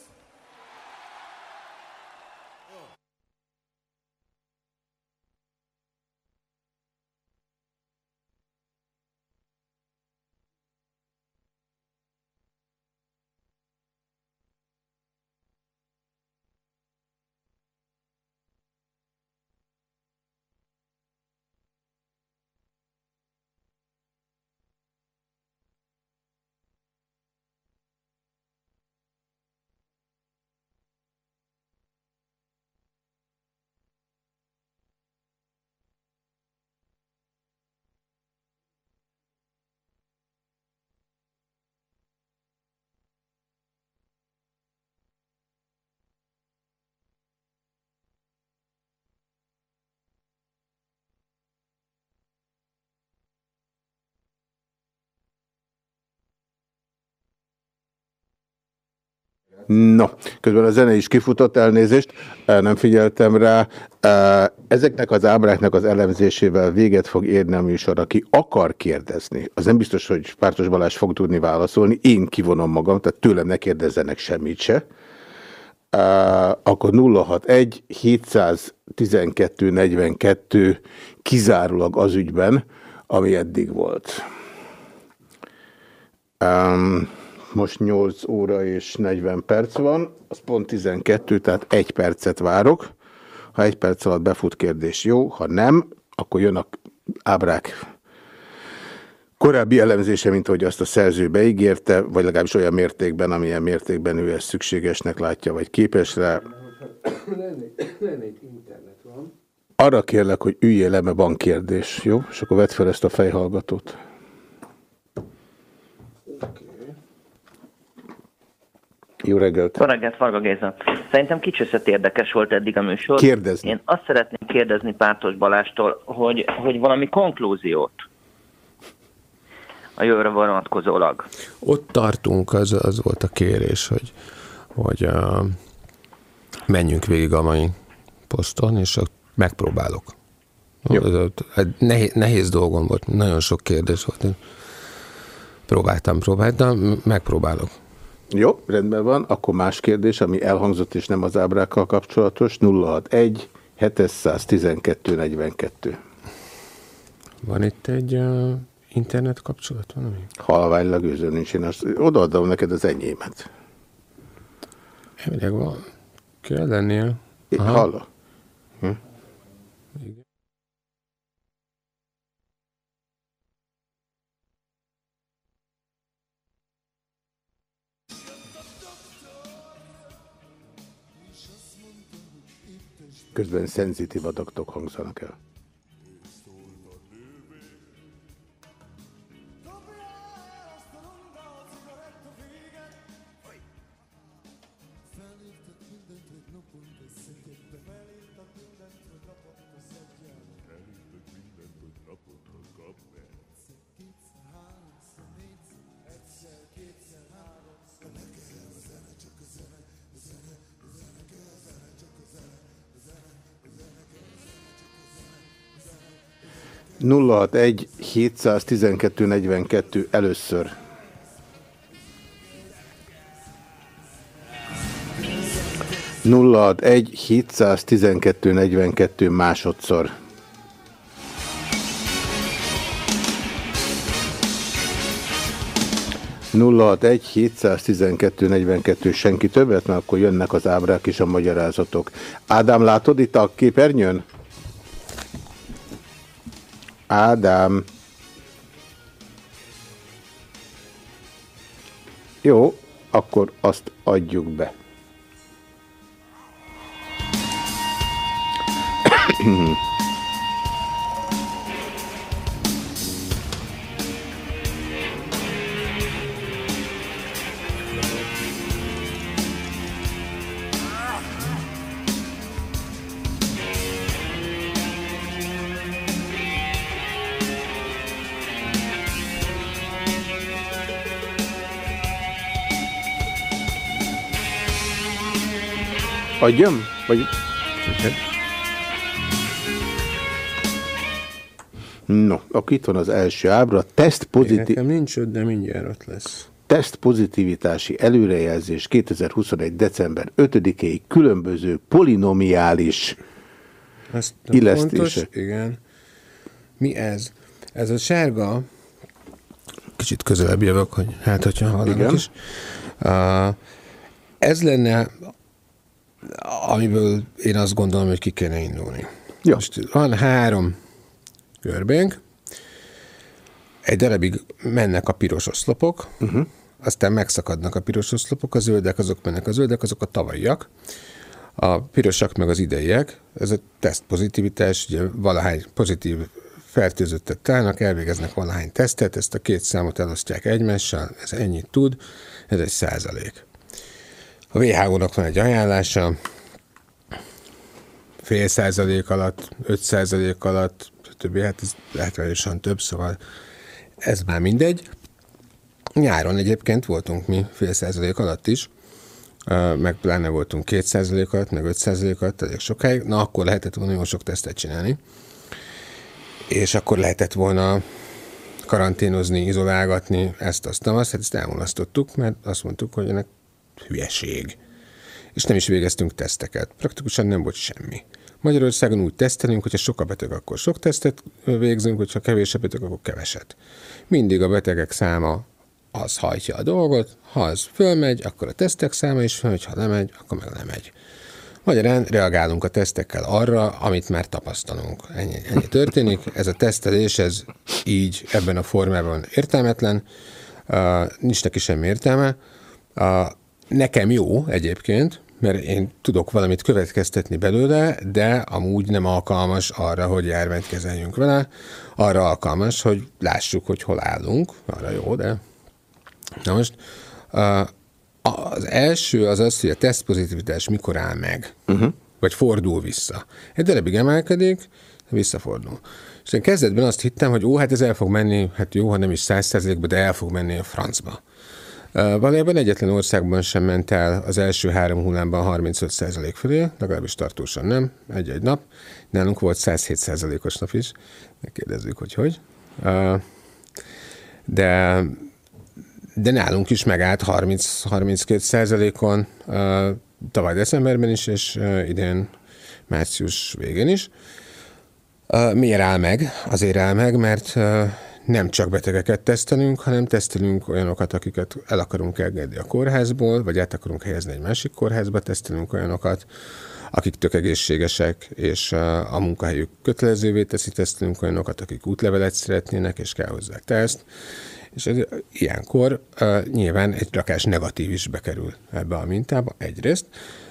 No, közben a zene is kifutott, elnézést, nem figyeltem rá. Ezeknek az ábráknak az elemzésével véget fog érni a műsor. Aki akar kérdezni, az nem biztos, hogy Pártos Balázs fog tudni válaszolni, én kivonom magam, tehát tőlem ne kérdezzenek semmit se. Akkor 061 712 42 kizárólag az ügyben, ami eddig volt. Um, most 8 óra és 40 perc van, az pont 12, tehát egy percet várok. Ha egy perc alatt befut kérdés, jó, ha nem, akkor jön a ábrák korábbi elemzése, mint hogy azt a szerző beígérte, vagy legalábbis olyan mértékben, amilyen mértékben ő ezt szükségesnek látja, vagy képes rá. Arra kérlek, hogy üljél le, mert van kérdés, jó? És akkor vedd fel ezt a fejhallgatót. Jó reggelt! Jó reggelt, Varga Géza. Szerintem kicsösszött érdekes volt eddig a műsor. Kérdezni. Én azt szeretném kérdezni Pártos Balástól, hogy, hogy valami konklúziót a jövőre vonatkozólag. Ott tartunk, az, az volt a kérés, hogy, hogy uh, menjünk végig a mai poszton, és megpróbálok. Jó. Nehéz, nehéz dolgom volt, nagyon sok kérdés volt. Próbáltam, próbáltam, megpróbálok. Jó, rendben van. Akkor más kérdés, ami elhangzott és nem az ábrákkal kapcsolatos. 061 712 42. Van itt egy uh, internet kapcsolat valami? Halványlag őző nincs. Én azt, odaadom neked az enyémet. Elvileg van. Kell lennél. Hallok. Hm? Közben szenzitív adatok hangzanak el. 061 712 42 először. Nulla egy 712 42 másodszor. Nulla egy 712 42 senki többet, mert akkor jönnek az ábrák és a magyarázatok. Ádám, látod itt a képernyőn? Ádám. Jó, akkor azt adjuk be. Adjam? Vagy... No, akkor itt van az első ábra. Teszt pozitív... Nekem nincs öt, de mindjárt ott lesz. Teszt pozitivitási előrejelzés 2021. december 5-ig különböző polinomiális Azt Illesztések. fontos, igen. Mi ez? Ez a sárga, kicsit közelebb jövök, hogy hát, hogyha hallanak is. Uh, ez lenne, amiből én azt gondolom, hogy ki kéne indulni. Jó. Most van három görbénk, egy darabig mennek a piros oszlopok, uh-huh. aztán megszakadnak a piros oszlopok, a zöldek azok mennek, a zöldek azok a tavalyiak, a pirosak meg az ideiek, ez a teszt pozitivitás, ugye valahány pozitív fertőzöttet találnak, elvégeznek valahány tesztet, ezt a két számot elosztják egymással, ez ennyit tud, ez egy százalék. A WHO-nak van egy ajánlása, fél százalék alatt, 5 százalék alatt, stb. Hát ez látványosan több, szóval ez már mindegy. Nyáron egyébként voltunk mi fél százalék alatt is, meg pláne voltunk két százalék alatt, meg 5 százalék alatt, elég sokáig. Na, akkor lehetett volna jó sok tesztet csinálni. És akkor lehetett volna karanténozni, izolálgatni, ezt, azt, azt, hát ezt elmulasztottuk, mert azt mondtuk, hogy ennek hülyeség. És nem is végeztünk teszteket. Praktikusan nem volt semmi. Magyarországon úgy tesztelünk, hogyha sok a beteg, akkor sok tesztet végzünk, hogyha kevés a beteg, akkor keveset. Mindig a betegek száma az hajtja a dolgot, ha az fölmegy, akkor a tesztek száma is fölmegy, ha lemegy, akkor meg lemegy. Magyarán reagálunk a tesztekkel arra, amit már tapasztalunk. Ennyi, ennyi történik. Ez a tesztelés, ez így ebben a formában értelmetlen, uh, nincs neki semmi értelme. Uh, nekem jó egyébként, mert én tudok valamit következtetni belőle, de amúgy nem alkalmas arra, hogy járványt kezeljünk vele, arra alkalmas, hogy lássuk, hogy hol állunk, arra jó, de... Na most, az első az az, hogy a tesztpozitivitás mikor áll meg, uh-huh. vagy fordul vissza. Egy darabig emelkedik, visszafordul. És én kezdetben azt hittem, hogy ó, hát ez el fog menni, hát jó, ha nem is száz százalékba, de el fog menni a francba. Valójában egyetlen országban sem ment el az első három hullámban 35% fölé, legalábbis tartósan nem, egy-egy nap. Nálunk volt 107%-os nap is, megkérdezzük, hogy hogy. De, de nálunk is megállt 30-32 százalékon uh, tavaly decemberben is, és idén március végén is. Miért áll meg? Azért áll meg, mert nem csak betegeket tesztelünk, hanem tesztelünk olyanokat, akiket el akarunk engedni a kórházból, vagy át akarunk helyezni egy másik kórházba, tesztelünk olyanokat, akik tök egészségesek, és a munkahelyük kötelezővé teszi, tesztelünk olyanokat, akik útlevelet szeretnének, és kell hozzá teszt. És ez, ilyenkor uh, nyilván egy rakás negatív is bekerül ebbe a mintába, egyrészt.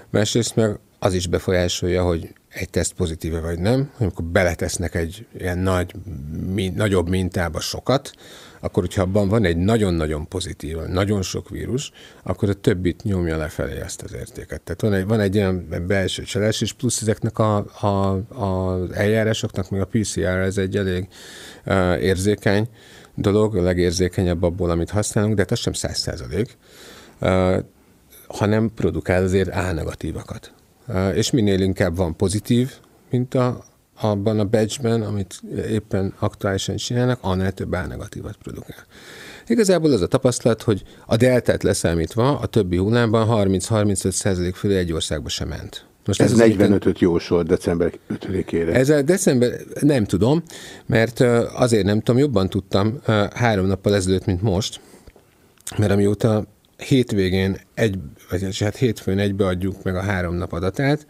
Másrészt meg az is befolyásolja, hogy egy teszt pozitíve vagy nem, amikor beletesznek egy ilyen nagy, mi, nagyobb mintába sokat, akkor hogyha abban van egy nagyon-nagyon pozitív, nagyon sok vírus, akkor a többit nyomja lefelé ezt az értéket. Tehát van egy, van egy ilyen belső csalás, és plusz ezeknek a, a, az eljárásoknak, még a PCR, ez egy elég uh, érzékeny dolog, a legérzékenyebb abból, amit használunk, de hát sem száz százalék, uh, hanem produkál azért A negatívakat. És minél inkább van pozitív minta, abban a batchben, amit éppen aktuálisan csinálnak, annál több A negatívat produkál. Igazából az a tapasztalat, hogy a deltát leszámítva a többi hullámban 30-35% fölé egy országba sem ment. Most ez, ez 45-öt jósolt december 5-ére. Ez a december, nem tudom, mert azért nem tudom, jobban tudtam három nappal ezelőtt, mint most, mert amióta hétvégén egy, vagy hát hétfőn egybeadjuk meg a három nap adatát,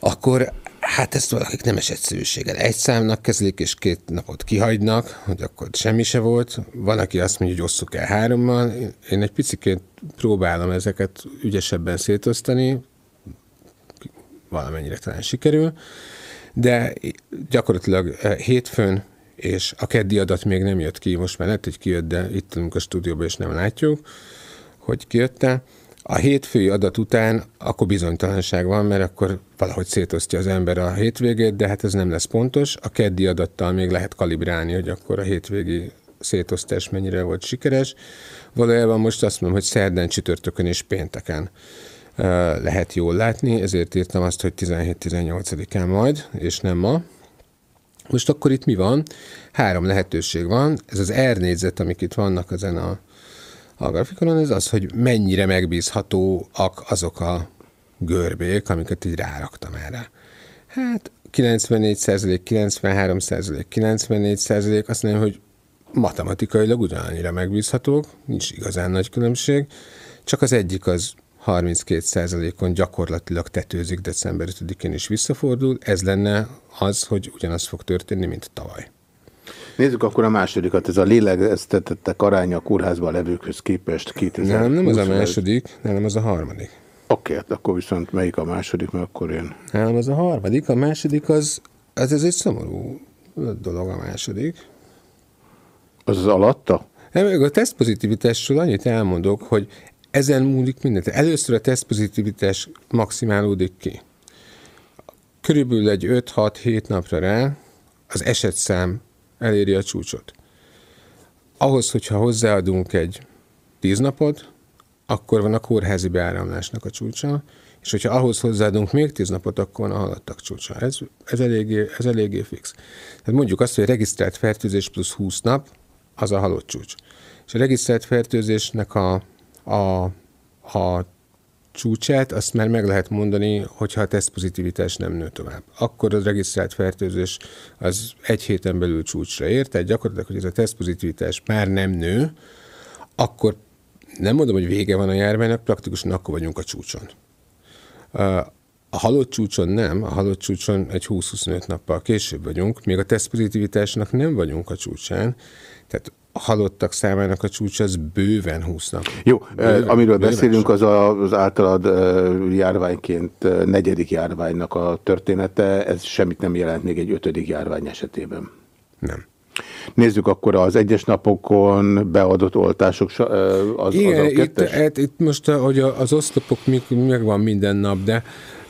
akkor hát ezt valakik nemes egyszerűséggel egy számnak kezelik, és két napot kihagynak, hogy akkor semmi se volt. Van, aki azt mondja, hogy osszuk el hárommal. Én egy picit próbálom ezeket ügyesebben szétosztani, valamennyire talán sikerül, de gyakorlatilag eh, hétfőn és a keddi adat még nem jött ki, most már lehet, hogy kijött, de itt tudunk a stúdióban, és nem látjuk, hogy kijött-e. A hétfői adat után akkor bizonytalanság van, mert akkor valahogy szétosztja az ember a hétvégét, de hát ez nem lesz pontos. A keddi adattal még lehet kalibrálni, hogy akkor a hétvégi szétosztás mennyire volt sikeres. Valójában most azt mondom, hogy szerdán, csütörtökön és pénteken lehet jól látni, ezért írtam azt, hogy 17-18-án majd, és nem ma. Most akkor itt mi van? Három lehetőség van. Ez az R négyzet, amik itt vannak ezen a, a grafikonon, ez az, hogy mennyire megbízhatóak azok a görbék, amiket így ráraktam erre. Hát 94 93% 94% azt mondja, hogy matematikailag ugyanannyira megbízhatók, nincs igazán nagy különbség, csak az egyik az 32%-on gyakorlatilag tetőzik december 5-én is visszafordul. Ez lenne az, hogy ugyanaz fog történni, mint tavaly. Nézzük akkor a másodikat. Ez a lélegeztetettek aránya a kórházban levőkhöz képest 2020 Nem, nem az a második, nem az a harmadik. Oké, okay, hát akkor viszont melyik a második, mert akkor én... Nem, az a harmadik. A második az, az ez egy szomorú dolog a második. Az az alatta? Nem, a tesztpozitivitásról annyit elmondok, hogy ezen múlik mindent. Először a tesztpozitivitás maximálódik ki. Körülbelül egy 5-6-7 napra rá az esetszám eléri a csúcsot. Ahhoz, hogyha hozzáadunk egy 10 napot, akkor van a kórházi beáramlásnak a csúcsa, és hogyha ahhoz hozzáadunk még 10 napot, akkor van a halottak csúcsa. Ez, ez, eléggé, ez eléggé fix. Tehát mondjuk azt, hogy regisztrált fertőzés plusz 20 nap, az a halott csúcs. És a regisztrált fertőzésnek a a, a csúcsát, azt már meg lehet mondani, hogyha a tesztpozitivitás nem nő tovább. Akkor az regisztrált fertőzés az egy héten belül csúcsra ér, tehát gyakorlatilag, hogy ez a tesztpozitivitás már nem nő, akkor nem mondom, hogy vége van a járványnak, praktikusan akkor vagyunk a csúcson. A halott csúcson nem, a halott csúcson egy 20-25 nappal később vagyunk, még a tesztpozitivitásnak nem vagyunk a csúcsán, tehát halottak számának a csúcs az bőven 20 nap. Jó, bőven, amiről bőven beszélünk, az az általad járványként negyedik járványnak a története, ez semmit nem jelent még egy ötödik járvány esetében. Nem. Nézzük akkor az egyes napokon beadott oltások, az, Igen, az a itt, itt, itt most hogy az oszlopok megvan minden nap, de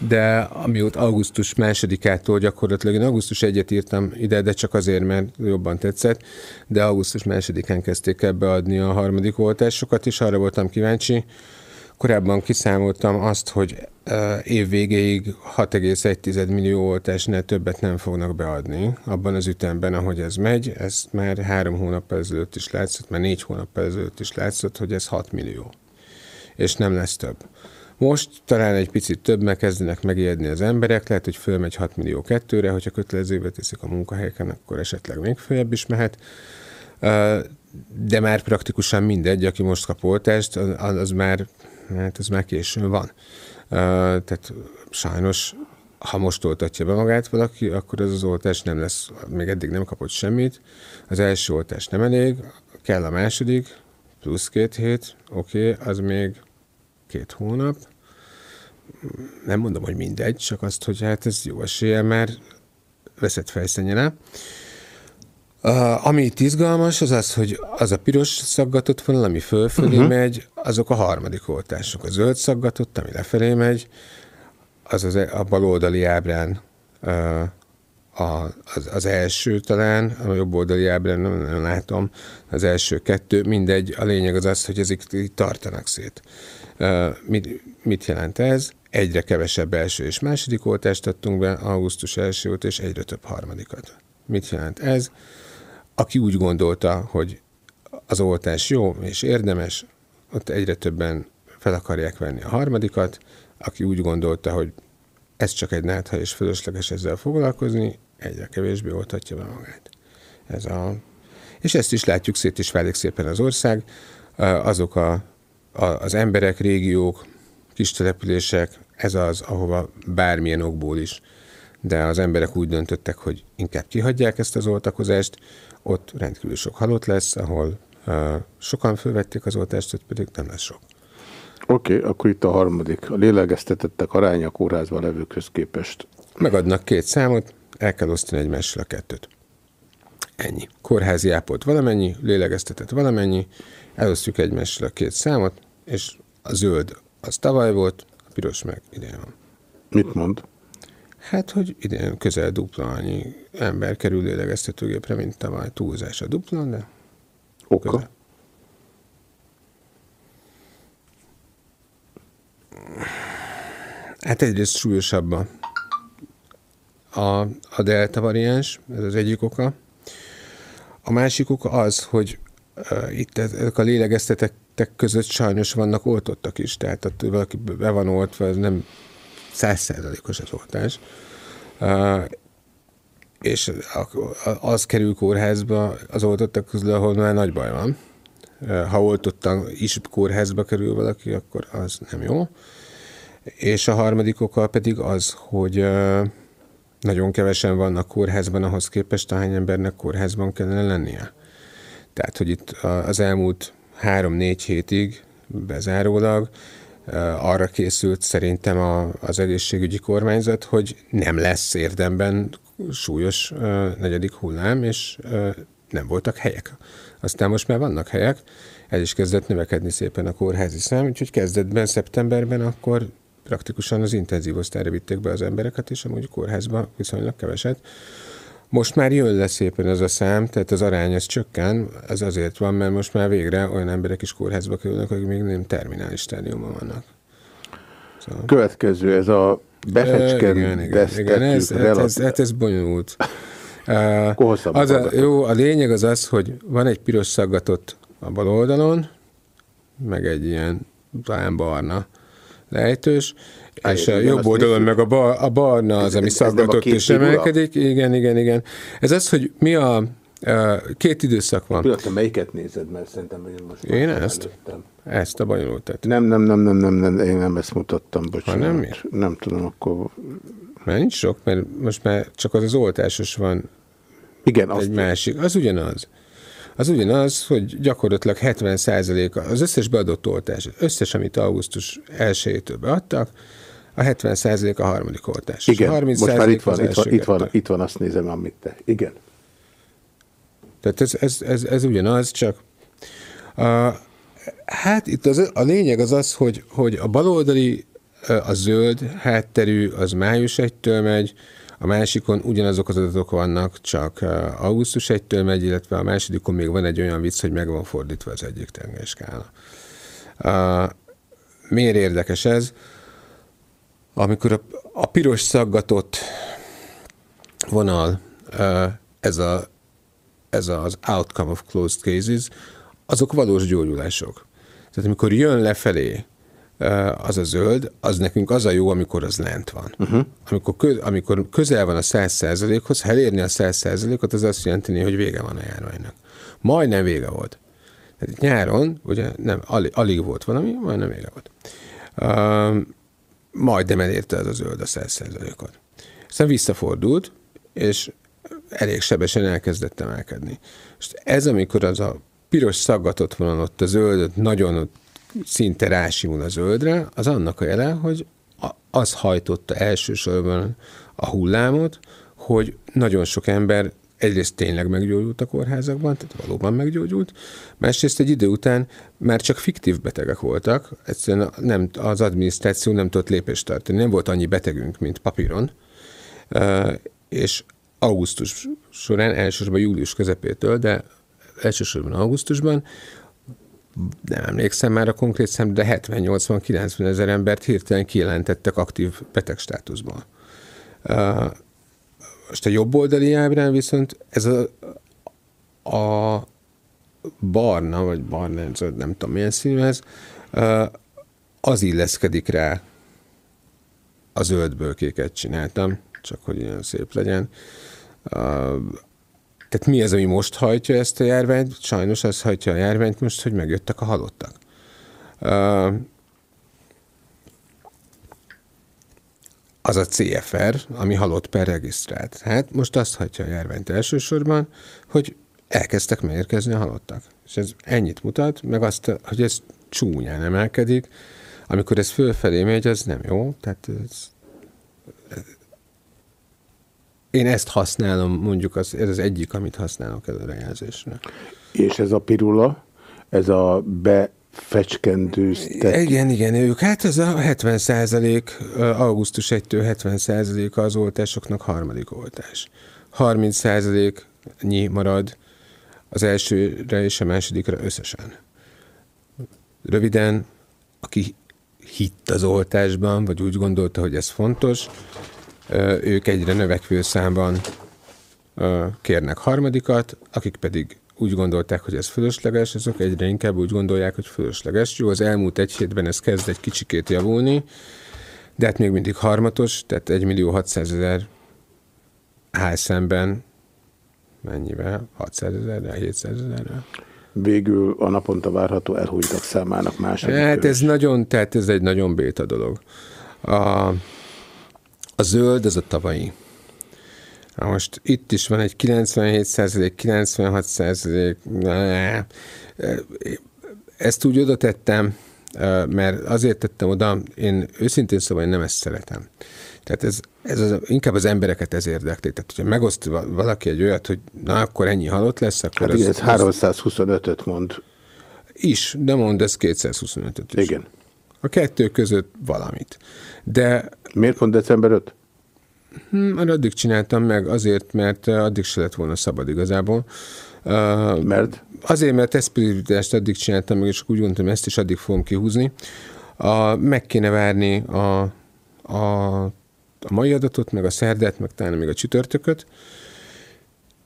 de amióta augusztus másodikától gyakorlatilag, én augusztus egyet írtam ide, de csak azért, mert jobban tetszett, de augusztus másodikán kezdték el beadni a harmadik oltásokat, és arra voltam kíváncsi, Korábban kiszámoltam azt, hogy év végéig 6,1 millió oltásnál többet nem fognak beadni abban az ütemben, ahogy ez megy. Ez már három hónap ezelőtt is látszott, már négy hónap ezelőtt is látszott, hogy ez 6 millió. És nem lesz több. Most talán egy picit több megkezdenek megijedni az emberek, lehet, hogy fölmegy 6 millió kettőre, hogyha kötelezővé teszik a munkahelyeken, akkor esetleg még följebb is mehet. De már praktikusan mindegy, aki most kap oltást, az már, hát az már későn van. Tehát sajnos ha most oltatja be magát valaki, akkor az az oltás nem lesz, még eddig nem kapott semmit. Az első oltás nem elég, kell a második, plusz két hét, oké, okay, az még két hónap, nem mondom, hogy mindegy, csak azt, hogy hát ez jó esélye, mert veszett fejszennyele. Uh, ami itt izgalmas, az az, hogy az a piros szaggatott vonal, ami fölfelé uh-huh. megy, azok a harmadik oltások. A zöld szaggatott, ami lefelé megy, az az, a baloldali ábrán uh, a, az, az első talán, a jobb oldali ábrán nem, nem látom, az első kettő, mindegy, a lényeg az az, hogy ezek tartanak szét. Uh, mit, mit jelent ez? Egyre kevesebb első és második oltást adtunk be, augusztus első óta, és egyre több harmadikat. Mit jelent ez? Aki úgy gondolta, hogy az oltás jó és érdemes, ott egyre többen fel akarják venni a harmadikat, aki úgy gondolta, hogy ez csak egy nátha és fölösleges ezzel foglalkozni, egyre kevésbé oltatja be magát. Ez a... És ezt is látjuk, szét is válik szépen az ország. Azok a, a, az emberek, régiók, kis települések, ez az, ahova bármilyen okból is, de az emberek úgy döntöttek, hogy inkább kihagyják ezt az oltakozást, ott rendkívül sok halott lesz, ahol uh, sokan fölvették az oltást, ott pedig nem lesz sok. Oké, okay, akkor itt a harmadik. A lélegeztetettek aránya a kórházban levőkhöz képest. Megadnak két számot, el kell osztani egymással a kettőt. Ennyi. Kórházi ápolt valamennyi, lélegeztetett valamennyi, elosztjuk egymással a két számot, és a zöld az tavaly volt, piros meg idén van. Mit mond? Hát, hogy idén közel dupla annyi ember kerül lélegeztetőgépre, mint tavaly. Túlzás a dupla, de Oka? Közel. Hát egyrészt súlyosabb a, a, a delta variáns, ez az egyik oka. A másik oka az, hogy uh, itt ezek a lélegeztetettek között sajnos vannak oltottak is, tehát ott valaki be van oltva, ez nem százszerzalékos az oltás. Uh, és az kerül kórházba az oltottak közül, ahol már nagy baj van. Ha oltottan is kórházba kerül valaki, akkor az nem jó. És a harmadik oka pedig az, hogy nagyon kevesen vannak kórházban ahhoz képest, ahány embernek kórházban kellene lennie. Tehát, hogy itt az elmúlt három-négy hétig bezárólag arra készült szerintem a, az egészségügyi kormányzat, hogy nem lesz érdemben súlyos negyedik hullám, és nem voltak helyek. Aztán most már vannak helyek, el is kezdett növekedni szépen a kórházi szám, úgyhogy kezdetben, szeptemberben akkor praktikusan az intenzív osztályra vitték be az embereket, és amúgy kórházba viszonylag keveset. Most már jön le szépen ez a szám, tehát az arány ez csökken, ez azért van, mert most már végre olyan emberek is kórházba kerülnek, akik még nem terminális stádiumban vannak. Szóval... Következő, ez a befecsken igen, igen, igen, ez, hát ez, ez, ez bonyolult. Uh, az a, jó, a lényeg az az, hogy van egy piros szaggatott a bal oldalon, meg egy ilyen talán barna lejtős, és a jobb oldalon meg a, bar, a barna az, ami szaggatott és emelkedik. Igen, igen, igen. Ez az, hogy mi a, két időszak van. Pillanat, melyiket nézed, mert szerintem hogy most Én ezt? Előttem. Ezt a bonyolultat. Nem, nem, nem, nem, nem, nem, én nem ezt mutattam, bocsánat. Ha nem miért? Nem tudom, akkor... Mert nincs sok, mert most már csak az az oltásos van. Igen, egy másik. Az ugyanaz az ugyanaz, hogy gyakorlatilag 70% az összes beadott oltás, az összes, amit augusztus 1-től beadtak, a 70% a harmadik oltás. Igen, a 30 most már itt van, itt van, itt, van, itt van, azt nézem, amit te. Igen. Tehát ez, ez, ez, ez ugyanaz, csak a, hát itt az, a lényeg az az, hogy, hogy a baloldali, a zöld hátterű, az május 1-től megy, a másikon ugyanazok az adatok vannak, csak augusztus 1-től megy, illetve a másodikon még van egy olyan vicc, hogy meg van fordítva az egyik tengerskála. Miért érdekes ez? Amikor a, a piros szaggatott vonal, ez, a, ez az outcome of closed cases, azok valós gyógyulások. Tehát amikor jön lefelé az a zöld, az nekünk az a jó, amikor az lent van. Uh-huh. Amikor, kö, amikor közel van a 100 százalékhoz, ha elérni a 100 százalékot, az azt jelenti, hogy vége van a járványnak. Majdnem vége volt. Tehát nyáron, ugye nem, alig, alig volt valami, majdnem vége volt. Uh, majdnem elérte ez a zöld a 100 százalékot. Aztán visszafordult, és elég sebesen elkezdett emelkedni. És ez, amikor az a piros szaggatott vonal ott a zöld, nagyon szinte rásimul a zöldre, az annak a jele, hogy az hajtotta elsősorban a hullámot, hogy nagyon sok ember egyrészt tényleg meggyógyult a kórházakban, tehát valóban meggyógyult, másrészt egy idő után már csak fiktív betegek voltak, egyszerűen nem, az adminisztráció nem tudott lépést tartani, nem volt annyi betegünk, mint papíron, és augusztus során, elsősorban július közepétől, de elsősorban augusztusban nem emlékszem már a konkrét szám, de 70-80-90 ezer embert hirtelen kijelentettek aktív betegstátuszból. Most a jobb oldali ábrán viszont ez a, a barna, vagy barna, nem tudom milyen színű ez, az illeszkedik rá a zöldből kéket csináltam, csak hogy ilyen szép legyen. Tehát mi az, ami most hajtja ezt a járványt? Sajnos az hajtja a járványt most, hogy megjöttek a halottak. Az a CFR, ami halott per regisztrált. Hát most azt hagyja a járványt elsősorban, hogy elkezdtek megérkezni a halottak. És ez ennyit mutat, meg azt, hogy ez csúnyán emelkedik. Amikor ez fölfelé megy, az nem jó. Tehát ez, én ezt használom, mondjuk az, ez az egyik, amit használok előrejelzésre. És ez a pirula, ez a befecskendőztet... Igen, igen, ők, hát ez a 70 százalék, augusztus 1-től 70 százalék az oltásoknak harmadik oltás. 30 százalék nyi marad az elsőre és a másodikra összesen. Röviden, aki hitt az oltásban, vagy úgy gondolta, hogy ez fontos, ők egyre növekvő számban kérnek harmadikat, akik pedig úgy gondolták, hogy ez fölösleges, azok egyre inkább úgy gondolják, hogy fölösleges. Jó, az elmúlt egy hétben ez kezd egy kicsikét javulni, de hát még mindig harmatos, tehát 1 millió 600 ezer házszemben mennyivel? 600 ezerrel, 700 ezerrel? Végül a naponta várható elhújtak számának második Hát ez nagyon, tehát ez egy nagyon béta dolog. A, a zöld, ez a tavalyi. Na most itt is van egy 97 százalék, 96 százalék. Ezt úgy oda tettem, mert azért tettem oda, én őszintén szóval én nem ezt szeretem. Tehát ez, ez az, inkább az embereket ez érdekli. Tehát, hogyha megoszt valaki egy olyat, hogy na, akkor ennyi halott lesz, akkor hát igen, ez 325-öt mond. Is, de mond ez 225-öt is. Igen. A kettő között valamit. De... Miért pont december 5? Hmm, addig csináltam meg, azért, mert addig se lett volna szabad igazából. Uh, mert? Azért, mert ezt addig csináltam meg, és úgy gondoltam, ezt is addig fogom kihúzni. A, meg kéne várni a, a, a mai adatot, meg a szerdát, meg talán még a csütörtököt,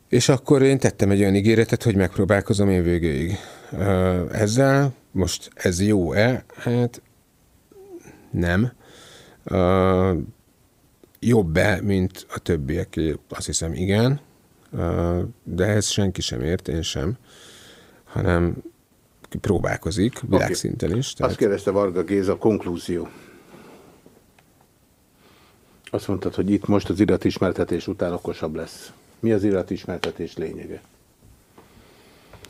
és akkor én tettem egy olyan ígéretet, hogy megpróbálkozom én végéig. Ezzel most ez jó-e? Hát nem jobb-e, mint a többiek? Azt hiszem, igen, de ez senki sem ért, én sem, hanem próbálkozik világszinten is. Tehát... Azt kérdezte Varga Géza, konklúzió. Azt mondtad, hogy itt most az iratismertetés után okosabb lesz. Mi az iratismertetés lényege?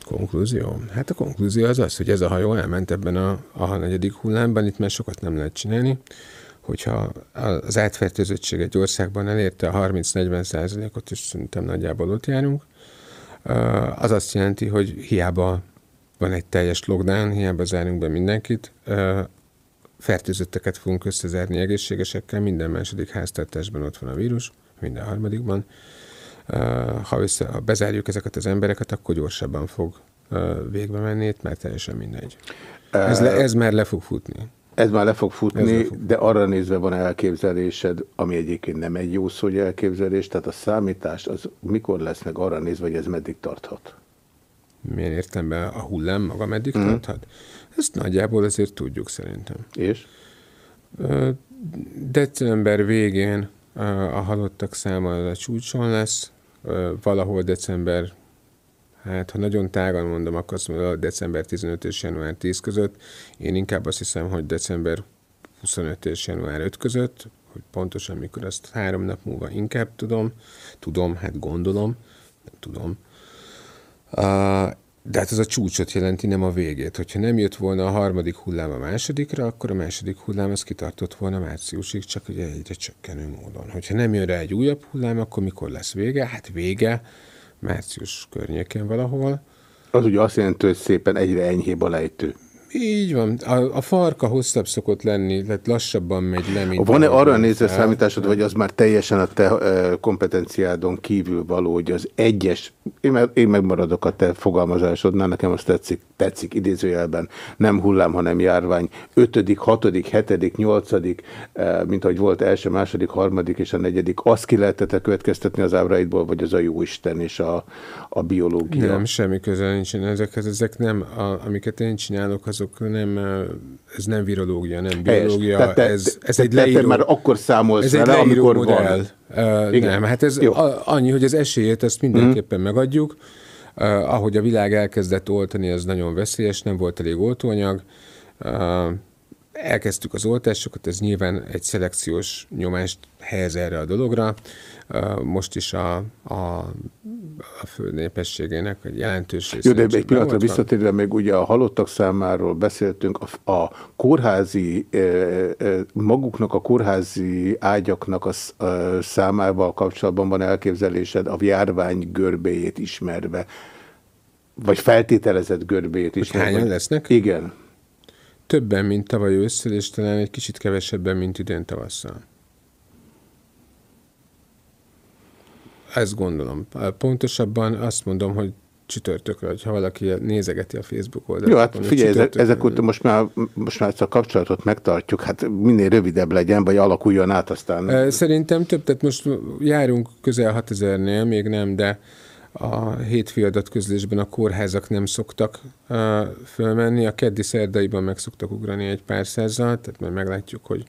Konklúzió? Hát a konklúzió az az, hogy ez a hajó elment ebben a, a negyedik hullámban, itt már sokat nem lehet csinálni hogyha az átfertőzöttség egy országban elérte a 30-40 százalékot, és szerintem nagyjából ott járunk, az azt jelenti, hogy hiába van egy teljes lockdown, hiába zárunk be mindenkit, fertőzötteket fogunk összezárni egészségesekkel, minden második háztartásban ott van a vírus, minden harmadikban. Ha, össze, ha bezárjuk ezeket az embereket, akkor gyorsabban fog végbe menni, mert teljesen mindegy. Ez, le, ez már le fog futni. Ez már le fog futni, fog. de arra nézve van elképzelésed, ami egyébként nem egy jó szó, hogy elképzelés, tehát a számítás az mikor lesz meg arra nézve, hogy ez meddig tarthat? Milyen értemben a hullám maga meddig mm. tarthat? Ezt nagyjából azért tudjuk szerintem. És? December végén a halottak száma a csúcson lesz, valahol december Hát, ha nagyon tágan mondom, akkor azt mondom, hogy december 15 és január 10 között. Én inkább azt hiszem, hogy december 25 és január 5 között, hogy pontosan mikor azt három nap múlva inkább tudom. Tudom, hát gondolom, nem tudom. Uh, de hát ez a csúcsot jelenti, nem a végét. Hogyha nem jött volna a harmadik hullám a másodikra, akkor a második hullám az kitartott volna márciusig, csak ugye egyre csökkenő módon. Hogyha nem jön rá egy újabb hullám, akkor mikor lesz vége? Hát vége március környékén valahol. Az ugye azt jelenti, hogy szépen egyre enyhébb a lejtő. Így van. A, a farka hosszabb szokott lenni, tehát lassabban megy le, mint... Van-e arra nézve számításod, vagy az már teljesen a te kompetenciádon kívül való, hogy az egyes, én, meg, én megmaradok a te fogalmazásodnál, nekem az tetszik, tetszik idézőjelben, nem hullám, hanem járvány, ötödik, hatodik, hetedik, nyolcadik, mint ahogy volt első, második, harmadik és a negyedik, azt ki lehetett következtetni az ábráidból, vagy az a jóisten és a, a biológia? Nem, semmi köze nincsen ezekhez. Ezek nem, a, amiket én csinálok, azok nem, ö, ez nem virológia, nem biológia, te- ez, ez te- egy te- te leíró. már akkor számolsz ez egy vele, leíró amikor van. modell. Uh, Igen. nem, hát ez Jó. a, annyi, hogy az esélyét azt mindenképpen Mhm. megadjuk. Uh, ahogy a világ elkezdett oltani, ez nagyon veszélyes, nem volt elég oltóanyag. Uh, elkezdtük az oltásokat, ez nyilván egy szelekciós nyomást helyez erre a dologra. Uh, Most is a, a, a fő népességének egy jelentős része. Jó, de egy pillanatra visszatérve még ugye a halottak számáról beszéltünk, a, a kórházi, maguknak a kórházi ágyaknak a, sz- a számával kapcsolatban van elképzelésed a járvány görbéjét ismerve, vagy feltételezett görbéjét ismerve. hányan lesznek? Igen. Többen, mint tavaly ősszel, és talán egy kicsit kevesebben, mint idén tavasszal. Ezt gondolom. Pontosabban azt mondom, hogy csütörtökre, ha valaki nézegeti a Facebook oldalt. Jó, hát figyelj, ezek, ezek után most már, most már ezt a kapcsolatot megtartjuk, hát minél rövidebb legyen, vagy alakuljon át, aztán... Szerintem több, tehát most járunk közel 6000-nél, még nem, de a hétfői adatközlésben a kórházak nem szoktak uh, fölmenni, a keddi szerdaiban meg szoktak ugrani egy pár százzal, tehát majd meglátjuk, hogy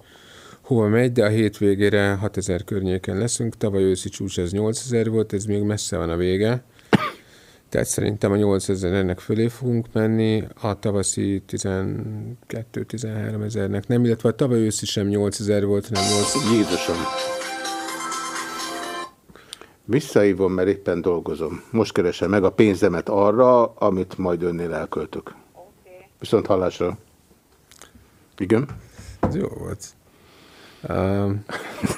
hova megy, de a hétvégére 6000 környéken leszünk, tavaly őszi csúcs ez 8000 volt, ez még messze van a vége, tehát szerintem a 8000 ennek fölé fogunk menni, a tavaszi 12-13 ezernek nem, illetve a tavaly őszi sem 8000 volt, hanem 8 Jézusom! Visszaívom, mert éppen dolgozom. Most keresem meg a pénzemet arra, amit majd önnél elköltök. Viszont hallásra. Igen? Ez jó volt. Um,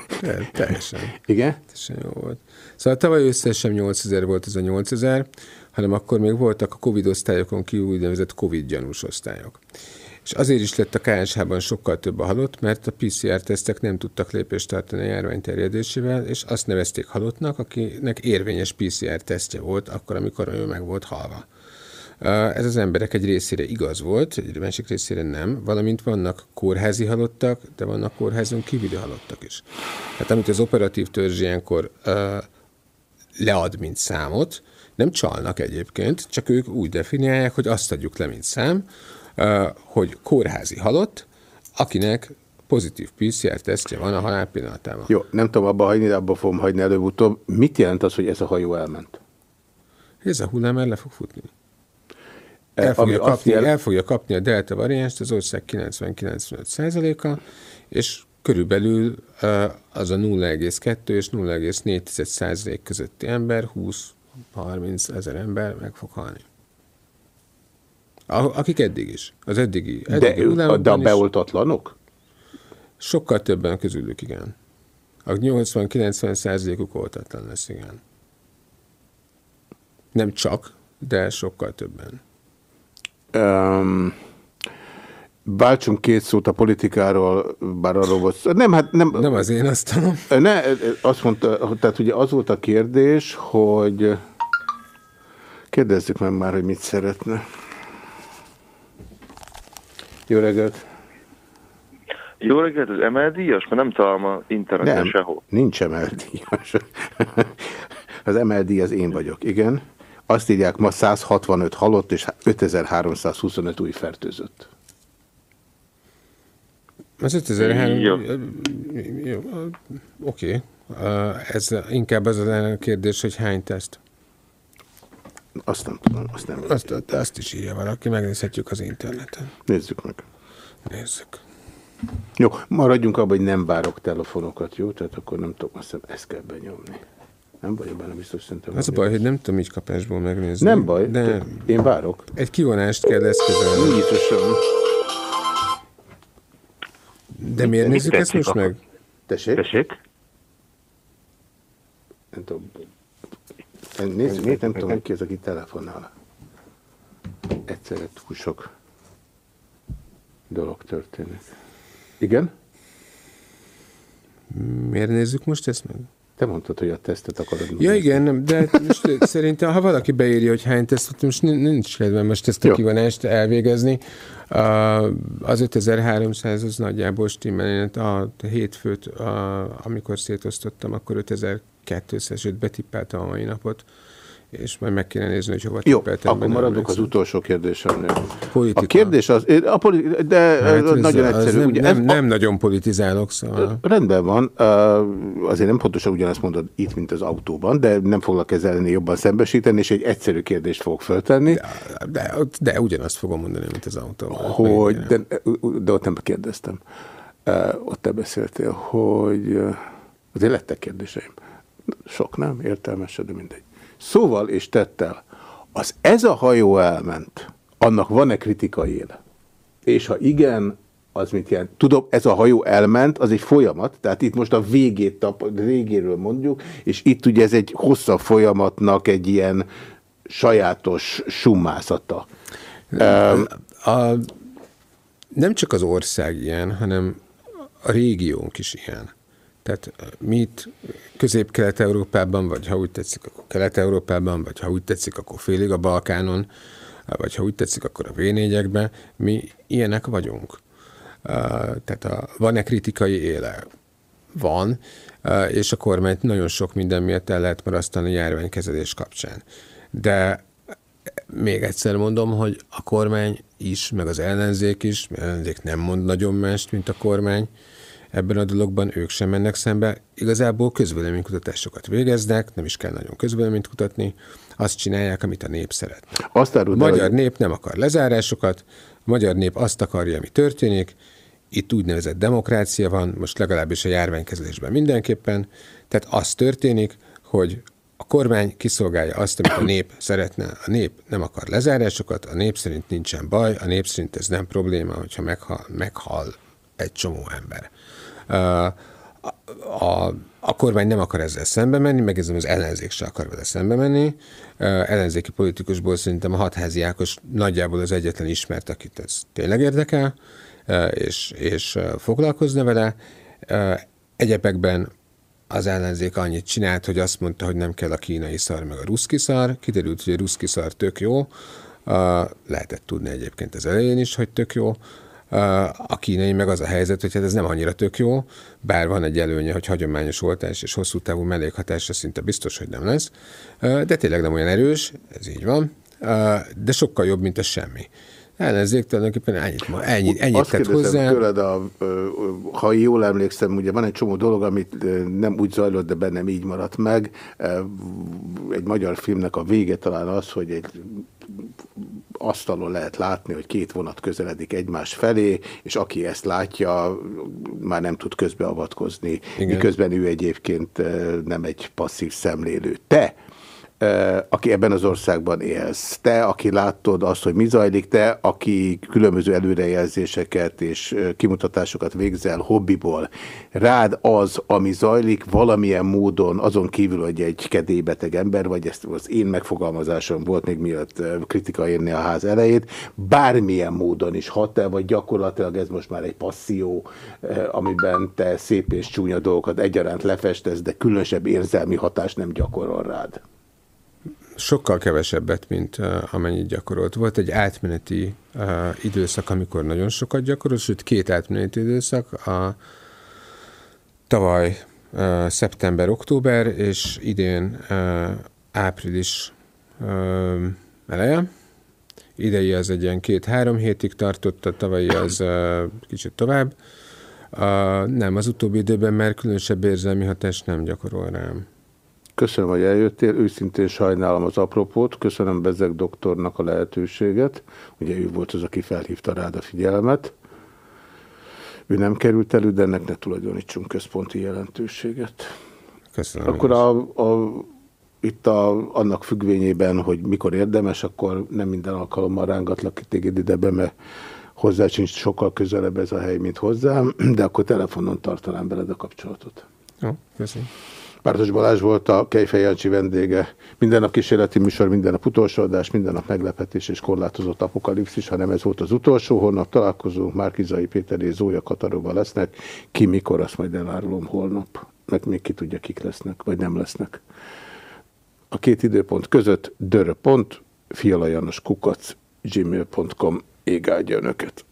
teljesen, Igen? teljesen jó volt. Szóval tavaly össze sem 8000 volt ez a 8000, hanem akkor még voltak a Covid osztályokon kívül úgynevezett Covid gyanús osztályok. És azért is lett a KSH-ban sokkal több a halott, mert a PCR-tesztek nem tudtak lépést tartani a járvány terjedésével, és azt nevezték halottnak, akinek érvényes PCR-tesztje volt, akkor, amikor ő meg volt halva. Ez az emberek egy részére igaz volt, egy másik részére nem, valamint vannak kórházi halottak, de vannak kórházon kívüli halottak is. Hát amit az operatív törzs ilyenkor lead, mint számot, nem csalnak egyébként, csak ők úgy definiálják, hogy azt adjuk le, mint szám, hogy kórházi halott, akinek pozitív PCR-tesztje van a halál pillanatában. Jó, nem tudom abba hagyni, de abba fogom hagyni előbb-utóbb. Mit jelent az, hogy ez a hajó elment? Ez a hullám el le fog futni. Eh, El fogja, kapni, jel- el fogja kapni a delta variánst az ország 90-95%-a, és körülbelül uh, az a 0,2 és 0,4% közötti ember, 20-30 ezer ember meg fog halni. A, akik eddig is. Az eddigi, De, eddigi de a hullámokban is beoltatlanok? sokkal többen közülük, igen. A 80-90 százalékuk oltatlan lesz, igen. Nem csak, de sokkal többen. Um, váltsunk két szót a politikáról, bár arról volt szó. Nem, hát nem, Nem az én asztalom. ne, azt mondta, tehát ugye az volt a kérdés, hogy kérdezzük meg már, hogy mit szeretne. Jó reggelt! Jó reggelt, az emeldíjas? Mert nem találom a interneten Nem, sehol. nincs emeldíjas. Az emeldíj az én vagyok, igen. Azt írják ma 165 halott és 5325 új fertőzött. Az 5003... Jó. Jó. Oké. Uh, Ez inkább az a kérdés, hogy hány teszt. Azt nem tudom, azt nem Azt, azt is írja valaki, megnézhetjük az interneten. Nézzük meg. Nézzük. Jó, maradjunk abban, hogy nem várok telefonokat, jó? Tehát akkor nem tudom, azt hiszem, ezt kell benyomni. Nem vagyok benne biztos, szerintem. Az a baj, hogy nem tudom így kapásból megnézni. Nem baj, de én várok. egy kivonást kell eszközölni. Jézusom. De miért mit nézzük ezt most meg? Tessék? Tessék? Nem tudom. Nézzük, meg, nem tudom, ki az, aki telefonál. Egyszerre túl sok. dolog történik. Igen? Miért nézzük most ezt meg? Te mondtad, hogy a tesztet akarod Ja megnézni. igen, nem, de hát most szerintem, ha valaki beírja, hogy hány tesztet, most nin- nincs kedvem most ezt a kivonást elvégezni. Az 5300 az nagyjából stimmel. Én a hétfőt, a, amikor szétosztottam, akkor 5200, sőt betippeltem a mai napot, és majd meg kéne nézni, hogy hova Jó, akkor maradok az utolsó kérdésemnél. Politika. A kérdés az, a politi- de Hát ez- nagyon az egyszerű. Nem, ugye nem, ez, nem nagyon politizálok, szóval... Rendben van, uh, azért nem pontosan ugyanezt mondod itt, mint az autóban, de nem foglak ezzel lenni jobban szembesíteni, és egy egyszerű kérdést fogok föltenni, De, de ugyanazt fogom mondani, mint az autóban. hogy, de, de ott nem kérdeztem, uh, ott te beszéltél, hogy azért lettek kérdéseim. Sok nem, értelmes, de mindegy. Szóval és tettel, az ez a hajó elment, annak van-e kritikai éle? És ha igen, az mit jelent? Tudom, ez a hajó elment, az egy folyamat, tehát itt most a végét, a végéről mondjuk, és itt ugye ez egy hosszabb folyamatnak egy ilyen sajátos summázata. Um, A, nem csak az ország ilyen, hanem a régiónk is ilyen. Tehát mi itt Közép-Kelet-Európában, vagy ha úgy tetszik, akkor Kelet-Európában, vagy ha úgy tetszik, akkor félig a Balkánon, vagy ha úgy tetszik, akkor a v mi ilyenek vagyunk. Tehát a, van-e kritikai éle? Van, és a kormányt nagyon sok minden miatt el lehet marasztani járványkezelés kapcsán. De még egyszer mondom, hogy a kormány is, meg az ellenzék is, mert ellenzék nem mond nagyon mást, mint a kormány, ebben a dologban ők sem mennek szembe. Igazából közvéleménykutatásokat végeznek, nem is kell nagyon közvéleményt kutatni, azt csinálják, amit a nép szeret. azt A el, magyar hogy- nép nem akar lezárásokat, a magyar nép azt akarja, ami történik, itt úgynevezett demokrácia van, most legalábbis a járványkezelésben mindenképpen, tehát az történik, hogy a kormány kiszolgálja azt, amit a nép szeretne. A nép nem akar lezárásokat, a nép szerint nincsen baj, a nép szerint ez nem probléma, hogyha meghal, meghal egy csomó ember. A, a, kormány nem akar ezzel szembe menni, meg ez az ellenzék se akar vele szembe menni. Ellenzéki politikusból szerintem a hatházi Ákos nagyjából az egyetlen ismert, akit ez tényleg érdekel, és, és foglalkozna vele. Egyebekben az ellenzék annyit csinált, hogy azt mondta, hogy nem kell a kínai szar, meg a ruszki szar. Kiderült, hogy a ruszki szar tök jó. Lehetett tudni egyébként az elején is, hogy tök jó. A kínai meg az a helyzet, hogy hát ez nem annyira tök jó, bár van egy előnye, hogy hagyományos oltás és hosszú távú mellékhatásra szinte biztos, hogy nem lesz, de tényleg nem olyan erős, ez így van, de sokkal jobb, mint a semmi. Ellenzék tulajdonképpen ennyit, ennyit, ennyit Azt tett hozzá. tőled, a, ha jól emlékszem, ugye van egy csomó dolog, amit nem úgy zajlott, de bennem így maradt meg. Egy magyar filmnek a vége talán az, hogy egy asztalon lehet látni, hogy két vonat közeledik egymás felé, és aki ezt látja, már nem tud közbeavatkozni, Igen. miközben ő egyébként nem egy passzív szemlélő. Te, aki ebben az országban élsz, te, aki látod azt, hogy mi zajlik, te, aki különböző előrejelzéseket és kimutatásokat végzel hobbiból, rád az, ami zajlik, valamilyen módon, azon kívül, hogy egy kedélybeteg ember vagy, ezt az én megfogalmazásom volt még mielőtt kritika érni a ház elejét, bármilyen módon is hat el, vagy gyakorlatilag ez most már egy passzió, amiben te szép és csúnya dolgokat egyaránt lefestesz, de különösebb érzelmi hatást nem gyakorol rád. Sokkal kevesebbet, mint amennyit gyakorolt. Volt egy átmeneti időszak, amikor nagyon sokat gyakorolt, sőt két átmeneti időszak, a tavaly szeptember-október, és idén április eleje. Idei az egy ilyen két-három hétig tartott, a tavalyi az kicsit tovább. Uh, nem, az utóbbi időben már különösebb érzelmi hatást nem gyakorol rám. Köszönöm, hogy eljöttél, őszintén sajnálom az apropót, köszönöm Bezek doktornak a lehetőséget, ugye ő volt az, aki felhívta rád a figyelmet. Ő nem került elő, de ennek ne tulajdonítsunk központi jelentőséget. Köszönöm. Akkor a, a, itt a, annak függvényében, hogy mikor érdemes, akkor nem minden alkalommal rángatlak téged ide be, mert hozzá sincs sokkal közelebb ez a hely, mint hozzám, de akkor telefonon tartanám veled a kapcsolatot. Jó, köszönöm. Pártos Balázs volt a Kejfej Jancsi vendége. Minden nap kísérleti műsor, minden nap utolsó adás, minden nap meglepetés és korlátozott apokalipszis, hanem ez volt az utolsó. Holnap találkozunk, Márkizai Péter és Zója Kataróban lesznek. Ki mikor, azt majd elárulom holnap. Meg még ki tudja, kik lesznek, vagy nem lesznek. A két időpont között dörö pont, fialajanos kukac, gmail.com égálja önöket.